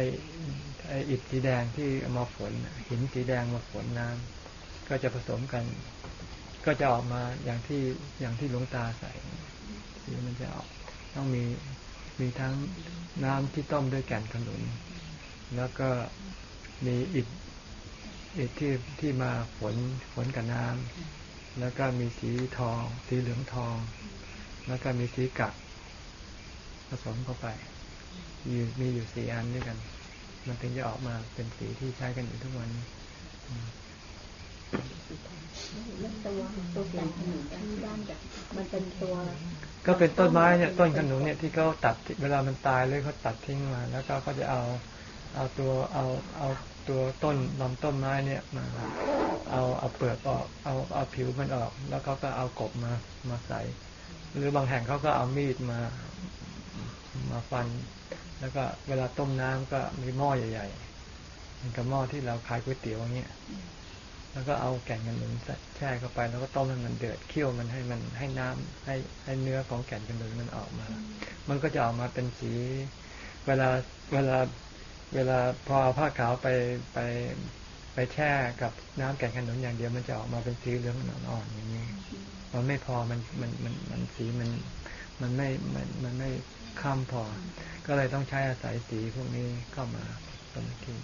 ไออิฐสีแดงที่มาฝนหินสีแดงมาฝนน้ำก็จะผสมกัน ก็จะออกมาอย่างที่อย่างที่หลวงตาใส่สีมันจะออกต้องมีมีทั้งน้ำที่ต้มด้วยแก่นขนุน แล้วก็มีอิฐอิฐที่ที่มาฝนฝนกับน้ำแล้วก็มีสีทอง สีเหลืองทอง แล้วก็มีสีกักผสมเข้าไป อยู่มีอยู่สีอันด้วยกัน มันถึงจะออกมาเป็นสีที่ใช้กันอยู่ทุกวันนี้อืมแล้วตัวตัวแต่งขนุนที่ด้านแบบมันเป็นตัว ก็เป็นต้นไม้เนี่ยต้นขนุนเนี่ยที่เขาตัดเวลามันตายเลยเขาตัดทิ้งมา แล้วก็ก็จะเอาเอาตัวเอาเอาตัวต้นลำต้นไม้เนี่ยมาเอาเอาเปลือกออก เอาเอาผิวมันออก แล้วเขาก็เอากบมามาใส่ หรือบางแห่งเขาก็เอามีดมามาฟัน แล้วก็เวลาต้มน้ำก็มีหม้อใหญ่ๆมันกับหม้อที่เราขายก๋วยเตี๋ยวอย่างเงี้ยแล้วก็เอาแก่นขนุนแช่เข้าไป แล้วก็ต้มให้มันเดือดเคี่ยวมันให้มันให้น้ำให้ให้เนื้อของแก่นขนุนมันออกมา มันก็จะออกมาเป็นสี เวลาเวลาเวลาพอเอาผ้าขาวไปไปไปแช่กับน้ำแก่นขนุนอย่างเดียวมันจะออกมาเป็นสีเหลืองอ่อนๆอย่างนี้ มันไม่พอมันมันมันมันสีมันมันไม่มันมันไม่ ข้ามพอ ก็เลยต้องใช้อาศัยสีพวกนี้เข้ามาเป็นที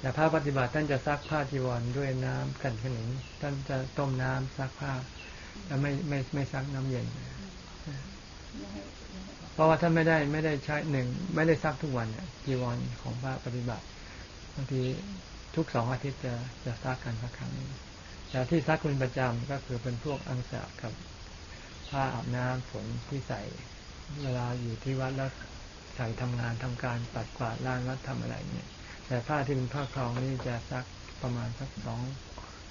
แต่พระปฏิบัติท่านจะซักผ้าจีวรด้วยน้ำกันขนุนท่านจะต้มน้ำซักผ้า แล้วไม่ไม่ไม่ซักน้ำเย็น เพราะว่าท่านไม่ได้ไม่ได้ใช้หนึ่งไม่ได้ซักทุกวันเนี่ยจีวรของพระปฏิบัติบางทีทุกสองอาทิตย์จะจะซักกันสักครั้งแต่ที่ซักเป็นประจำก็คือเป็นพวกอังสะกับผ้าอาบน้ำฝนที่ใส่ เวลาอยู่ที่วัดแล้วใส่ทำงานทำการปัดกวาดล้างวัดทำอะไรเนี่ย แต่ผ้าที่เป็นผ้าครองนี่จะซักประมาณสักสอง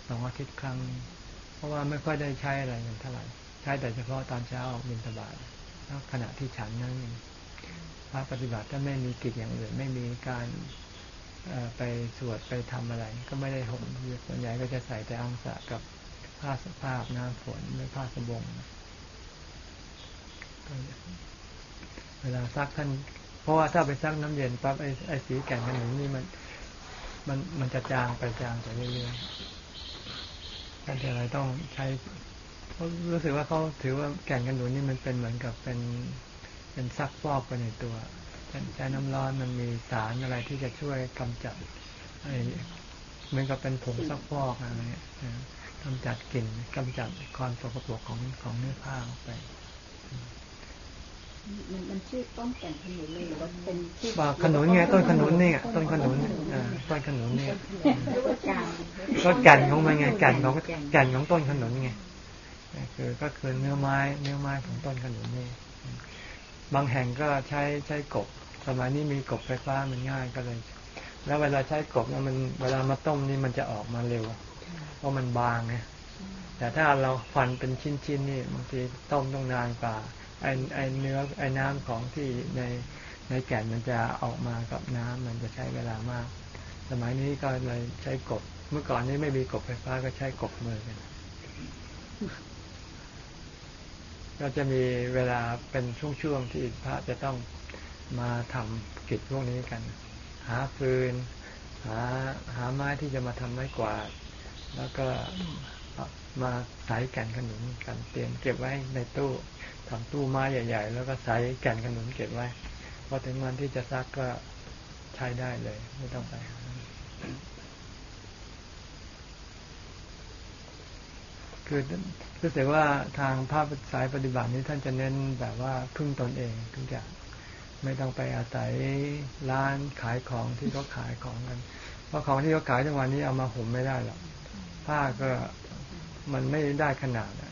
สองอาทิตย์ครั้ง เพราะว่าไม่ค่อยได้ใช้อะไรกันเท่าไหร่ใช้แต่เฉพาะตอนเช้าบิณฑบาตแล้วขณะที่ฉันนั่นเองพระปฏิบัติถ้าไม่มีกิจอย่างอื่นไม่มีการไปสวดไปทำอะไร ก็ไม่ได้ห่มส่วนใหญ่ก็จะใส่แต่อังสะกับผ้าสภาพน้ำฝนหรือผ้าสบง เวลาซักท่าน เพราะว่าถ้าไปซักน้ำเย็นปั๊บไอ้ไอ้สีแก่นขนุนนี่มัน มันมันจะจางไปจางไปเรื่อยๆท่านจะอะไรต้องใช้เขารู้สึกว่าเขาถือว่าแก่นขนุนนี่มันเป็นเหมือนกับเป็นเป็นซักฟอกไปในตัวใช้น้ำร้อนมันมีสารอะไรที่จะช่วยกำจัดไอ้เหมือนกับเป็นผงซักฟอกอะไรเงี้ยกำจัดกลิ่นกำจัดความสกปรกของของเนื้อผ้าออกไป มันมันชื่อต้นแก่นขนุนเลยหรือว่าเป็นชื่อว่าขนุนไงต้นขนุนนี่ต้นขนุนอ่าต้นขนุนนี่หรือว่าการก็แก่นของมันไงแก่นของแก่นของต้นขนุนไงคือก็คือเนื้อไม้เนื้อไม้ของต้นขนุนนี่บางแห่งก็ใช้ใช้กบสมัยนี้มีกบไฟฟ้ามันง่ายก็เลย แล้วเวลาใช้กบเนี่ยมันเวลามาต้มนี่มันจะออกมาเร็วเพราะมันบางไงแต่ถ้าเราฟันเป็นชิ้นๆนี่บางทีต้มต้องนานกว่า ไอไอเนื้อไอน้ำของที่ในในแก่นมันจะออกมากับน้ำมันจะใช้เวลามาก สมัยนี้ก็เลยใช้กบ เมื่อก่อนนี้ไม่มีกบไฟฟ้าก็ใช้กบมือกันก็จะมีเวลาเป็นช่วงๆที่พระจะต้องมาทำกิจพวกนี้กัน หาฟืน หาหาไม้ที่จะมาทำไม้กวาด แล้วก็มาใส่แก่นขนุนกันเตรียมเก็บไว้ในตู้ ทำตู้ไม้ใหญ่ๆ แล้วก็ใส่แก่นขนุนเก็บไว้พอถึงวันที่จะซักก็ใช้ได้เลย ไม่ต้องไปคือรู้สึกว่าทางภาพสายปฏิบัตินี้ท่านจะเน้นแบบว่าพึ่งตนเองทุกอย่างไม่ต้องไปอาศัยร้านขายของที่เขาขายของกัน เพราะของที่เขาขายทุกวันนี้เอามาห่มไม่ได้หรอกผ้าก็มันไม่ได้ขนาดอะ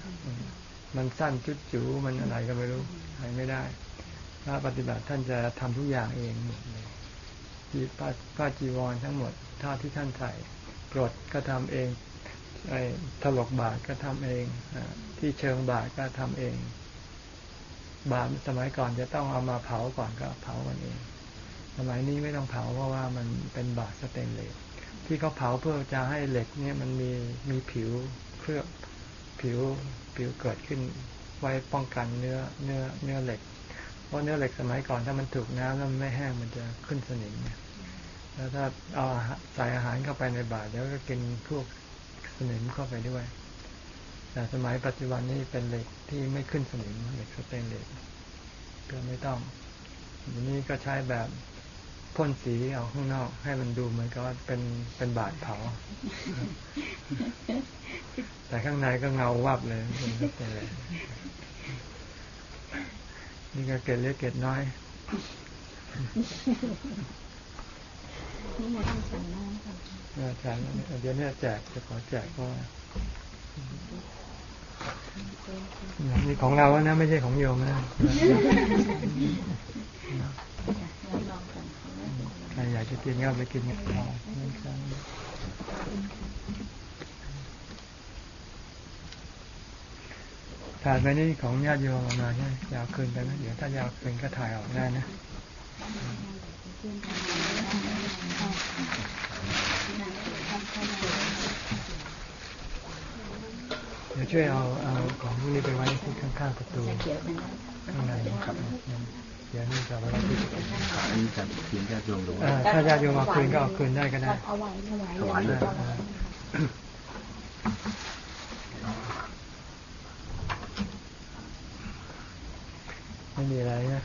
มันสั้นจุดจูมันอะไรก็ไม่รู้ใช้ไม่ได้ ถ้าปฏิบัติท่านจะทำทุกอย่างเองหมดเลยจีผ้าผ้าจีวรทั้งหมดท่าที่ท่านใส่กรดก็ทำเองไอ้ถลกบาทก็ทำเองอที่เชิงบาทก็ทำเอง บาทสมัยก่อนจะต้องเอามาเผาก่อนก็เผากันเอง สมัยนี้ไม่ต้องเผาเพราะว่ามันเป็นบาทสเตนเลสที่เขาเผาเพื่อจะให้เหล็กเนี่ยมันมีมีผิวเคลือบผิวิวเกิดขึ้นไว้ป้องกันเนื้อเนื้อเนื้อเหล็ก เพราะเนื้อเหล็กสมัยก่อนถ้ามันถูกน้ำแล้วมันไม่แห้งมันจะขึ้นสนิมเนี่ยแล้วถ้าเอาใส่อาหารเข้าไปในบาตรแล้วก็กินพวกสนิมเข้าไปด้วย แต่สมัยปัจจุบันนี้เป็นเหล็กที่ไม่ขึ้นสนิมเหล็กสเตนเลสก็ไม่ต้องวันนี้ก็ใช้แบบ พ่นสีเอาข้างนอก ให้มันดูเหมือนกับว่าเป็นเป็นบาดเผา แต่ข้างในก็เงาวับเลยเป็นสเตนเลสนี่ก็เกล็ดเล็กเกล็ดน้อยนี่มาทำสันน้องค่ะอาจารย์เดี๋ยวนี้แจกจะขอแจกว่านี่ของเรานะ ไม่ใช่ของโยมนะ ลองกันใครจะกินก็ไปกินกันต่อถ่ายไปนี่ของญาติโยมมาใช่ไหมยาวคืนไปไหมเดี๋ยวถ้ายาวคืนก็ถ่ายออกได้นะเดี๋ยวช่วยเอาเอาของพวกนี้ไปไว้ที่ข้างๆประตูข้างในครับ เดี๋ยวนี่จะเอาไว้ที่ประตูอันนี้จะเขียนญาติโยมหรือว่าอ่าถ้าญาติโยมเอาคืนก็เอาคืนได้ก็ได้เอาไว้เอาไว้ถวายเลยอ่าไม่มีอะไรนะ